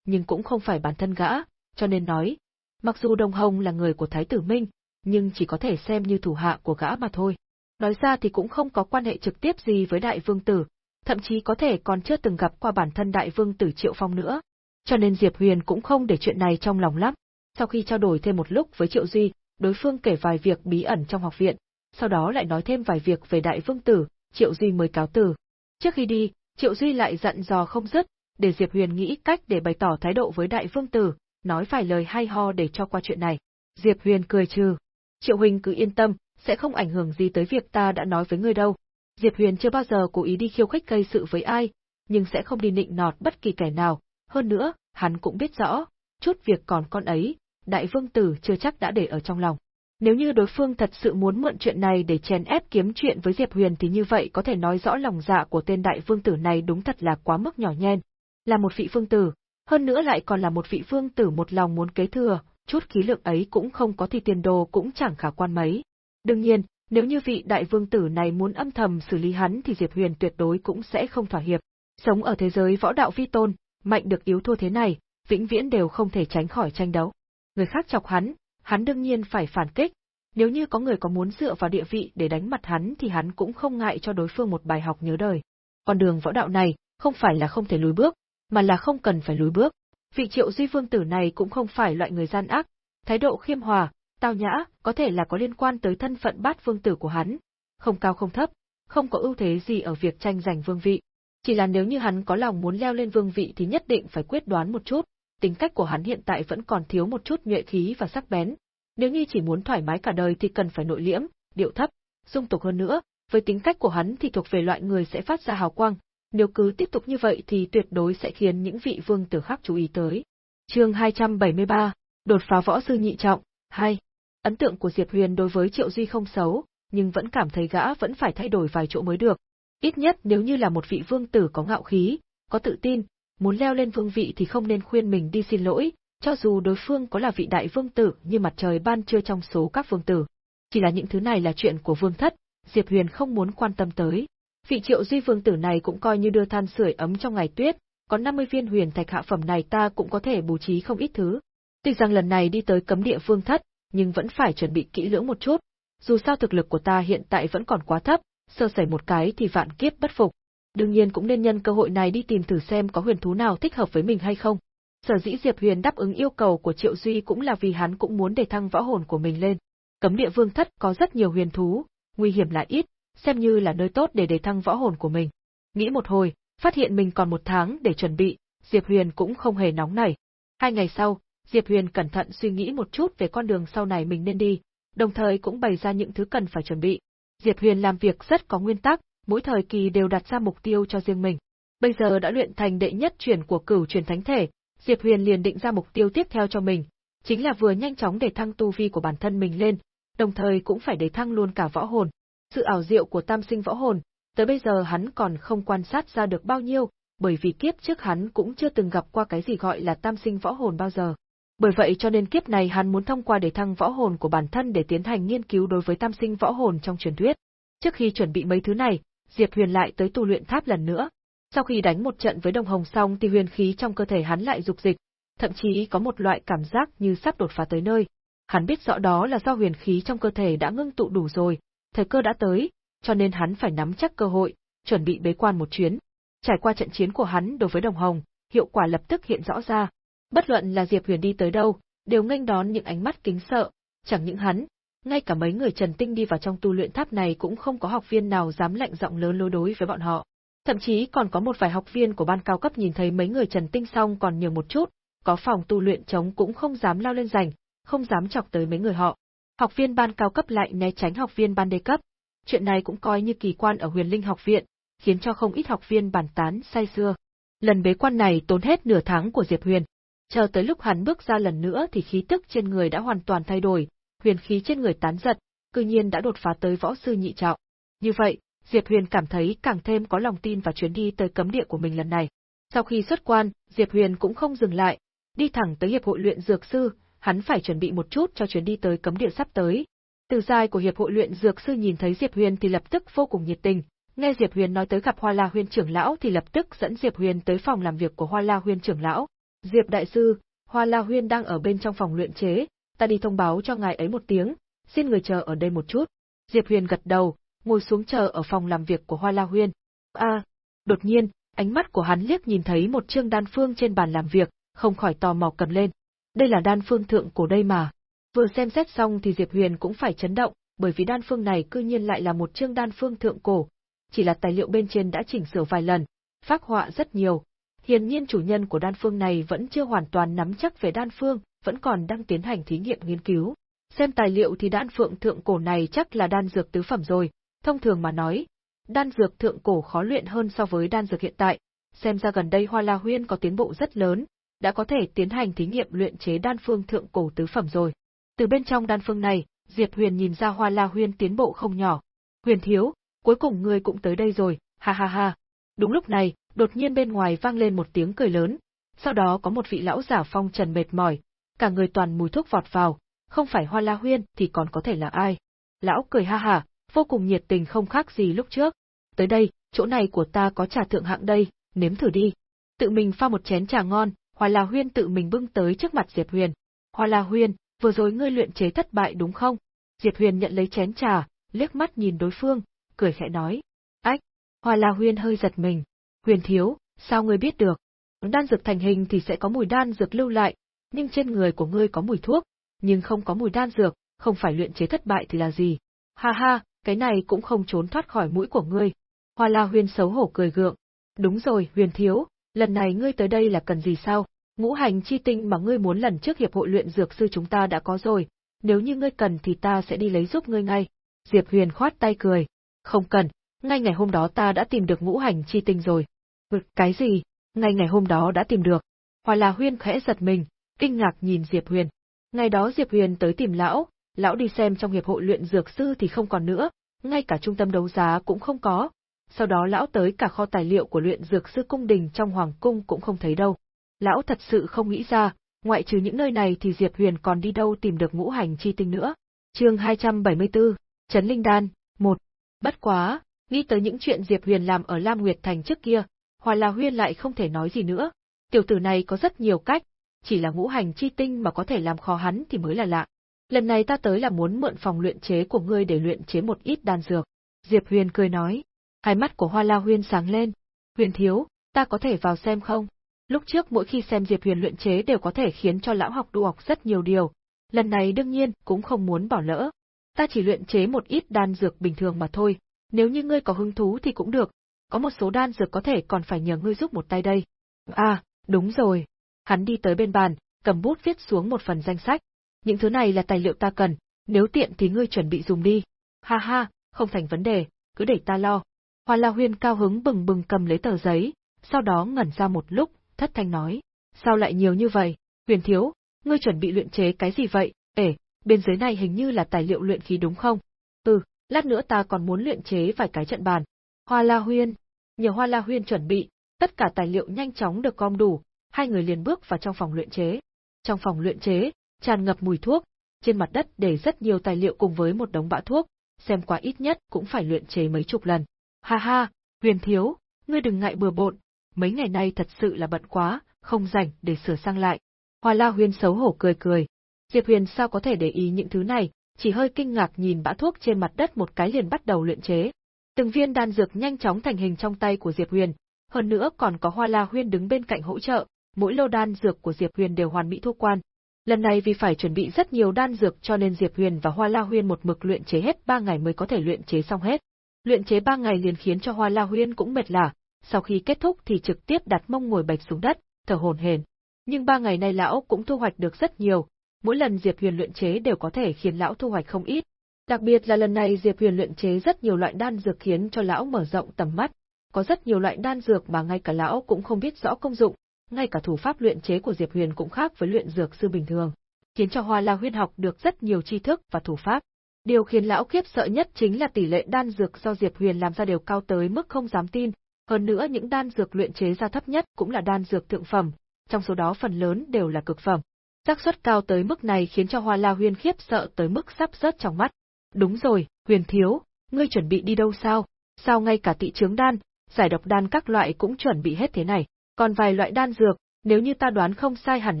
nhưng cũng không phải bản thân gã, cho nên nói, mặc dù Đồng Hồng là người của thái tử Minh, nhưng chỉ có thể xem như thủ hạ của gã mà thôi. Nói ra thì cũng không có quan hệ trực tiếp gì với đại vương tử, thậm chí có thể còn chưa từng gặp qua bản thân đại vương tử Triệu Phong nữa. Cho nên Diệp Huyền cũng không để chuyện này trong lòng lắm. Sau khi trao đổi thêm một lúc với Triệu Duy, đối phương kể vài việc bí ẩn trong học viện, sau đó lại nói thêm vài việc về đại vương tử, Triệu Duy mới cáo từ. Trước khi đi, Triệu Duy lại dặn dò không dứt, để Diệp Huyền nghĩ cách để bày tỏ thái độ với đại vương tử, nói vài lời hay ho để cho qua chuyện này. Diệp Huyền cười trừ. Triệu Huỳnh cứ yên tâm, sẽ không ảnh hưởng gì tới việc ta đã nói với ngươi đâu. Diệp Huyền chưa bao giờ cố ý đi khiêu khích gây sự với ai, nhưng sẽ không đi nịnh nọt bất kỳ kẻ nào, hơn nữa, hắn cũng biết rõ, chút việc còn con ấy, đại vương tử chưa chắc đã để ở trong lòng. Nếu như đối phương thật sự muốn mượn chuyện này để chèn ép kiếm chuyện với Diệp Huyền thì như vậy có thể nói rõ lòng dạ của tên đại vương tử này đúng thật là quá mức nhỏ nhen. Là một vị vương tử, hơn nữa lại còn là một vị vương tử một lòng muốn kế thừa, chút khí lượng ấy cũng không có thì tiền đồ cũng chẳng khả quan mấy. Đương nhiên, nếu như vị đại vương tử này muốn âm thầm xử lý hắn thì Diệp Huyền tuyệt đối cũng sẽ không thỏa hiệp. Sống ở thế giới võ đạo vi tôn, mạnh được yếu thua thế này, vĩnh viễn đều không thể tránh khỏi tranh đấu. Người khác chọc hắn, hắn đương nhiên phải phản kích. Nếu như có người có muốn dựa vào địa vị để đánh mặt hắn thì hắn cũng không ngại cho đối phương một bài học nhớ đời. Con đường võ đạo này, không phải là không thể lùi bước, mà là không cần phải lùi bước. Vị triệu duy vương tử này cũng không phải loại người gian ác, thái độ khiêm hòa, tao nhã, có thể là có liên quan tới thân phận bát vương tử của hắn, không cao không thấp, không có ưu thế gì ở việc tranh giành vương vị. Chỉ là nếu như hắn có lòng muốn leo lên vương vị thì nhất định phải quyết đoán một chút, tính cách của hắn hiện tại vẫn còn thiếu một chút nhuệ khí và sắc bén. Nếu như chỉ muốn thoải mái cả đời thì cần phải nội liễm, điệu thấp, dung tục hơn nữa, với tính cách của hắn thì thuộc về loại người sẽ phát ra hào quang, nếu cứ tiếp tục như vậy thì tuyệt đối sẽ khiến những vị vương tử khác chú ý tới. Chương 273, đột phá võ sư nhị trọng, 2. Ấn tượng của Diệp Huyền đối với Triệu Duy không xấu, nhưng vẫn cảm thấy gã vẫn phải thay đổi vài chỗ mới được. Ít nhất nếu như là một vị vương tử có ngạo khí, có tự tin, muốn leo lên vương vị thì không nên khuyên mình đi xin lỗi, cho dù đối phương có là vị đại vương tử như mặt trời ban trưa trong số các vương tử. Chỉ là những thứ này là chuyện của vương thất, Diệp Huyền không muốn quan tâm tới. Vị triệu duy vương tử này cũng coi như đưa than sưởi ấm trong ngày tuyết, có 50 viên huyền thạch hạ phẩm này ta cũng có thể bố trí không ít thứ. Tuy rằng lần này đi tới cấm địa vương thất, nhưng vẫn phải chuẩn bị kỹ lưỡng một chút. Dù sao thực lực của ta hiện tại vẫn còn quá thấp, sơ sẩy một cái thì vạn kiếp bất phục. Đương nhiên cũng nên nhân cơ hội này đi tìm thử xem có huyền thú nào thích hợp với mình hay không. Sở dĩ Diệp Huyền đáp ứng yêu cầu của Triệu Duy cũng là vì hắn cũng muốn để thăng võ hồn của mình lên. Cấm địa vương thất có rất nhiều huyền thú, nguy hiểm lại ít, xem như là nơi tốt để đề thăng võ hồn của mình. Nghĩ một hồi, phát hiện mình còn một tháng để chuẩn bị, Diệp Huyền cũng không hề nóng nảy. Hai ngày sau, Diệp Huyền cẩn thận suy nghĩ một chút về con đường sau này mình nên đi, đồng thời cũng bày ra những thứ cần phải chuẩn bị. Diệp Huyền làm việc rất có nguyên tắc, mỗi thời kỳ đều đặt ra mục tiêu cho riêng mình. Bây giờ đã luyện thành đệ nhất chuyển của cửu truyền thánh thể, Diệp Huyền liền định ra mục tiêu tiếp theo cho mình, chính là vừa nhanh chóng để thăng tu vi của bản thân mình lên, đồng thời cũng phải để thăng luôn cả võ hồn. Sự ảo diệu của tam sinh võ hồn, tới bây giờ hắn còn không quan sát ra được bao nhiêu, bởi vì kiếp trước hắn cũng chưa từng gặp qua cái gì gọi là tam sinh võ hồn bao giờ. Bởi vậy cho nên kiếp này hắn muốn thông qua để thăng võ hồn của bản thân để tiến hành nghiên cứu đối với tam sinh võ hồn trong truyền thuyết. Trước khi chuẩn bị mấy thứ này, Diệp Huyền lại tới tu luyện tháp lần nữa. Sau khi đánh một trận với Đồng Hồng xong thì huyền khí trong cơ thể hắn lại dục dịch, thậm chí có một loại cảm giác như sắp đột phá tới nơi. Hắn biết rõ đó là do huyền khí trong cơ thể đã ngưng tụ đủ rồi, thời cơ đã tới, cho nên hắn phải nắm chắc cơ hội, chuẩn bị bế quan một chuyến. Trải qua trận chiến của hắn đối với Đồng Hồng, hiệu quả lập tức hiện rõ ra. Bất luận là Diệp Huyền đi tới đâu, đều nghênh đón những ánh mắt kính sợ, chẳng những hắn, ngay cả mấy người Trần Tinh đi vào trong tu luyện tháp này cũng không có học viên nào dám lạnh giọng lớn lối đối với bọn họ. Thậm chí còn có một vài học viên của ban cao cấp nhìn thấy mấy người Trần Tinh xong còn nhường một chút, có phòng tu luyện trống cũng không dám lao lên giành, không dám chọc tới mấy người họ. Học viên ban cao cấp lại né tránh học viên ban đề cấp. Chuyện này cũng coi như kỳ quan ở huyền linh học viện, khiến cho không ít học viên bàn tán say xưa. Lần bế quan này tốn hết nửa tháng của Diệp Huyền. Chờ tới lúc hắn bước ra lần nữa thì khí tức trên người đã hoàn toàn thay đổi, huyền khí trên người tán giật, cư nhiên đã đột phá tới võ sư nhị trọng. Như vậy, Diệp Huyền cảm thấy càng thêm có lòng tin vào chuyến đi tới cấm địa của mình lần này. Sau khi xuất quan, Diệp Huyền cũng không dừng lại, đi thẳng tới hiệp hội luyện dược sư, hắn phải chuẩn bị một chút cho chuyến đi tới cấm địa sắp tới. Từ giai của hiệp hội luyện dược sư nhìn thấy Diệp Huyền thì lập tức vô cùng nhiệt tình, nghe Diệp Huyền nói tới gặp Hoa La Huyền trưởng lão thì lập tức dẫn Diệp Huyền tới phòng làm việc của Hoa La Huyền trưởng lão. Diệp đại sư, Hoa La Huyền đang ở bên trong phòng luyện chế, ta đi thông báo cho ngài ấy một tiếng, xin người chờ ở đây một chút. Diệp Huyền gật đầu, ngồi xuống chờ ở phòng làm việc của Hoa La Huyên. A, đột nhiên, ánh mắt của hắn liếc nhìn thấy một chương đan phương trên bàn làm việc, không khỏi tò mò cầm lên. Đây là đan phương thượng cổ đây mà. Vừa xem xét xong thì Diệp Huyền cũng phải chấn động, bởi vì đan phương này cư nhiên lại là một chương đan phương thượng cổ, chỉ là tài liệu bên trên đã chỉnh sửa vài lần, phác họa rất nhiều. Hiển nhiên chủ nhân của đan phương này vẫn chưa hoàn toàn nắm chắc về đan phương, vẫn còn đang tiến hành thí nghiệm nghiên cứu. Xem tài liệu thì đan phượng thượng cổ này chắc là đan dược tứ phẩm rồi, thông thường mà nói, đan dược thượng cổ khó luyện hơn so với đan dược hiện tại, xem ra gần đây Hoa La Huyên có tiến bộ rất lớn, đã có thể tiến hành thí nghiệm luyện chế đan phương thượng cổ tứ phẩm rồi. Từ bên trong đan phương này, Diệp Huyền nhìn ra Hoa La Huyên tiến bộ không nhỏ. Huyền thiếu, cuối cùng ngươi cũng tới đây rồi, ha ha ha. Đúng lúc này, đột nhiên bên ngoài vang lên một tiếng cười lớn, sau đó có một vị lão giả phong trần mệt mỏi, cả người toàn mùi thuốc vọt vào, không phải Hoa La Huyên thì còn có thể là ai. Lão cười ha ha, vô cùng nhiệt tình không khác gì lúc trước. Tới đây, chỗ này của ta có trà thượng hạng đây, nếm thử đi. Tự mình pha một chén trà ngon, Hoa La Huyên tự mình bưng tới trước mặt Diệp Huyền. Hoa La Huyên, vừa rồi ngươi luyện chế thất bại đúng không? Diệp Huyền nhận lấy chén trà, liếc mắt nhìn đối phương, cười khẽ nói. Ách! Hoa La Huyên hơi giật mình. Huyền thiếu, sao ngươi biết được? Đan dược thành hình thì sẽ có mùi đan dược lưu lại, nhưng trên người của ngươi có mùi thuốc, nhưng không có mùi đan dược, không phải luyện chế thất bại thì là gì? Ha ha, cái này cũng không trốn thoát khỏi mũi của ngươi. Hoa La Huyền xấu hổ cười gượng. Đúng rồi, Huyền thiếu, lần này ngươi tới đây là cần gì sao? Ngũ hành chi tinh mà ngươi muốn lần trước hiệp hội luyện dược sư chúng ta đã có rồi, nếu như ngươi cần thì ta sẽ đi lấy giúp ngươi ngay. Diệp Huyền khoát tay cười. Không cần, ngay ngày hôm đó ta đã tìm được ngũ hành chi tinh rồi. Ừ, cái gì? Ngay ngày hôm đó đã tìm được. Hoa La Huyên khẽ giật mình, kinh ngạc nhìn Diệp Huyền. Ngày đó Diệp Huyền tới tìm lão, lão đi xem trong hiệp hội luyện dược sư thì không còn nữa, ngay cả trung tâm đấu giá cũng không có. Sau đó lão tới cả kho tài liệu của luyện dược sư cung đình trong hoàng cung cũng không thấy đâu. Lão thật sự không nghĩ ra, ngoại trừ những nơi này thì Diệp Huyền còn đi đâu tìm được ngũ hành chi tinh nữa. Chương 274, Trấn Linh Đan, 1. Bất quá, nghĩ tới những chuyện Diệp Huyền làm ở Lam Nguyệt Thành trước kia, Hoa La Huyên lại không thể nói gì nữa. Tiểu tử này có rất nhiều cách, chỉ là ngũ hành chi tinh mà có thể làm khó hắn thì mới là lạ. Lần này ta tới là muốn mượn phòng luyện chế của ngươi để luyện chế một ít đan dược. Diệp Huyền cười nói. Hai mắt của Hoa La Huyên sáng lên. Huyền thiếu, ta có thể vào xem không? Lúc trước mỗi khi xem Diệp Huyền luyện chế đều có thể khiến cho lão học đu học rất nhiều điều. Lần này đương nhiên cũng không muốn bỏ lỡ. Ta chỉ luyện chế một ít đan dược bình thường mà thôi. Nếu như ngươi có hứng thú thì cũng được. Có một số đan dược có thể còn phải nhờ ngươi giúp một tay đây. À, đúng rồi. Hắn đi tới bên bàn, cầm bút viết xuống một phần danh sách. Những thứ này là tài liệu ta cần, nếu tiện thì ngươi chuẩn bị dùng đi. Ha ha, không thành vấn đề, cứ để ta lo. Hoa La Huyên cao hứng bừng bừng cầm lấy tờ giấy, sau đó ngẩn ra một lúc, thất thanh nói. Sao lại nhiều như vậy? Huyền thiếu, ngươi chuẩn bị luyện chế cái gì vậy? Ể, bên dưới này hình như là tài liệu luyện khí đúng không? Ừ, lát nữa ta còn muốn luyện chế vài cái trận bàn. Hoa La Huyên. Nhờ Hoa La Huyên chuẩn bị, tất cả tài liệu nhanh chóng được gom đủ, hai người liền bước vào trong phòng luyện chế. Trong phòng luyện chế, tràn ngập mùi thuốc, trên mặt đất để rất nhiều tài liệu cùng với một đống bã thuốc, xem qua ít nhất cũng phải luyện chế mấy chục lần. Ha ha, huyền thiếu, ngươi đừng ngại bừa bộn, mấy ngày nay thật sự là bận quá, không rảnh để sửa sang lại. Hoa La Huyền xấu hổ cười cười. Diệp Huyền sao có thể để ý những thứ này, chỉ hơi kinh ngạc nhìn bã thuốc trên mặt đất một cái liền bắt đầu luyện chế. Từng viên đan dược nhanh chóng thành hình trong tay của Diệp Huyền, hơn nữa còn có Hoa La Huyên đứng bên cạnh hỗ trợ, mỗi lô đan dược của Diệp Huyền đều hoàn mỹ thu quan. Lần này vì phải chuẩn bị rất nhiều đan dược cho nên Diệp Huyền và Hoa La Huyên một mực luyện chế hết 3 ngày mới có thể luyện chế xong hết. Luyện chế 3 ngày liền khiến cho Hoa La Huyên cũng mệt lả, sau khi kết thúc thì trực tiếp đặt mông ngồi bạch xuống đất, thở hổn hển. Nhưng ba ngày nay lão cũng thu hoạch được rất nhiều, mỗi lần Diệp Huyền luyện chế đều có thể khiến lão thu hoạch không ít. Đặc biệt là lần này Diệp Huyền luyện chế rất nhiều loại đan dược khiến cho lão mở rộng tầm mắt, có rất nhiều loại đan dược mà ngay cả lão cũng không biết rõ công dụng, ngay cả thủ pháp luyện chế của Diệp Huyền cũng khác với luyện dược sư bình thường, khiến cho Hoa La Huyên học được rất nhiều tri thức và thủ pháp. Điều khiến lão khiếp sợ nhất chính là tỷ lệ đan dược do Diệp Huyền làm ra đều cao tới mức không dám tin, hơn nữa những đan dược luyện chế ra thấp nhất cũng là đan dược thượng phẩm, trong số đó phần lớn đều là cực phẩm. xác suất cao tới mức này khiến cho Hoa La Huyên khiếp sợ tới mức sắp rớt trong mắt. Đúng rồi, Huyền thiếu, ngươi chuẩn bị đi đâu sao? Sao ngay cả tị trướng đan, giải độc đan các loại cũng chuẩn bị hết thế này? Còn vài loại đan dược, nếu như ta đoán không sai hẳn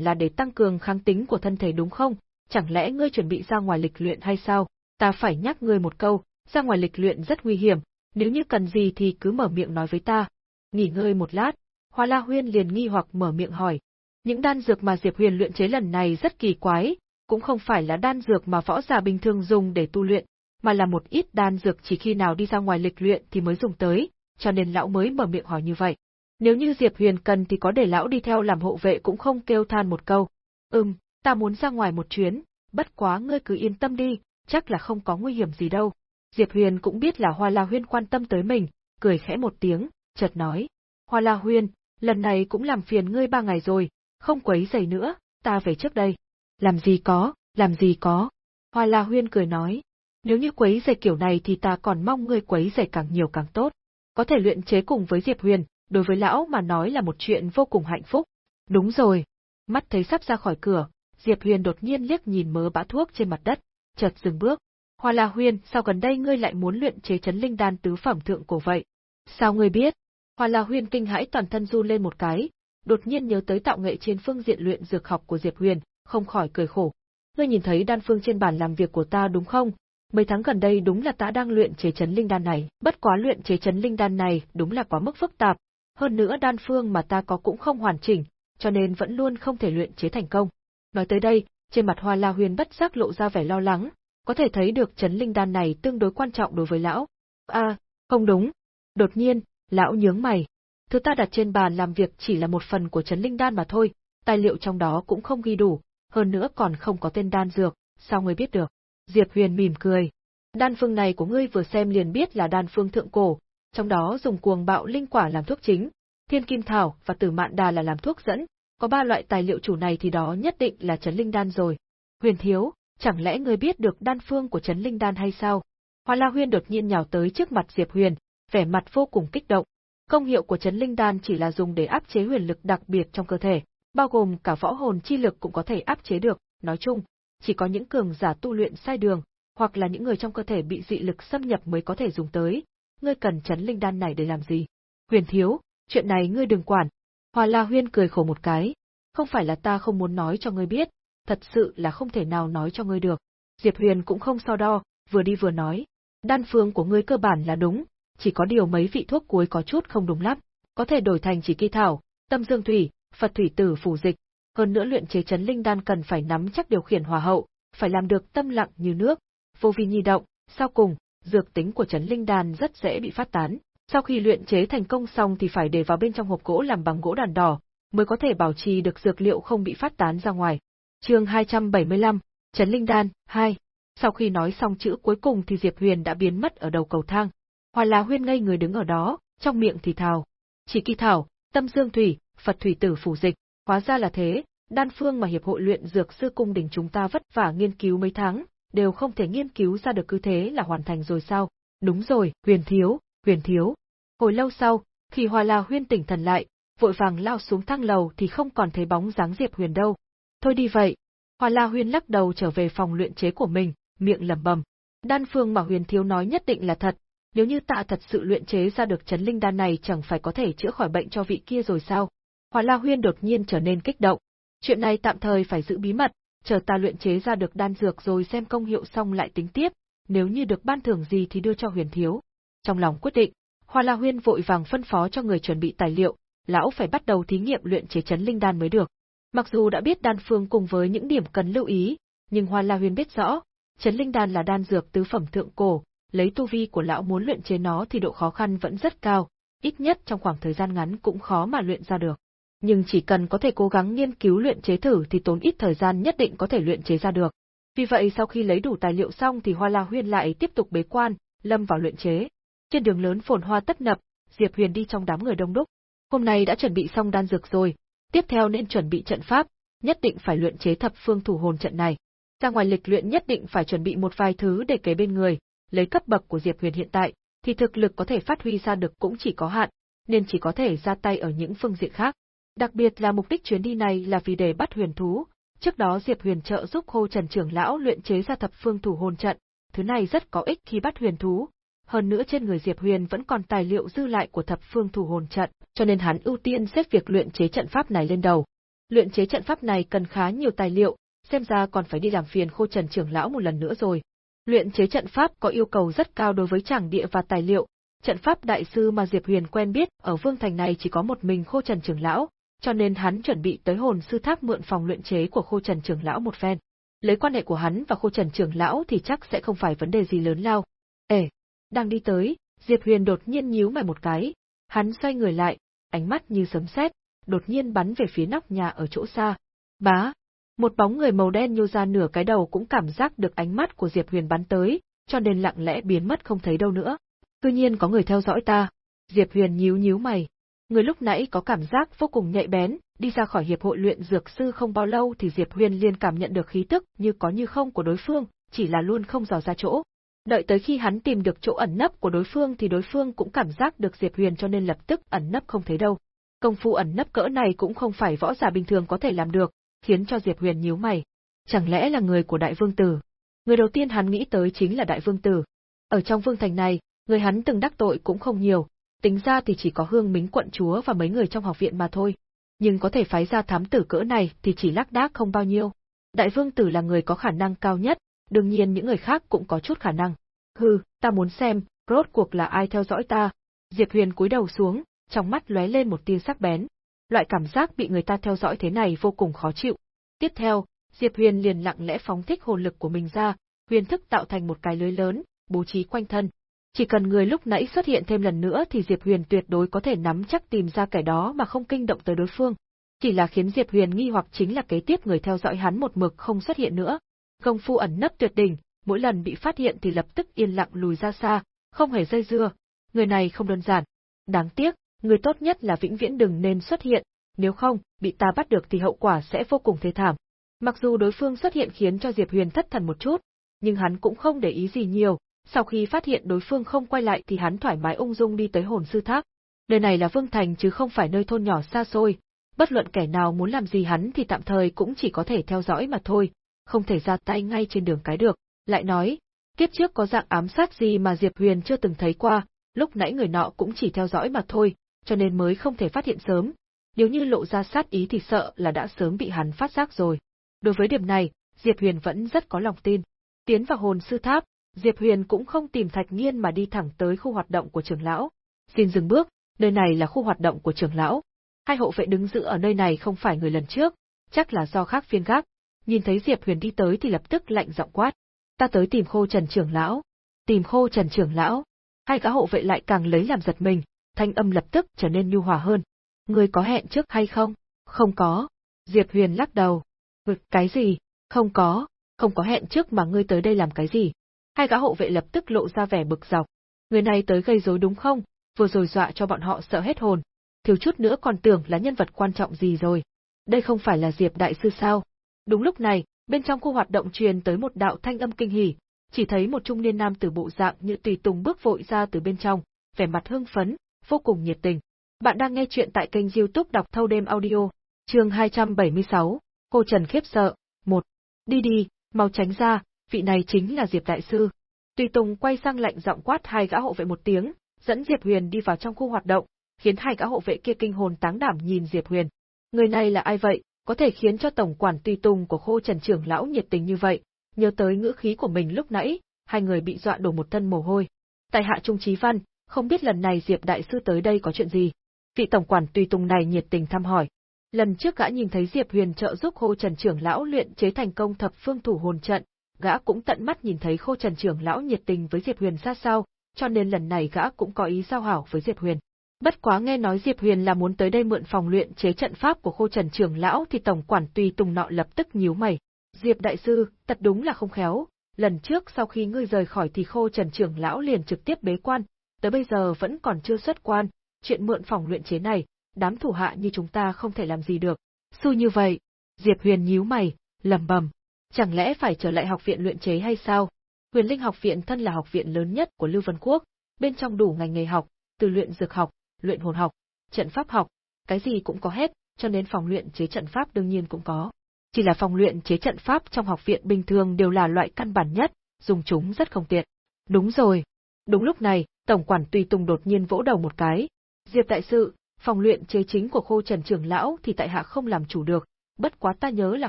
là để tăng cường kháng tính của thân thể đúng không? Chẳng lẽ ngươi chuẩn bị ra ngoài lịch luyện hay sao? Ta phải nhắc ngươi một câu, ra ngoài lịch luyện rất nguy hiểm, nếu như cần gì thì cứ mở miệng nói với ta. Nghỉ ngơi một lát, Hoa La Huyên liền nghi hoặc mở miệng hỏi. Những đan dược mà Diệp Huyền luyện chế lần này rất kỳ quái, cũng không phải là đan dược mà võ giả bình thường dùng để tu luyện, mà là một ít đan dược chỉ khi nào đi ra ngoài lịch luyện thì mới dùng tới, cho nên lão mới mở miệng hỏi như vậy. Nếu như Diệp Huyền cần thì có để lão đi theo làm hộ vệ cũng không kêu than một câu. Ừm, ta muốn ra ngoài một chuyến, bất quá ngươi cứ yên tâm đi, chắc là không có nguy hiểm gì đâu. Diệp Huyền cũng biết là Hoa La Huyên quan tâm tới mình, cười khẽ một tiếng, chợt nói. Hoa La Huyên, lần này cũng làm phiền ngươi ba ngày rồi, không quấy giày nữa, ta về trước đây. Làm gì có, làm gì có. Hoa La Huyên cười nói. Nếu như quấy giày kiểu này thì ta còn mong ngươi quấy giày càng nhiều càng tốt. Có thể luyện chế cùng với Diệp Huyền, đối với lão mà nói là một chuyện vô cùng hạnh phúc. Đúng rồi. Mắt thấy sắp ra khỏi cửa, Diệp Huyền đột nhiên liếc nhìn mớ bã thuốc trên mặt đất, chợt dừng bước. Hoa La Huyền, sao gần đây ngươi lại muốn luyện chế chấn linh đan tứ phẩm thượng cổ vậy? Sao ngươi biết? Hoa La Huyền kinh hãi toàn thân run lên một cái, đột nhiên nhớ tới tạo nghệ trên phương diện luyện dược học của Diệp Huyền, không khỏi cười khổ. Ngươi nhìn thấy đan phương trên bàn làm việc của ta đúng không? Mấy tháng gần đây đúng là ta đang luyện chế chấn linh đan này, bất quá luyện chế chấn linh đan này đúng là quá mức phức tạp, hơn nữa đan phương mà ta có cũng không hoàn chỉnh, cho nên vẫn luôn không thể luyện chế thành công. Nói tới đây, trên mặt Hoa La Huyền bất giác lộ ra vẻ lo lắng, có thể thấy được chấn linh đan này tương đối quan trọng đối với lão. À, không đúng. Đột nhiên, lão nhướng mày. Thứ ta đặt trên bàn làm việc chỉ là một phần của chấn linh đan mà thôi, tài liệu trong đó cũng không ghi đủ, hơn nữa còn không có tên đan dược, sao ngươi biết được? Diệp Huyền mỉm cười. Đan phương này của ngươi vừa xem liền biết là đan phương thượng cổ, trong đó dùng cuồng bạo linh quả làm thuốc chính, thiên kim thảo và tử mạn đà là làm thuốc dẫn, có ba loại tài liệu chủ này thì đó nhất định là chấn linh đan rồi. Huyền thiếu, chẳng lẽ ngươi biết được đan phương của chấn linh đan hay sao? Hoa La Huyên đột nhiên nhào tới trước mặt Diệp Huyền, vẻ mặt vô cùng kích động. Công hiệu của chấn linh đan chỉ là dùng để áp chế huyền lực đặc biệt trong cơ thể, bao gồm cả võ hồn chi lực cũng có thể áp chế được, nói chung, chỉ có những cường giả tu luyện sai đường, hoặc là những người trong cơ thể bị dị lực xâm nhập mới có thể dùng tới. Ngươi cần chấn linh đan này để làm gì? Huyền thiếu, chuyện này ngươi đừng quản. Hoa La Huyên cười khổ một cái. Không phải là ta không muốn nói cho ngươi biết, thật sự là không thể nào nói cho ngươi được. Diệp Huyền cũng không so đo, vừa đi vừa nói. Đan phương của ngươi cơ bản là đúng, chỉ có điều mấy vị thuốc cuối có chút không đúng lắm. Có thể đổi thành chỉ kỳ thảo, tâm dương thủy, Phật thủy tử phủ dịch, hơn nữa luyện chế chấn linh đan cần phải nắm chắc điều khiển hòa hậu, phải làm được tâm lặng như nước, vô vi nhi động, sau cùng, dược tính của chấn linh đan rất dễ bị phát tán. Sau khi luyện chế thành công xong thì phải để vào bên trong hộp gỗ làm bằng gỗ đàn đỏ, mới có thể bảo trì được dược liệu không bị phát tán ra ngoài. Chương 275, Chấn Linh Đan 2. Sau khi nói xong chữ cuối cùng thì Diệp Huyền đã biến mất ở đầu cầu thang. Hoa La Huyên ngây người đứng ở đó, trong miệng thì thào: "Chỉ kỳ thảo, tâm dương thủy, Phật thủy tử phủ dịch, hóa ra là thế, đan phương mà hiệp hội luyện dược sư cung đình chúng ta vất vả nghiên cứu mấy tháng, đều không thể nghiên cứu ra được cứ thế là hoàn thành rồi sao? Đúng rồi, Huyền thiếu, Huyền thiếu." Hồi lâu sau, khi Hoa La Huyên tỉnh thần lại, vội vàng lao xuống thang lầu thì không còn thấy bóng dáng Diệp Huyền đâu. Thôi đi vậy. Hoa La Huyên lắc đầu trở về phòng luyện chế của mình, miệng lẩm bẩm. Đan phương mà Huyền thiếu nói nhất định là thật, nếu như tạ thật sự luyện chế ra được chấn linh đan này chẳng phải có thể chữa khỏi bệnh cho vị kia rồi sao? Hỏa La Huyên đột nhiên trở nên kích động. Chuyện này tạm thời phải giữ bí mật, chờ ta luyện chế ra được đan dược rồi xem công hiệu xong lại tính tiếp, nếu như được ban thưởng gì thì đưa cho Huyền thiếu. Trong lòng quyết định, Hoa La Huyên vội vàng phân phó cho người chuẩn bị tài liệu, lão phải bắt đầu thí nghiệm luyện chế chấn linh đan mới được. Mặc dù đã biết đan phương cùng với những điểm cần lưu ý, nhưng Hoa La Huyên biết rõ, chấn linh đan là đan dược tứ phẩm thượng cổ, lấy tu vi của lão muốn luyện chế nó thì độ khó khăn vẫn rất cao, ít nhất trong khoảng thời gian ngắn cũng khó mà luyện ra được. Nhưng chỉ cần có thể cố gắng nghiên cứu luyện chế thử thì tốn ít thời gian nhất định có thể luyện chế ra được. Vì vậy sau khi lấy đủ tài liệu xong thì Hoa La Huyên lại tiếp tục bế quan, lâm vào luyện chế. Trên đường lớn phồn hoa tấp nập, Diệp Huyền đi trong đám người đông đúc. Hôm nay đã chuẩn bị xong đan dược rồi, tiếp theo nên chuẩn bị trận pháp, nhất định phải luyện chế thập phương thủ hồn trận này. Ra ngoài lịch luyện nhất định phải chuẩn bị một vài thứ để kế bên người, lấy cấp bậc của Diệp Huyền hiện tại, thì thực lực có thể phát huy ra được cũng chỉ có hạn, nên chỉ có thể ra tay ở những phương diện khác. Đặc biệt là mục đích chuyến đi này là vì để bắt huyền thú. Trước đó Diệp Huyền trợ giúp Khô Trần trưởng lão luyện chế ra thập phương thủ hồn trận, thứ này rất có ích khi bắt huyền thú, hơn nữa trên người Diệp Huyền vẫn còn tài liệu dư lại của thập phương thủ hồn trận, cho nên hắn ưu tiên xếp việc luyện chế trận pháp này lên đầu. Luyện chế trận pháp này cần khá nhiều tài liệu, xem ra còn phải đi làm phiền Khô Trần trưởng lão một lần nữa rồi. Luyện chế trận pháp có yêu cầu rất cao đối với tràng địa và tài liệu, trận pháp đại sư mà Diệp Huyền quen biết ở Vương Thành này chỉ có một mình Khô Trần trưởng lão, cho nên hắn chuẩn bị tới hồn sư tháp mượn phòng luyện chế của Khô Trần trưởng lão một phen. Lấy quan hệ của hắn và Khô Trần trưởng lão thì chắc sẽ không phải vấn đề gì lớn lao. Ê, đang đi tới, Diệp Huyền đột nhiên nhíu mày một cái, hắn xoay người lại, ánh mắt như sấm sét, đột nhiên bắn về phía nóc nhà ở chỗ xa. Bá, một bóng người màu đen nhô ra nửa cái đầu cũng cảm giác được ánh mắt của Diệp Huyền bắn tới, cho nên lặng lẽ biến mất không thấy đâu nữa. Tuy nhiên có người theo dõi ta. Diệp Huyền nhíu nhíu mày. Người lúc nãy có cảm giác vô cùng nhạy bén, đi ra khỏi hiệp hội luyện dược sư không bao lâu thì Diệp Huyền liền cảm nhận được khí tức như có như không của đối phương, chỉ là luôn không dò ra chỗ. Đợi tới khi hắn tìm được chỗ ẩn nấp của đối phương thì đối phương cũng cảm giác được Diệp Huyền cho nên lập tức ẩn nấp không thấy đâu. Công phu ẩn nấp cỡ này cũng không phải võ giả bình thường có thể làm được, khiến cho Diệp Huyền nhíu mày. chẳng lẽ là người của Đại Vương Tử? Người đầu tiên hắn nghĩ tới chính là Đại Vương Tử. Ở trong vương thành này, người hắn từng đắc tội cũng không nhiều, tính ra thì chỉ có Hương Mính quận chúa và mấy người trong học viện mà thôi. Nhưng có thể phái ra thám tử cỡ này thì chỉ lác đác không bao nhiêu. Đại Vương Tử là người có khả năng cao nhất, đương nhiên những người khác cũng có chút khả năng. Hừ, ta muốn xem, rốt cuộc là ai theo dõi ta. Diệp Huyền cúi đầu xuống, trong mắt lóe lên một tia sắc bén. Loại cảm giác bị người ta theo dõi thế này vô cùng khó chịu. Tiếp theo, Diệp Huyền liền lặng lẽ phóng thích hồn lực của mình ra, huyền thức tạo thành một cái lưới lớn, bố trí quanh thân. Chỉ cần người lúc nãy xuất hiện thêm lần nữa thì Diệp Huyền tuyệt đối có thể nắm chắc tìm ra kẻ đó mà không kinh động tới đối phương. Chỉ là khiến Diệp Huyền nghi hoặc chính là kế tiếp người theo dõi hắn một mực không xuất hiện nữa. Công phu ẩn nấp tuyệt đỉnh, mỗi lần bị phát hiện thì lập tức yên lặng lùi ra xa, không hề dây dưa. Người này không đơn giản. Đáng tiếc, người tốt nhất là vĩnh viễn đừng nên xuất hiện, nếu không, bị ta bắt được thì hậu quả sẽ vô cùng thê thảm. Mặc dù đối phương xuất hiện khiến cho Diệp Huyền thất thần một chút, nhưng hắn cũng không để ý gì nhiều, sau khi phát hiện đối phương không quay lại thì hắn thoải mái ung dung đi tới hồn sư tháp. Nơi này là Vương Thành chứ không phải nơi thôn nhỏ xa xôi, bất luận kẻ nào muốn làm gì hắn thì tạm thời cũng chỉ có thể theo dõi mà thôi, không thể ra tay ngay trên đường cái được. Lại nói, kiếp trước có dạng ám sát gì mà Diệp Huyền chưa từng thấy qua, lúc nãy người nọ cũng chỉ theo dõi mà thôi, cho nên mới không thể phát hiện sớm. Nếu như lộ ra sát ý thì sợ là đã sớm bị hắn phát giác rồi. Đối với điểm này, Diệp Huyền vẫn rất có lòng tin. Tiến vào hồn sư tháp, Diệp Huyền cũng không tìm Thạch Nghiên mà đi thẳng tới khu hoạt động của trưởng lão. Xin dừng bước, nơi này là khu hoạt động của trưởng lão. Hai hộ vệ đứng giữ ở nơi này không phải người lần trước, chắc là do khác phiên gác. Nhìn thấy Diệp Huyền đi tới thì lập tức lạnh giọng quát. Ta tới tìm khô Trần trưởng lão. Tìm khô Trần trưởng lão. Hai gã hộ vệ lại càng lấy làm giật mình, thanh âm lập tức trở nên nhu hòa hơn. Ngươi có hẹn trước hay không? Không có. Diệp Huyền lắc đầu. Ừ, cái gì? Không có, không có hẹn trước mà ngươi tới đây làm cái gì? Hai gã hộ vệ lập tức lộ ra vẻ bực dọc. Người này tới gây rối đúng không? Vừa rồi dọa cho bọn họ sợ hết hồn. Thiếu chút nữa còn tưởng là nhân vật quan trọng gì rồi. Đây không phải là Diệp Đại Sư sao? Đúng lúc này, bên trong khu hoạt động truyền tới một đạo thanh âm kinh hỉ, chỉ thấy một trung niên nam tử bộ dạng như tùy tùng bước vội ra từ bên trong, vẻ mặt hưng phấn, vô cùng nhiệt tình. Bạn đang nghe chuyện tại kênh youtube đọc thâu đêm audio, chương 276, cô Trần khiếp sợ, một Đi đi, mau tránh ra, vị này chính là Diệp Đại Sư. Tùy Tùng quay sang lạnh giọng quát hai gã hộ vệ một tiếng, dẫn Diệp Huyền đi vào trong khu hoạt động, khiến hai gã hộ vệ kia kinh hồn táng đảm nhìn Diệp Huyền. Người này là ai vậy, có thể khiến cho tổng quản Tùy Tùng của Khô Trần trưởng lão nhiệt tình như vậy? Nhớ tới ngữ khí của mình lúc nãy, hai người bị dọa đổ một thân mồ hôi. Tại hạ Trung Chí Văn, không biết lần này Diệp Đại Sư tới đây có chuyện gì? Vị tổng quản Tùy Tùng này nhiệt tình thăm hỏi. Lần trước gã nhìn thấy Diệp Huyền trợ giúp Khô Trần trưởng lão luyện chế thành công thập phương thủ hồn trận, gã cũng tận mắt nhìn thấy Khô Trần trưởng lão nhiệt tình với Diệp Huyền ra sao, cho nên lần này gã cũng có ý giao hảo với Diệp Huyền. Bất quá nghe nói Diệp Huyền là muốn tới đây mượn phòng luyện chế trận pháp của Khô Trần trưởng lão thì tổng quản Tùy Tùng nọ lập tức nhíu mày. Diệp đại sư, thật đúng là không khéo, lần trước sau khi ngươi rời khỏi thì Khô Trần trưởng lão liền trực tiếp bế quan, tới bây giờ vẫn còn chưa xuất quan, chuyện mượn phòng luyện chế này, đám thủ hạ như chúng ta không thể làm gì được. Xu như vậy, Diệp Huyền nhíu mày, lẩm bẩm, chẳng lẽ phải trở lại học viện luyện chế hay sao? Huyền Linh học viện thân là học viện lớn nhất của Lưu Vân Quốc, bên trong đủ ngành nghề học, từ luyện dược học, luyện hồn học, trận pháp học, cái gì cũng có hết, cho nên phòng luyện chế trận pháp đương nhiên cũng có. Chỉ là phòng luyện chế trận pháp trong học viện bình thường đều là loại căn bản nhất, dùng chúng rất không tiện. Đúng rồi. Đúng lúc này, tổng quản Tùy Tùng đột nhiên vỗ đầu một cái. Diệp đại sự, phòng luyện chế chính của Khô Trần trưởng lão thì tại hạ không làm chủ được, bất quá ta nhớ là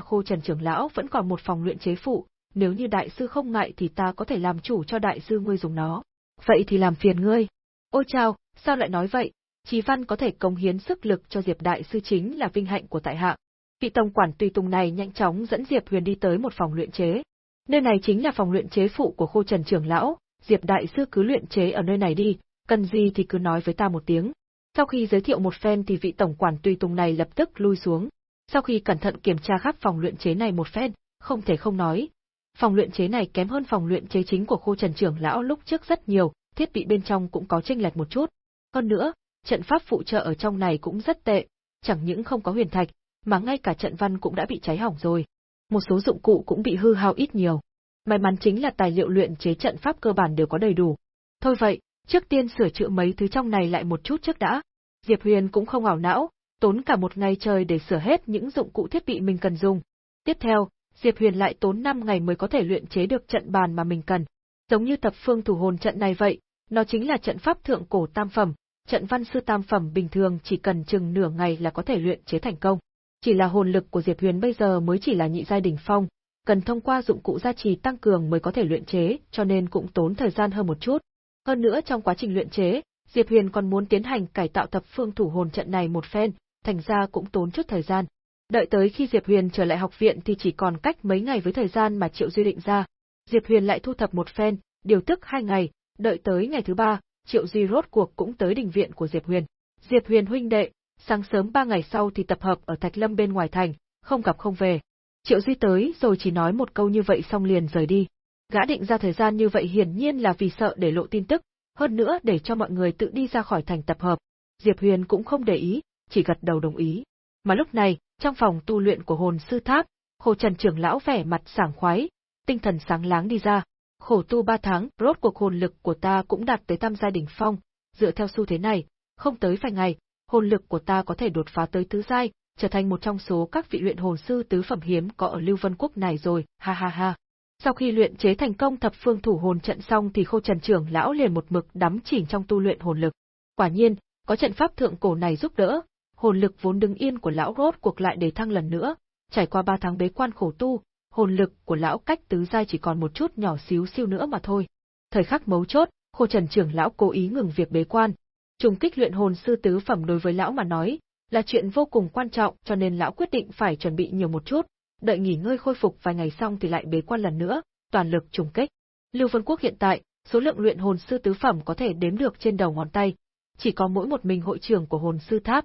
Khô Trần trưởng lão vẫn còn một phòng luyện chế phụ, nếu như đại sư không ngại thì ta có thể làm chủ cho đại sư ngươi dùng nó. Vậy thì làm phiền ngươi. Ôi chao, sao lại nói vậy? Chí Văn có thể cống hiến sức lực cho Diệp đại sư chính là vinh hạnh của tại hạ. Vị tổng quản tùy tùng này nhanh chóng dẫn Diệp Huyền đi tới một phòng luyện chế. Nơi này chính là phòng luyện chế phụ của Khô Trần trưởng lão, Diệp đại sư cứ luyện chế ở nơi này đi, cần gì thì cứ nói với ta một tiếng. Sau khi giới thiệu một phen thì vị tổng quản tùy tùng này lập tức lui xuống. Sau khi cẩn thận kiểm tra khắp phòng luyện chế này một phen, không thể không nói. Phòng luyện chế này kém hơn phòng luyện chế chính của khu trần trưởng lão lúc trước rất nhiều, thiết bị bên trong cũng có chênh lệch một chút. Hơn nữa, trận pháp phụ trợ ở trong này cũng rất tệ, chẳng những không có huyền thạch, mà ngay cả trận văn cũng đã bị cháy hỏng rồi. Một số dụng cụ cũng bị hư hao ít nhiều. May mắn chính là tài liệu luyện chế trận pháp cơ bản đều có đầy đủ. Thôi vậy, Trước tiên sửa chữa mấy thứ trong này lại một chút trước đã. Diệp Huyền cũng không ảo não, tốn cả một ngày trời để sửa hết những dụng cụ thiết bị mình cần dùng. Tiếp theo, Diệp Huyền lại tốn 5 ngày mới có thể luyện chế được trận bàn mà mình cần. Giống như tập phương thủ hồn trận này vậy, nó chính là trận pháp thượng cổ tam phẩm, trận văn sư tam phẩm bình thường chỉ cần chừng nửa ngày là có thể luyện chế thành công. Chỉ là hồn lực của Diệp Huyền bây giờ mới chỉ là nhị giai đỉnh phong, cần thông qua dụng cụ gia trì tăng cường mới có thể luyện chế, cho nên cũng tốn thời gian hơn một chút. Hơn nữa trong quá trình luyện chế, Diệp Huyền còn muốn tiến hành cải tạo thập phương thủ hồn trận này một phen, thành ra cũng tốn chút thời gian. Đợi tới khi Diệp Huyền trở lại học viện thì chỉ còn cách mấy ngày với thời gian mà Triệu Duy định ra. Diệp Huyền lại thu thập một phen, điều tức hai ngày, đợi tới ngày thứ ba, Triệu Duy rốt cuộc cũng tới đình viện của Diệp Huyền. Diệp Huyền huynh đệ, sáng sớm ba ngày sau thì tập hợp ở Thạch Lâm bên ngoài thành, không gặp không về. Triệu Duy tới rồi chỉ nói một câu như vậy xong liền rời đi. Gã định ra thời gian như vậy hiển nhiên là vì sợ để lộ tin tức, hơn nữa để cho mọi người tự đi ra khỏi thành tập hợp. Diệp Huyền cũng không để ý, chỉ gật đầu đồng ý. Mà lúc này, trong phòng tu luyện của hồn sư tháp, Hồ Trần trưởng lão vẻ mặt sảng khoái, tinh thần sáng láng đi ra. Khổ tu ba tháng, rốt cuộc hồn lực của ta cũng đạt tới tam gia đỉnh phong, dựa theo xu thế này, không tới vài ngày, hồn lực của ta có thể đột phá tới tứ giai, trở thành một trong số các vị luyện hồn sư tứ phẩm hiếm có ở Lưu Vân Quốc này rồi, ha ha ha. Sau khi luyện chế thành công thập phương thủ hồn trận xong thì Khô Trần trưởng lão liền một mực đắm chìm trong tu luyện hồn lực. Quả nhiên, có trận pháp thượng cổ này giúp đỡ, hồn lực vốn đứng yên của lão rốt cuộc lại để thăng lần nữa, trải qua ba tháng bế quan khổ tu, hồn lực của lão cách tứ giai chỉ còn một chút nhỏ xíu siêu nữa mà thôi. Thời khắc mấu chốt, Khô Trần trưởng lão cố ý ngừng việc bế quan. Trùng kích luyện hồn sư tứ phẩm đối với lão mà nói, là chuyện vô cùng quan trọng cho nên lão quyết định phải chuẩn bị nhiều một chút, đợi nghỉ ngơi khôi phục vài ngày xong thì lại bế quan lần nữa, toàn lực trùng kích. Lưu Vân Quốc hiện tại, số lượng luyện hồn sư tứ phẩm có thể đếm được trên đầu ngón tay, chỉ có mỗi một mình hội trưởng của hồn sư tháp.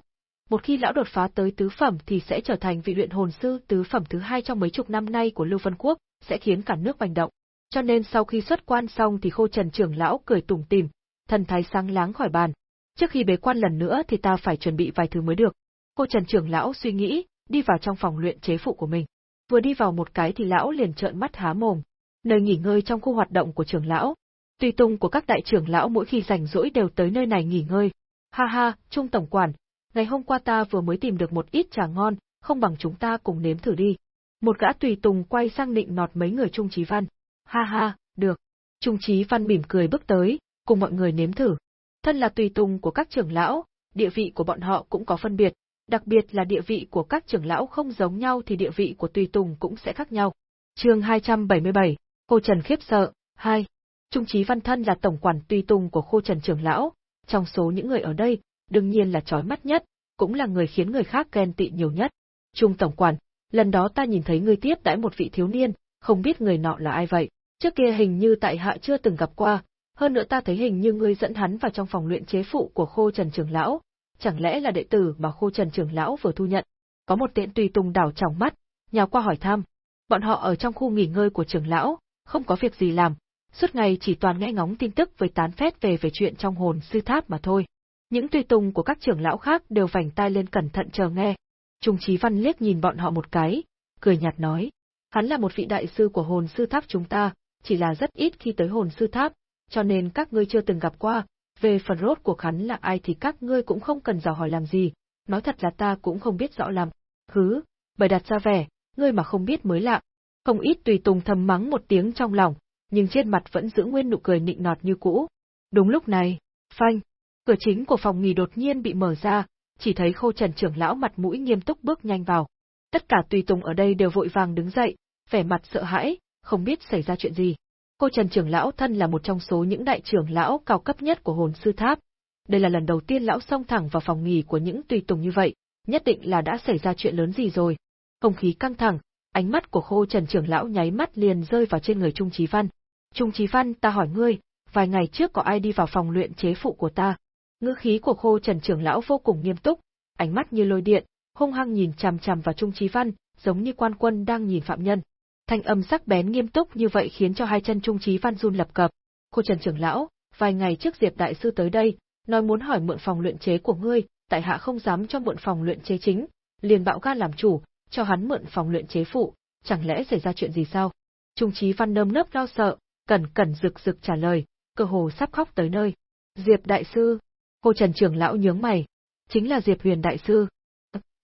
Một khi lão đột phá tới tứ phẩm thì sẽ trở thành vị luyện hồn sư tứ phẩm thứ hai trong mấy chục năm nay của Lưu Vân Quốc, sẽ khiến cả nước bành động. Cho nên sau khi xuất quan xong thì Khô Trần trưởng lão cười tủm tỉm, thần thái sáng láng khỏi bàn. Trước khi bế quan lần nữa thì ta phải chuẩn bị vài thứ mới được. Cô Trần trưởng lão suy nghĩ, đi vào trong phòng luyện chế phụ của mình. Vừa đi vào một cái thì lão liền trợn mắt há mồm. Nơi nghỉ ngơi trong khu hoạt động của trưởng lão. Tùy tùng của các đại trưởng lão mỗi khi rảnh rỗi đều tới nơi này nghỉ ngơi. Ha ha, Trung tổng quản, ngày hôm qua ta vừa mới tìm được một ít trà ngon, không bằng chúng ta cùng nếm thử đi. Một gã tùy tùng quay sang nịnh nọt mấy người Trung Chí Văn. Ha ha, được. Trung Chí Văn mỉm cười bước tới, cùng mọi người nếm thử. Thân là tùy tùng của các trưởng lão, địa vị của bọn họ cũng có phân biệt, đặc biệt là địa vị của các trưởng lão không giống nhau thì địa vị của tùy tùng cũng sẽ khác nhau. Chương 277, cô Trần khiếp sợ, 2. Trung Chí Văn Thân là tổng quản tùy tùng của Khô Trần trưởng lão, trong số những người ở đây, đương nhiên là chói mắt nhất, cũng là người khiến người khác ghen tị nhiều nhất. Trung tổng quản, lần đó ta nhìn thấy ngươi tiếp đãi một vị thiếu niên, không biết người nọ là ai vậy. Trước kia hình như tại hạ chưa từng gặp qua, hơn nữa ta thấy hình như ngươi dẫn hắn vào trong phòng luyện chế phụ của Khô Trần trưởng lão, chẳng lẽ là đệ tử mà Khô Trần trưởng lão vừa thu nhận? Có một tiện tùy tùng đảo trong mắt, nhào qua hỏi thăm. Bọn họ ở trong khu nghỉ ngơi của trưởng lão, không có việc gì làm, suốt ngày chỉ toàn nghe ngóng tin tức với tán phét về về chuyện trong hồn sư tháp mà thôi. Những tùy tùng của các trưởng lão khác đều vành tai lên cẩn thận chờ nghe. Trung Chí Văn liếc nhìn bọn họ một cái, cười nhạt nói, hắn là một vị đại sư của hồn sư tháp chúng ta, chỉ là rất ít khi tới hồn sư tháp, cho nên các ngươi chưa từng gặp qua, về phần rốt cuộc hắn là ai thì các ngươi cũng không cần dò hỏi làm gì, nói thật là ta cũng không biết rõ lắm. Hứ, bày đặt ra vẻ, ngươi mà không biết mới lạ. Không ít tùy tùng thầm mắng một tiếng trong lòng, nhưng trên mặt vẫn giữ nguyên nụ cười nịnh nọt như cũ. Đúng lúc này, phanh, cửa chính của phòng nghỉ đột nhiên bị mở ra, chỉ thấy khô trần trưởng lão mặt mũi nghiêm túc bước nhanh vào. Tất cả tùy tùng ở đây đều vội vàng đứng dậy, vẻ mặt sợ hãi, không biết xảy ra chuyện gì. Cô Trần trưởng lão thân là một trong số những đại trưởng lão cao cấp nhất của hồn sư tháp. Đây là lần đầu tiên lão xông thẳng vào phòng nghỉ của những tùy tùng như vậy, nhất định là đã xảy ra chuyện lớn gì rồi. Không khí căng thẳng, ánh mắt của Khô Trần trưởng lão nháy mắt liền rơi vào trên người Trung Chí Văn. Trung Chí Văn, ta hỏi ngươi, vài ngày trước có ai đi vào phòng luyện chế phụ của ta? Ngữ khí của Khô Trần trưởng lão vô cùng nghiêm túc, ánh mắt như lôi điện, hung hăng nhìn chằm chằm vào Trung Chí Văn, giống như quan quân đang nhìn phạm nhân. Thanh âm sắc bén nghiêm túc như vậy khiến cho hai chân Trung Chí Văn run lập cập. khô Trần trưởng lão, vài ngày trước Diệp đại sư tới đây, nói muốn hỏi mượn phòng luyện chế của ngươi, tại hạ không dám cho mượn phòng luyện chế chính, liền bạo gan làm chủ, cho hắn mượn phòng luyện chế phụ, chẳng lẽ xảy ra chuyện gì sao? Trung Chí Văn nơm nớp lo sợ, cẩn cẩn rực rực trả lời, cơ hồ sắp khóc tới nơi. Diệp đại sư, cô Trần trưởng lão nhướng mày, chính là Diệp Huyền đại sư.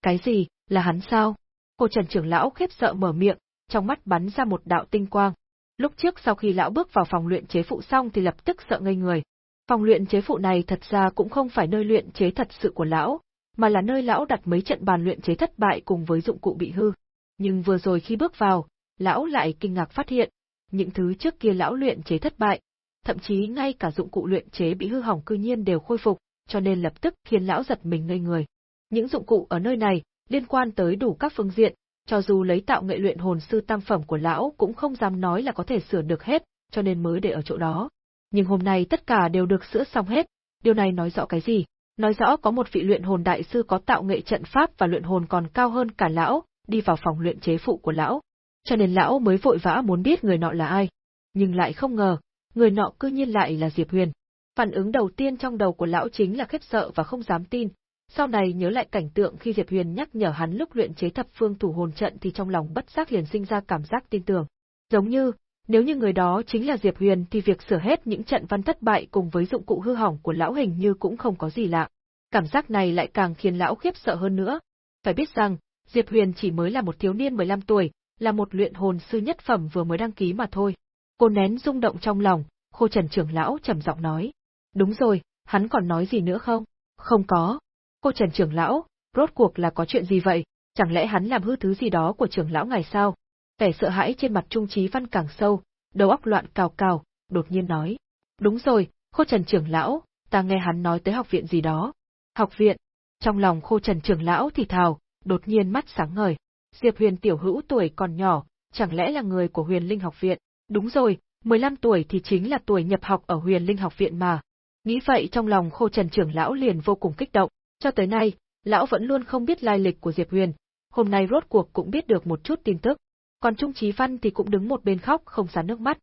Cái gì, là hắn sao? Cô Trần trưởng lão khiếp sợ mở miệng, trong mắt bắn ra một đạo tinh quang. Lúc trước sau khi lão bước vào phòng luyện chế phụ xong thì lập tức sợ ngây người. Phòng luyện chế phụ này thật ra cũng không phải nơi luyện chế thật sự của lão, mà là nơi lão đặt mấy trận bàn luyện chế thất bại cùng với dụng cụ bị hư. Nhưng vừa rồi khi bước vào, lão lại kinh ngạc phát hiện, những thứ trước kia lão luyện chế thất bại, thậm chí ngay cả dụng cụ luyện chế bị hư hỏng cư nhiên đều khôi phục, cho nên lập tức khiến lão giật mình ngây người. Những dụng cụ ở nơi này liên quan tới đủ các phương diện, cho dù lấy tạo nghệ luyện hồn sư tam phẩm của lão cũng không dám nói là có thể sửa được hết, cho nên mới để ở chỗ đó. Nhưng hôm nay tất cả đều được sửa xong hết, điều này nói rõ cái gì? Nói rõ có một vị luyện hồn đại sư có tạo nghệ trận pháp và luyện hồn còn cao hơn cả lão, đi vào phòng luyện chế phụ của lão. Cho nên lão mới vội vã muốn biết người nọ là ai. Nhưng lại không ngờ, người nọ cư nhiên lại là Diệp Huyền. Phản ứng đầu tiên trong đầu của lão chính là khiếp sợ và không dám tin, sau này nhớ lại cảnh tượng khi Diệp Huyền nhắc nhở hắn lúc luyện chế thập phương thủ hồn trận thì trong lòng bất giác liền sinh ra cảm giác tin tưởng. Giống như, nếu như người đó chính là Diệp Huyền thì việc sửa hết những trận văn thất bại cùng với dụng cụ hư hỏng của lão hình như cũng không có gì lạ. Cảm giác này lại càng khiến lão khiếp sợ hơn nữa. Phải biết rằng, Diệp Huyền chỉ mới là một thiếu niên 15 tuổi, là một luyện hồn sư nhất phẩm vừa mới đăng ký mà thôi. Cô nén rung động trong lòng, khô trần trưởng lão trầm giọng nói. Đúng rồi, hắn còn nói gì nữa không? Không có, Cô Trần trưởng lão, rốt cuộc là có chuyện gì vậy? Chẳng lẽ hắn làm hư thứ gì đó của trưởng lão ngài sao? Vẻ sợ hãi trên mặt Trung Trí Văn càng sâu, đầu óc loạn cào cào, đột nhiên nói. Đúng rồi, Khô Trần trưởng lão, ta nghe hắn nói tới học viện gì đó. Học viện? Trong lòng Khô Trần trưởng lão thì thào, đột nhiên mắt sáng ngời. Diệp Huyền tiểu hữu tuổi còn nhỏ, chẳng lẽ là người của Huyền Linh học viện? Đúng rồi, 15 tuổi thì chính là tuổi nhập học ở Huyền Linh học viện mà. Nghĩ vậy trong lòng Khô Trần trưởng lão liền vô cùng kích động, cho tới nay, lão vẫn luôn không biết lai lịch của Diệp Huyền, hôm nay rốt cuộc cũng biết được một chút tin tức. Còn Trung Chí Văn thì cũng đứng một bên khóc không xả nước mắt.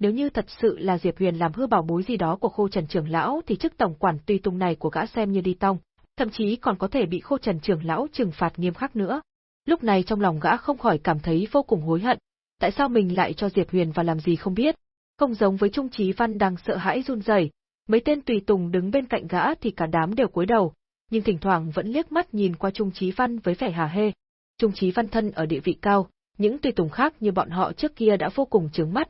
Nếu như thật sự là Diệp Huyền làm hư bảo bối gì đó của Khô Trần trưởng lão thì chức tổng quản tùy tung này của gã xem như đi tong, thậm chí còn có thể bị Khô Trần trưởng lão trừng phạt nghiêm khắc nữa. Lúc này trong lòng gã không khỏi cảm thấy vô cùng hối hận, tại sao mình lại cho Diệp Huyền vào làm gì không biết. Không giống với Trung Chí Văn đang sợ hãi run rẩy, mấy tên tùy tùng đứng bên cạnh gã thì cả đám đều cúi đầu, nhưng thỉnh thoảng vẫn liếc mắt nhìn qua Trung Chí Văn với vẻ hà hê. Trung Chí Văn thân ở địa vị cao, những tùy tùng khác như bọn họ trước kia đã vô cùng chướng mắt.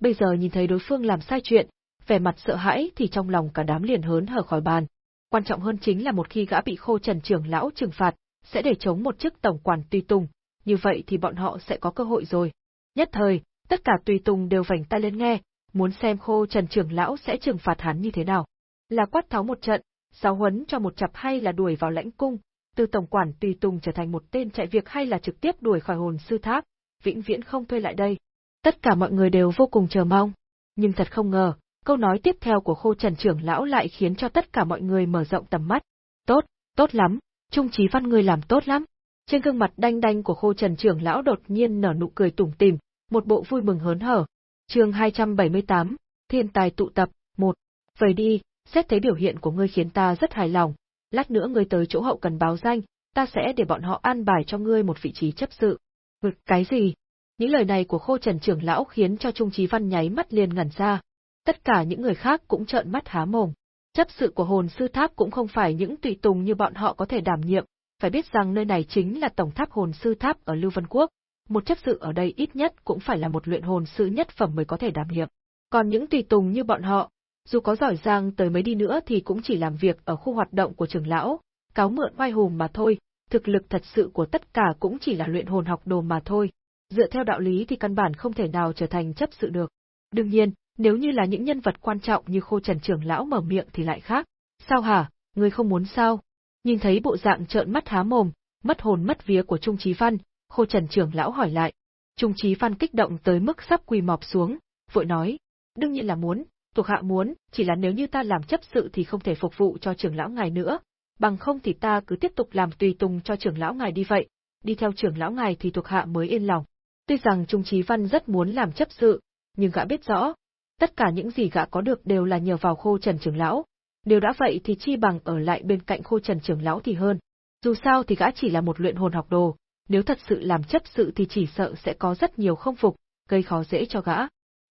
Bây giờ nhìn thấy đối phương làm sai chuyện, vẻ mặt sợ hãi thì trong lòng cả đám liền hớn hở khỏi bàn. Quan trọng hơn chính là một khi gã bị khô trần trưởng lão trừng phạt, sẽ để chống một chức tổng quản tùy tùng, như vậy thì bọn họ sẽ có cơ hội rồi. Nhất thời, tất cả tùy tùng đều vảnh tay lên nghe, muốn xem khô trần trưởng lão sẽ trừng phạt hắn như thế nào. Là quát tháo một trận, giáo huấn cho một chặp hay là đuổi vào lãnh cung, từ tổng quản tùy tùng trở thành một tên chạy việc hay là trực tiếp đuổi khỏi hồn sư tháp, vĩnh viễn không thuê lại đây. Tất cả mọi người đều vô cùng chờ mong. Nhưng thật không ngờ, câu nói tiếp theo của khô trần trưởng lão lại khiến cho tất cả mọi người mở rộng tầm mắt. Tốt, tốt lắm, trung trí văn người làm tốt lắm. Trên gương mặt đanh đanh của khô trần trưởng lão đột nhiên nở nụ cười tủm tìm, một bộ vui mừng hớn hở. chương 278, Thiên tài tụ tập, một Vậy đi, xét thấy biểu hiện của ngươi khiến ta rất hài lòng, lát nữa ngươi tới chỗ hậu cần báo danh, ta sẽ để bọn họ an bài cho ngươi một vị trí chấp sự. Ngực cái gì? Những lời này của khô trần trưởng lão khiến cho Trung Trí Văn nháy mắt liền ngẩn ra. Tất cả những người khác cũng trợn mắt há mồm. Chấp sự của hồn sư tháp cũng không phải những tùy tùng như bọn họ có thể đảm nhiệm, phải biết rằng nơi này chính là tổng tháp hồn sư tháp ở Lưu Vân Quốc. Một chấp sự ở đây ít nhất cũng phải là một luyện hồn sư nhất phẩm mới có thể đảm nhiệm. Còn những tùy tùng như bọn họ, dù có giỏi giang tới mấy đi nữa thì cũng chỉ làm việc ở khu hoạt động của trưởng lão, cáo mượn oai hùng mà thôi, thực lực thật sự của tất cả cũng chỉ là luyện hồn học đồ mà thôi. Dựa theo đạo lý thì căn bản không thể nào trở thành chấp sự được. Đương nhiên, nếu như là những nhân vật quan trọng như khô trần trưởng lão mở miệng thì lại khác. Sao hả, ngươi không muốn sao? Nhìn thấy bộ dạng trợn mắt há mồm, mất hồn mất vía của Trung Chí Văn, khô trần trưởng lão hỏi lại. Trung Chí Văn kích động tới mức sắp quỳ mọp xuống, vội nói, đương nhiên là muốn, thuộc hạ muốn, chỉ là nếu như ta làm chấp sự thì không thể phục vụ cho trưởng lão ngài nữa, bằng không thì ta cứ tiếp tục làm tùy tùng cho trưởng lão ngài đi vậy, đi theo trưởng lão ngài thì thuộc hạ mới yên lòng. Tuy rằng Trung Chí Văn rất muốn làm chấp sự, nhưng gã biết rõ, tất cả những gì gã có được đều là nhờ vào khô trần trưởng lão. Nếu đã vậy thì chi bằng ở lại bên cạnh khô trần trưởng lão thì hơn. Dù sao thì gã chỉ là một luyện hồn học đồ, nếu thật sự làm chấp sự thì chỉ sợ sẽ có rất nhiều không phục, gây khó dễ cho gã.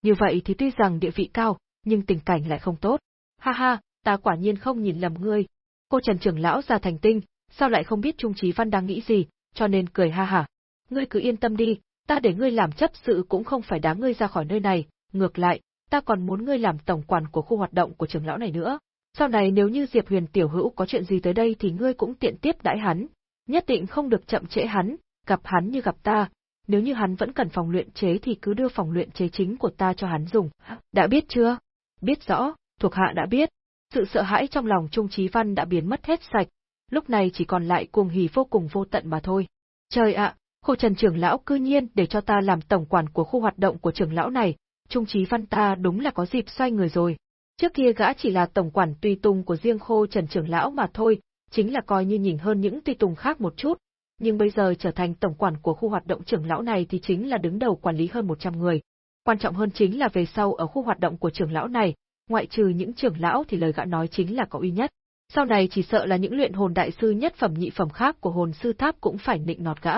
Như vậy thì tuy rằng địa vị cao, nhưng tình cảnh lại không tốt. Ha ha, ta quả nhiên không nhìn lầm ngươi. Cô Trần trưởng lão ra thành tinh, sao lại không biết Trung Trí Văn đang nghĩ gì, cho nên cười ha ha. Ngươi cứ yên tâm đi, ta để ngươi làm chấp sự cũng không phải đá ngươi ra khỏi nơi này, ngược lại, ta còn muốn ngươi làm tổng quản của khu hoạt động của trưởng lão này nữa. Sau này nếu như Diệp Huyền tiểu hữu có chuyện gì tới đây thì ngươi cũng tiện tiếp đãi hắn, nhất định không được chậm trễ hắn, gặp hắn như gặp ta, nếu như hắn vẫn cần phòng luyện chế thì cứ đưa phòng luyện chế chính của ta cho hắn dùng. Đã biết chưa? Biết rõ, thuộc hạ đã biết. Sự sợ hãi trong lòng Trung Chí Văn đã biến mất hết sạch, lúc này chỉ còn lại cuồng hỉ vô cùng vô tận mà thôi. Trời ạ, khổ Trần trưởng lão cư nhiên để cho ta làm tổng quản của khu hoạt động của trưởng lão này, Trung Chí Văn ta đúng là có dịp xoay người rồi. Trước kia gã chỉ là tổng quản tùy tùng của riêng khô Trần trưởng lão mà thôi, chính là coi như nhìn hơn những tùy tùng khác một chút, nhưng bây giờ trở thành tổng quản của khu hoạt động trưởng lão này thì chính là đứng đầu quản lý hơn 100 người. Quan trọng hơn chính là về sau ở khu hoạt động của trưởng lão này, ngoại trừ những trưởng lão thì lời gã nói chính là có uy nhất. Sau này chỉ sợ là những luyện hồn đại sư nhất phẩm nhị phẩm khác của hồn sư tháp cũng phải nịnh nọt gã.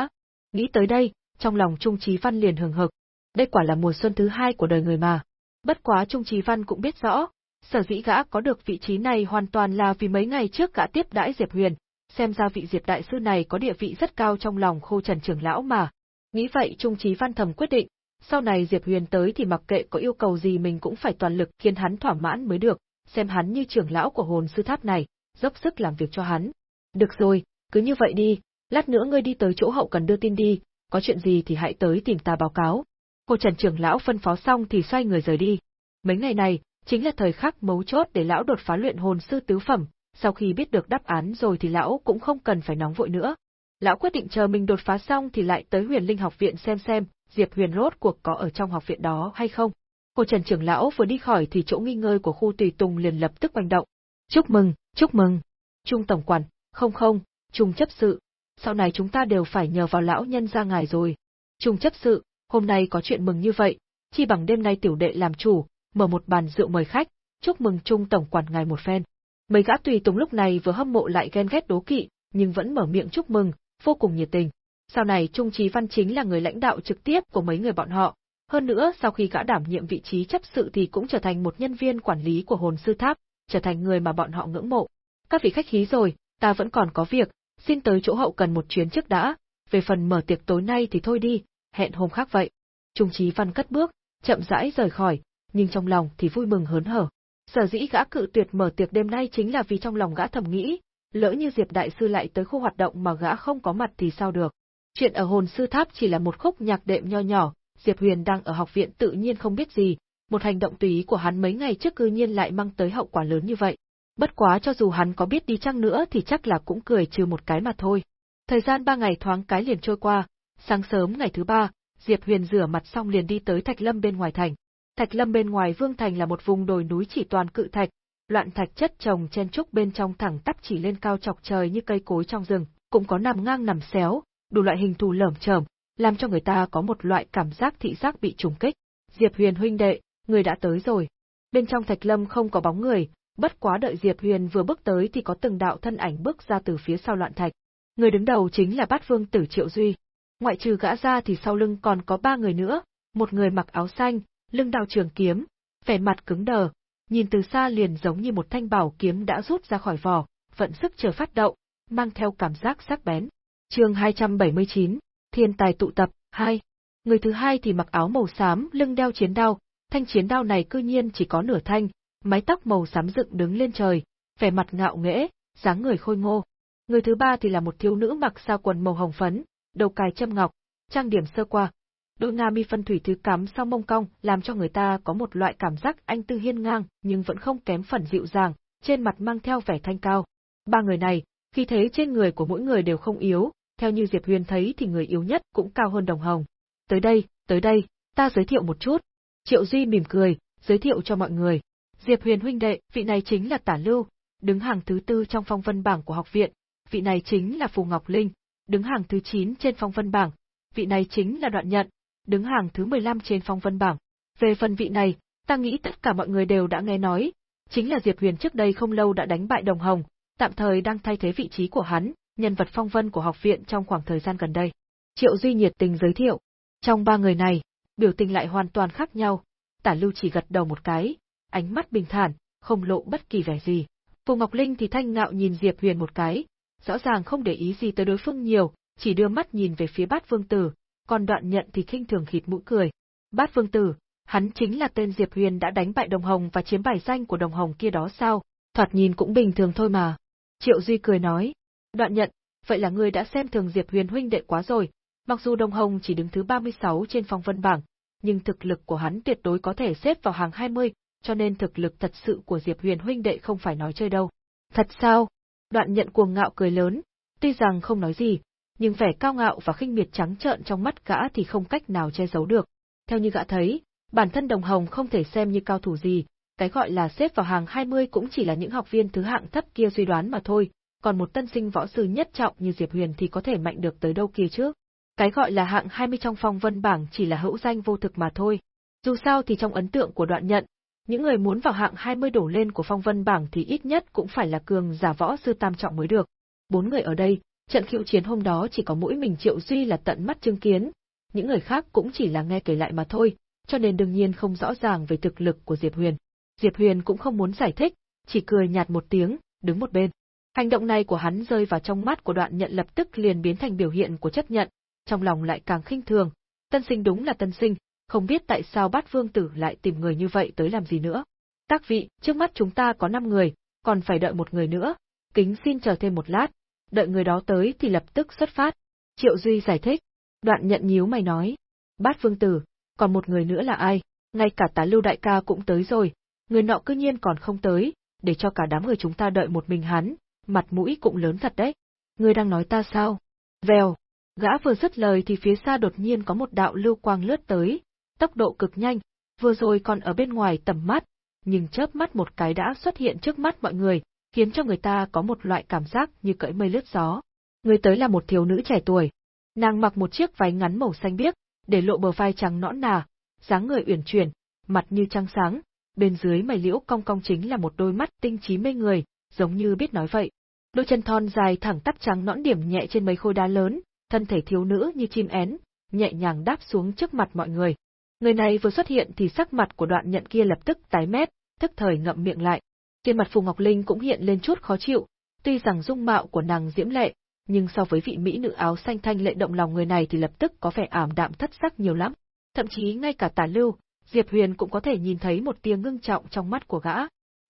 Nghĩ tới đây, trong lòng Trung Trí Văn liền hừng hực. Đây quả là mùa xuân thứ hai của đời người mà. Bất quá Trung Trí Văn cũng biết rõ, sở dĩ gã có được vị trí này hoàn toàn là vì mấy ngày trước gã tiếp đãi Diệp Huyền, xem ra vị Diệp đại sư này có địa vị rất cao trong lòng Khô Trần trưởng lão mà. Nghĩ vậy Trung Chí Văn thầm quyết định, sau này Diệp Huyền tới thì mặc kệ có yêu cầu gì mình cũng phải toàn lực khiến hắn thỏa mãn mới được, xem hắn như trưởng lão của hồn sư tháp này, dốc sức làm việc cho hắn. Được rồi, cứ như vậy đi, lát nữa ngươi đi tới chỗ hậu cần đưa tin đi, có chuyện gì thì hãy tới tìm ta báo cáo. Cô Trần trưởng lão phân phó xong thì xoay người rời đi. Mấy ngày này, chính là thời khắc mấu chốt để lão đột phá luyện hồn sư tứ phẩm, sau khi biết được đáp án rồi thì lão cũng không cần phải nóng vội nữa. Lão quyết định chờ mình đột phá xong thì lại tới huyền linh học viện xem xem, Diệp Huyền rốt cuộc có ở trong học viện đó hay không. Cô Trần trưởng lão vừa đi khỏi thì chỗ nghi ngơi của khu tùy tùng liền lập tức quanh động. Chúc mừng, chúc mừng. Trung tổng quản, không không, Trung chấp sự. Sau này chúng ta đều phải nhờ vào lão nhân ra ngài rồi. Trung chấp sự, hôm nay có chuyện mừng như vậy, chi bằng đêm nay tiểu đệ làm chủ, mở một bàn rượu mời khách, chúc mừng Trung tổng quản ngài một phen. Mấy gã tùy tùng lúc này vừa hâm mộ lại ghen ghét đố kỵ, nhưng vẫn mở miệng chúc mừng, vô cùng nhiệt tình. Sau này Trung Trí Văn chính là người lãnh đạo trực tiếp của mấy người bọn họ. Hơn nữa sau khi gã đảm nhiệm vị trí chấp sự thì cũng trở thành một nhân viên quản lý của hồn sư tháp, trở thành người mà bọn họ ngưỡng mộ. Các vị khách khí rồi, ta vẫn còn có việc, xin tới chỗ hậu cần một chuyến trước đã, về phần mở tiệc tối nay thì thôi đi, hẹn hôm khác vậy. Trung Trí Văn cất bước, chậm rãi rời khỏi, nhưng trong lòng thì vui mừng hớn hở. Sở dĩ gã cự tuyệt mở tiệc đêm nay chính là vì trong lòng gã thầm nghĩ, lỡ như Diệp đại sư lại tới khu hoạt động mà gã không có mặt thì sao được. Chuyện ở hồn sư tháp chỉ là một khúc nhạc đệm nho nhỏ, Diệp Huyền đang ở học viện tự nhiên không biết gì, một hành động tùy ý của hắn mấy ngày trước cư nhiên lại mang tới hậu quả lớn như vậy. Bất quá cho dù hắn có biết đi chăng nữa thì chắc là cũng cười trừ một cái mà thôi. Thời gian ba ngày thoáng cái liền trôi qua, sáng sớm ngày thứ ba, Diệp Huyền rửa mặt xong liền đi tới Thạch Lâm bên ngoài thành. Thạch Lâm bên ngoài Vương Thành là một vùng đồi núi chỉ toàn cự thạch, loạn thạch chất trồng chen trúc bên trong thẳng tắp chỉ lên cao chọc trời như cây cối trong rừng, cũng có nằm ngang nằm xéo, đủ loại hình thù lởm chởm, làm cho người ta có một loại cảm giác thị giác bị trùng kích. Diệp Huyền huynh đệ, người đã tới rồi. Bên trong Thạch Lâm không có bóng người, bất quá đợi Diệp Huyền vừa bước tới thì có từng đạo thân ảnh bước ra từ phía sau loạn thạch. Người đứng đầu chính là Bát Vương Tử Triệu Duy. Ngoại trừ gã ra thì sau lưng còn có ba người nữa, một người mặc áo xanh, lưng đao trường kiếm, vẻ mặt cứng đờ, nhìn từ xa liền giống như một thanh bảo kiếm đã rút ra khỏi vỏ, vận sức chờ phát động, mang theo cảm giác sắc bén. Chương 279, Thiên tài tụ tập 2. Người thứ hai thì mặc áo màu xám, lưng đeo chiến đao, thanh chiến đao này cư nhiên chỉ có nửa thanh, mái tóc màu xám dựng đứng lên trời, vẻ mặt ngạo nghễ, dáng người khôi ngô. Người thứ ba thì là một thiếu nữ mặc sa quần màu hồng phấn, đầu cài châm ngọc, trang điểm sơ qua, đôi nga mi phân thủy thứ cắm sau mông cong, làm cho người ta có một loại cảm giác anh tư hiên ngang, nhưng vẫn không kém phần dịu dàng, trên mặt mang theo vẻ thanh cao. Ba người này, khi thế trên người của mỗi người đều không yếu, theo như Diệp Huyền thấy thì người yếu nhất cũng cao hơn Đồng Hồng. Tới đây, tới đây, ta giới thiệu một chút. Triệu Duy mỉm cười, giới thiệu cho mọi người. Diệp Huyền huynh đệ, vị này chính là Tả Lưu, đứng hàng thứ tư trong phong vân bảng của học viện, vị này chính là Phù Ngọc Linh, đứng hàng thứ 9 trên phong vân bảng, vị này chính là Đoạn Nhận, đứng hàng thứ 15 trên phong vân bảng. Về phần vị này, ta nghĩ tất cả mọi người đều đã nghe nói, chính là Diệp Huyền trước đây không lâu đã đánh bại Đồng Hồng, tạm thời đang thay thế vị trí của hắn, nhân vật phong vân của học viện trong khoảng thời gian gần đây. Triệu Duy nhiệt tình giới thiệu. Trong ba người này, biểu tình lại hoàn toàn khác nhau. Tả Lưu chỉ gật đầu một cái, ánh mắt bình thản, không lộ bất kỳ vẻ gì. Phù Ngọc Linh thì thanh ngạo nhìn Diệp Huyền một cái, rõ ràng không để ý gì tới đối phương nhiều, chỉ đưa mắt nhìn về phía bát vương tử, còn đoạn nhận thì khinh thường khịt mũi cười. Bát vương tử, hắn chính là tên Diệp Huyền đã đánh bại Đồng Hồng và chiếm bài danh của Đồng Hồng kia đó sao, thoạt nhìn cũng bình thường thôi mà. Triệu Duy cười nói, đoạn nhận, vậy là ngươi đã xem thường Diệp Huyền huynh đệ quá rồi, mặc dù Đồng Hồng chỉ đứng thứ 36 trên phong vân bảng, nhưng thực lực của hắn tuyệt đối có thể xếp vào hàng 20, cho nên thực lực thật sự của Diệp Huyền huynh đệ không phải nói chơi đâu. Thật sao? Đoạn nhận cuồng ngạo cười lớn, tuy rằng không nói gì, nhưng vẻ cao ngạo và khinh miệt trắng trợn trong mắt gã thì không cách nào che giấu được. Theo như gã thấy, bản thân Đồng Hồng không thể xem như cao thủ gì, cái gọi là xếp vào hàng 20 cũng chỉ là những học viên thứ hạng thấp kia suy đoán mà thôi, còn một tân sinh võ sư nhất trọng như Diệp Huyền thì có thể mạnh được tới đâu kia chứ. Cái gọi là hạng 20 trong phong vân bảng chỉ là hữu danh vô thực mà thôi. Dù sao thì trong ấn tượng của đoạn nhận, những người muốn vào hạng 20 đổ lên của phong vân bảng thì ít nhất cũng phải là cường giả võ sư tam trọng mới được. Bốn người ở đây, trận khiêu chiến hôm đó chỉ có mỗi mình Triệu Duy là tận mắt chứng kiến, những người khác cũng chỉ là nghe kể lại mà thôi, cho nên đương nhiên không rõ ràng về thực lực của Diệp Huyền. Diệp Huyền cũng không muốn giải thích, chỉ cười nhạt một tiếng, đứng một bên. Hành động này của hắn rơi vào trong mắt của đoạn nhận lập tức liền biến thành biểu hiện của chấp nhận, trong lòng lại càng khinh thường. Tân sinh đúng là tân sinh, không biết tại sao bát vương tử lại tìm người như vậy tới làm gì nữa. Tác vị, trước mắt chúng ta có 5 người, còn phải đợi một người nữa, kính xin chờ thêm một lát, đợi người đó tới thì lập tức xuất phát. Triệu Duy giải thích. Đoạn nhận nhíu mày nói. Bát vương tử, còn một người nữa là ai? Ngay cả tá lưu đại ca cũng tới rồi, người nọ cư nhiên còn không tới, để cho cả đám người chúng ta đợi một mình hắn, mặt mũi cũng lớn thật đấy. Ngươi đang nói ta sao? Vèo, gã vừa dứt lời thì phía xa đột nhiên có một đạo lưu quang lướt tới, tốc độ cực nhanh, vừa rồi còn ở bên ngoài tầm mắt, nhưng chớp mắt một cái đã xuất hiện trước mắt mọi người, khiến cho người ta có một loại cảm giác như cỡi mây lướt gió. Người tới là một thiếu nữ trẻ tuổi. Nàng mặc một chiếc váy ngắn màu xanh biếc, để lộ bờ vai trắng nõn nà, dáng người uyển chuyển, mặt như trăng sáng, bên dưới mày liễu cong cong chính là một đôi mắt tinh trí mê người, giống như biết nói vậy. Đôi chân thon dài thẳng tắp trắng nõn điểm nhẹ trên mấy khối đá lớn, thân thể thiếu nữ như chim én, nhẹ nhàng đáp xuống trước mặt mọi người. Người này vừa xuất hiện thì sắc mặt của đoạn nhận kia lập tức tái mét, tức thời ngậm miệng lại. Trên mặt Phù Ngọc Linh cũng hiện lên chút khó chịu, tuy rằng dung mạo của nàng diễm lệ, nhưng so với vị mỹ nữ áo xanh thanh lệ động lòng người này thì lập tức có vẻ ảm đạm thất sắc nhiều lắm. Thậm chí ngay cả Tả Lưu, Diệp Huyền cũng có thể nhìn thấy một tia ngưng trọng trong mắt của gã.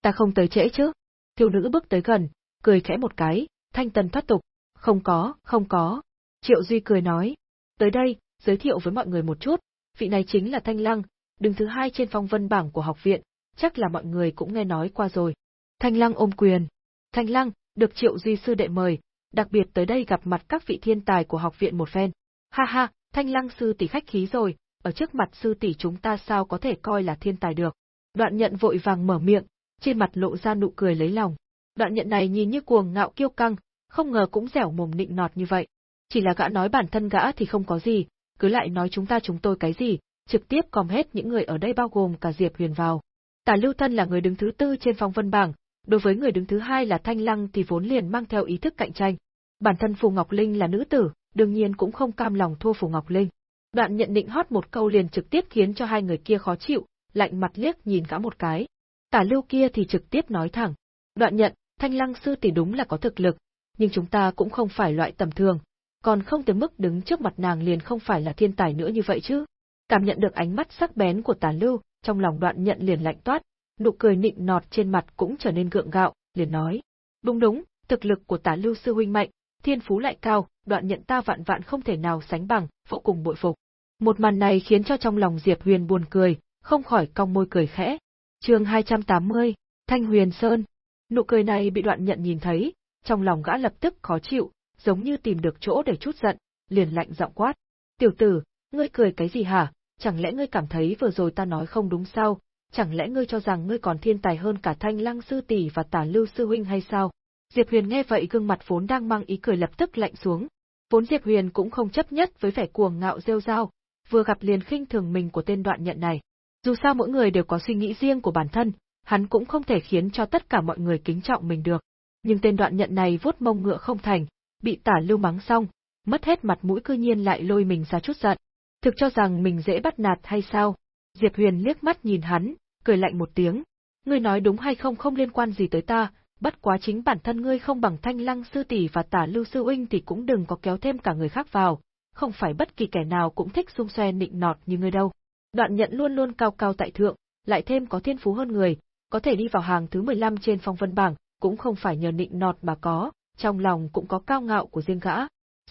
Ta không tới trễ chứ? Thiếu nữ bước tới gần, cười khẽ một cái, thanh Tần thoát tục. Không có, không có. Triệu Duy cười nói. Tới đây, giới thiệu với mọi người một chút, vị này chính là Thanh Lăng, đứng thứ hai trên phong vân bảng của học viện, chắc là mọi người cũng nghe nói qua rồi. Thanh Lăng ôm quyền. Thanh Lăng, được Triệu Duy sư đệ mời, đặc biệt tới đây gặp mặt các vị thiên tài của học viện một phen. Ha ha, Thanh Lăng sư tỷ khách khí rồi, ở trước mặt sư tỷ chúng ta sao có thể coi là thiên tài được. Đoạn nhận vội vàng mở miệng, trên mặt lộ ra nụ cười lấy lòng. Đoạn nhận này nhìn như cuồng ngạo kiêu căng, không ngờ cũng dẻo mồm nịnh nọt như vậy. Chỉ là gã nói bản thân gã thì không có gì, cứ lại nói chúng ta chúng tôi cái gì, trực tiếp còm hết những người ở đây bao gồm cả Diệp Huyền vào. Tả Lưu Thân là người đứng thứ tư trên phong vân bảng, đối với người đứng thứ hai là Thanh Lăng thì vốn liền mang theo ý thức cạnh tranh. Bản thân Phù Ngọc Linh là nữ tử, đương nhiên cũng không cam lòng thua Phù Ngọc Linh. Đoạn nhận định hót một câu liền trực tiếp khiến cho hai người kia khó chịu, lạnh mặt liếc nhìn cả một cái. Tả lưu kia thì trực tiếp nói thẳng. Đoạn nhận, thanh lăng sư tỷ đúng là có thực lực, nhưng chúng ta cũng không phải loại tầm thường, còn không tới mức đứng trước mặt nàng liền không phải là thiên tài nữa như vậy chứ. Cảm nhận được ánh mắt sắc bén của tả lưu, trong lòng đoạn nhận liền lạnh toát, nụ cười nịnh nọt trên mặt cũng trở nên gượng gạo, liền nói. Đúng đúng, thực lực của tả lưu sư huynh mạnh, thiên phú lại cao, đoạn nhận ta vạn vạn không thể nào sánh bằng, vô cùng bội phục. Một màn này khiến cho trong lòng Diệp Huyền buồn cười, không khỏi cong môi cười khẽ. Chương 280, Thanh Huyền Sơn. Nụ cười này bị đoạn nhận nhìn thấy, trong lòng gã lập tức khó chịu, giống như tìm được chỗ để chút giận, liền lạnh giọng quát. Tiểu tử, ngươi cười cái gì hả? Chẳng lẽ ngươi cảm thấy vừa rồi ta nói không đúng sao? Chẳng lẽ ngươi cho rằng ngươi còn thiên tài hơn cả thanh lăng sư tỷ và tả lưu sư huynh hay sao? Diệp Huyền nghe vậy gương mặt vốn đang mang ý cười lập tức lạnh xuống. Vốn Diệp Huyền cũng không chấp nhất với vẻ cuồng ngạo rêu rao, vừa gặp liền khinh thường mình của tên đoạn nhận này. Dù sao mỗi người đều có suy nghĩ riêng của bản thân, hắn cũng không thể khiến cho tất cả mọi người kính trọng mình được. Nhưng tên đoạn nhận này vuốt mông ngựa không thành, bị tả lưu mắng xong, mất hết mặt mũi cư nhiên lại lôi mình ra chút giận. Thực cho rằng mình dễ bắt nạt hay sao? Diệp Huyền liếc mắt nhìn hắn, cười lạnh một tiếng. Ngươi nói đúng hay không không liên quan gì tới ta, bất quá chính bản thân ngươi không bằng thanh lăng sư tỷ và tả lưu sư huynh thì cũng đừng có kéo thêm cả người khác vào, không phải bất kỳ kẻ nào cũng thích xung xoe nịnh nọt như ngươi đâu. Đoạn nhận luôn luôn cao cao tại thượng, lại thêm có thiên phú hơn người, có thể đi vào hàng thứ 15 trên phong vân bảng, cũng không phải nhờ nịnh nọt mà có, trong lòng cũng có cao ngạo của riêng gã.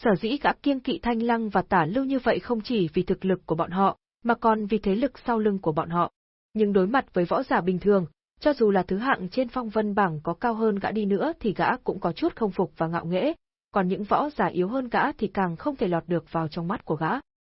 Sở dĩ gã kiêng kỵ thanh lăng và tả lưu như vậy không chỉ vì thực lực của bọn họ, mà còn vì thế lực sau lưng của bọn họ. Nhưng đối mặt với võ giả bình thường, cho dù là thứ hạng trên phong vân bảng có cao hơn gã đi nữa thì gã cũng có chút không phục và ngạo nghễ, còn những võ giả yếu hơn gã thì càng không thể lọt được vào trong mắt của gã.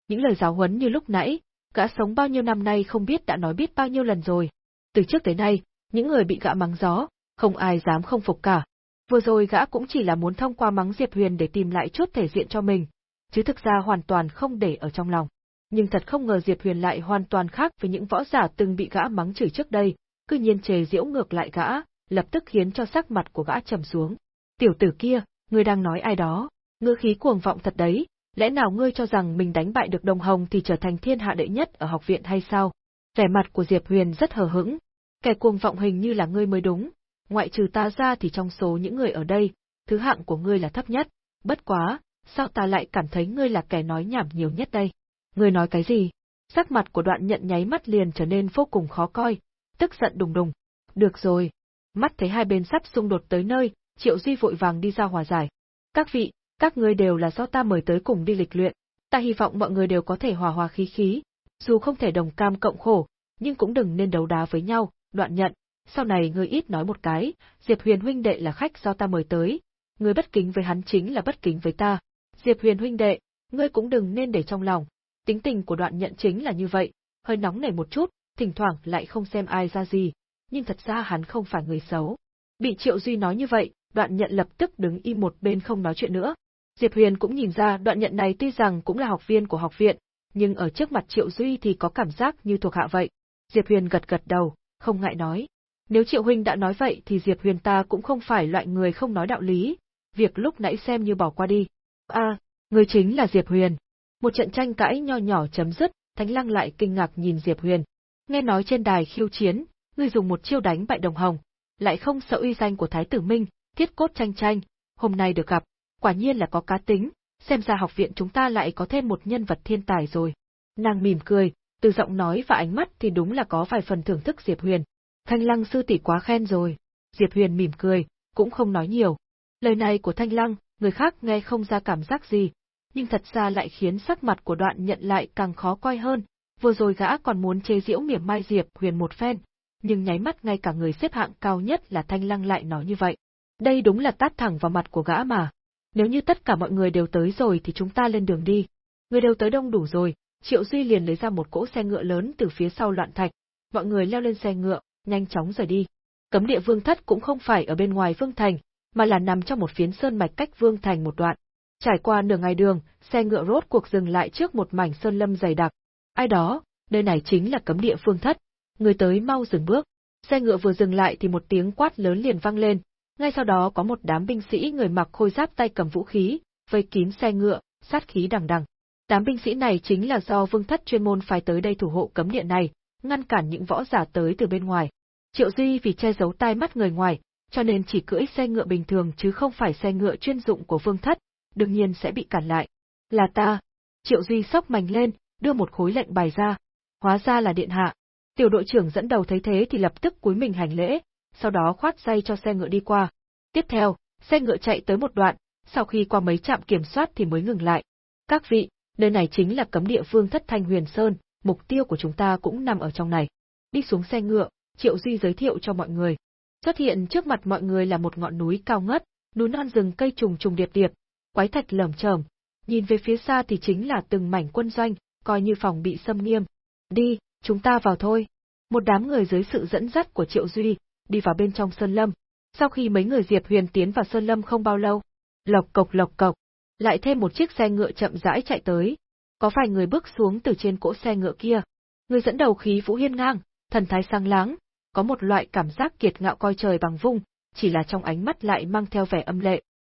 Những lời giáo huấn như lúc nãy, gã sống bao nhiêu năm nay không biết đã nói biết bao nhiêu lần rồi. Từ trước tới nay, những người bị gã mắng gió, không ai dám không phục cả. Vừa rồi gã cũng chỉ là muốn thông qua mắng Diệp Huyền để tìm lại chút thể diện cho mình, chứ thực ra hoàn toàn không để ở trong lòng. Nhưng thật không ngờ Diệp Huyền lại hoàn toàn khác với những võ giả từng bị gã mắng chửi trước đây, cư nhiên chề giễu ngược lại gã, lập tức khiến cho sắc mặt của gã trầm xuống. Tiểu tử kia, ngươi đang nói ai đó, ngữ khí cuồng vọng thật đấy, lẽ nào ngươi cho rằng mình đánh bại được đồng hồng thì trở thành thiên hạ đệ nhất ở học viện hay sao? Vẻ mặt của Diệp Huyền rất hờ hững, kẻ cuồng vọng hình như là ngươi mới đúng, ngoại trừ ta ra thì trong số những người ở đây, thứ hạng của ngươi là thấp nhất, bất quá, sao ta lại cảm thấy ngươi là kẻ nói nhảm nhiều nhất đây? Ngươi nói cái gì? Sắc mặt của đoạn nhận nháy mắt liền trở nên vô cùng khó coi, tức giận đùng đùng. Được rồi. Mắt thấy hai bên sắp xung đột tới nơi, Triệu Duy vội vàng đi ra hòa giải. Các vị, các ngươi đều là do ta mời tới cùng đi lịch luyện, ta hy vọng mọi người đều có thể hòa hòa khí khí, dù không thể đồng cam cộng khổ, nhưng cũng đừng nên đấu đá với nhau, đoạn nhận. Sau này ngươi ít nói một cái, Diệp Huyền huynh đệ là khách do ta mời tới, ngươi bất kính với hắn chính là bất kính với ta. Diệp Huyền huynh đệ, ngươi cũng đừng nên để trong lòng. Tính tình của đoạn nhận chính là như vậy, hơi nóng nảy một chút, thỉnh thoảng lại không xem ai ra gì, nhưng thật ra hắn không phải người xấu. Bị Triệu Duy nói như vậy, đoạn nhận lập tức đứng im một bên không nói chuyện nữa. Diệp Huyền cũng nhìn ra đoạn nhận này tuy rằng cũng là học viên của học viện, nhưng ở trước mặt Triệu Duy thì có cảm giác như thuộc hạ vậy. Diệp Huyền gật gật đầu, không ngại nói. Nếu Triệu Huynh đã nói vậy thì Diệp Huyền ta cũng không phải loại người không nói đạo lý, việc lúc nãy xem như bỏ qua đi. a à, người chính là Diệp Huyền. Một trận tranh cãi nho nhỏ chấm dứt, Thánh Lăng lại kinh ngạc nhìn Diệp Huyền. Nghe nói trên đài khiêu chiến, ngươi dùng một chiêu đánh bại đồng hồng, lại không sợ uy danh của Thái tử Minh, thiết cốt tranh tranh, hôm nay được gặp, quả nhiên là có cá tính, xem ra học viện chúng ta lại có thêm một nhân vật thiên tài rồi. Nàng mỉm cười, từ giọng nói và ánh mắt thì đúng là có vài phần thưởng thức Diệp Huyền. Thanh Lăng sư tỷ quá khen rồi. Diệp Huyền mỉm cười, cũng không nói nhiều. Lời này của Thanh Lăng, người khác nghe không ra cảm giác gì, nhưng thật ra lại khiến sắc mặt của đoạn nhận lại càng khó coi hơn, vừa rồi gã còn muốn chế giễu mỉa mai Diệp Huyền một phen, nhưng nháy mắt ngay cả người xếp hạng cao nhất là Thanh Lăng lại nói như vậy. Đây đúng là tát thẳng vào mặt của gã mà. Nếu như tất cả mọi người đều tới rồi thì chúng ta lên đường đi. Người đều tới đông đủ rồi, Triệu Duy liền lấy ra một cỗ xe ngựa lớn từ phía sau loạn thạch. Mọi người leo lên xe ngựa, nhanh chóng rời đi. Cấm địa Vương Thất cũng không phải ở bên ngoài Vương Thành, mà là nằm trong một phiến sơn mạch cách Vương Thành một đoạn. Trải qua nửa ngày đường, xe ngựa rốt cuộc dừng lại trước một mảnh sơn lâm dày đặc. Ai đó, nơi này chính là cấm địa phương Thất. Người tới mau dừng bước. Xe ngựa vừa dừng lại thì một tiếng quát lớn liền vang lên, ngay sau đó có một đám binh sĩ người mặc khôi giáp tay cầm vũ khí, vây kín xe ngựa, sát khí đằng đằng. Đám binh sĩ này chính là do Vương Thất chuyên môn phái tới đây thủ hộ cấm địa này, ngăn cản những võ giả tới từ bên ngoài. Triệu Di vì che giấu tai mắt người ngoài, cho nên chỉ cưỡi xe ngựa bình thường chứ không phải xe ngựa chuyên dụng của Vương Thất, đương nhiên sẽ bị cản lại. Là ta. Triệu Duy sốc mảnh lên, đưa một khối lệnh bài ra. Hóa ra là điện hạ. Tiểu đội trưởng dẫn đầu thấy thế thì lập tức cúi mình hành lễ, sau đó khoát dây cho xe ngựa đi qua. Tiếp theo, xe ngựa chạy tới một đoạn, sau khi qua mấy trạm kiểm soát thì mới ngừng lại. Các vị, nơi này chính là cấm địa phương thất thanh huyền sơn, mục tiêu của chúng ta cũng nằm ở trong này. Đi xuống xe ngựa, Triệu Duy giới thiệu cho mọi người. Xuất hiện trước mặt mọi người là một ngọn núi cao ngất, núi non rừng cây trùng trùng điệp điệp, quái thạch lởm chởm. Nhìn về phía xa thì chính là từng mảnh quân doanh, coi như phòng bị xâm nghiêm. Đi, chúng ta vào thôi. Một đám người dưới sự dẫn dắt của Triệu Duy, đi vào bên trong Sơn Lâm. Sau khi mấy người Diệp Huyền tiến vào Sơn Lâm không bao lâu, lộc cộc lộc cộc, lại thêm một chiếc xe ngựa chậm rãi chạy tới. Có vài người bước xuống từ trên cỗ xe ngựa kia. Người dẫn đầu khí vũ hiên ngang, thần thái sang láng, có một loại cảm giác kiệt ngạo coi trời bằng vung, chỉ là trong ánh mắt lại mang theo vẻ âm lệ.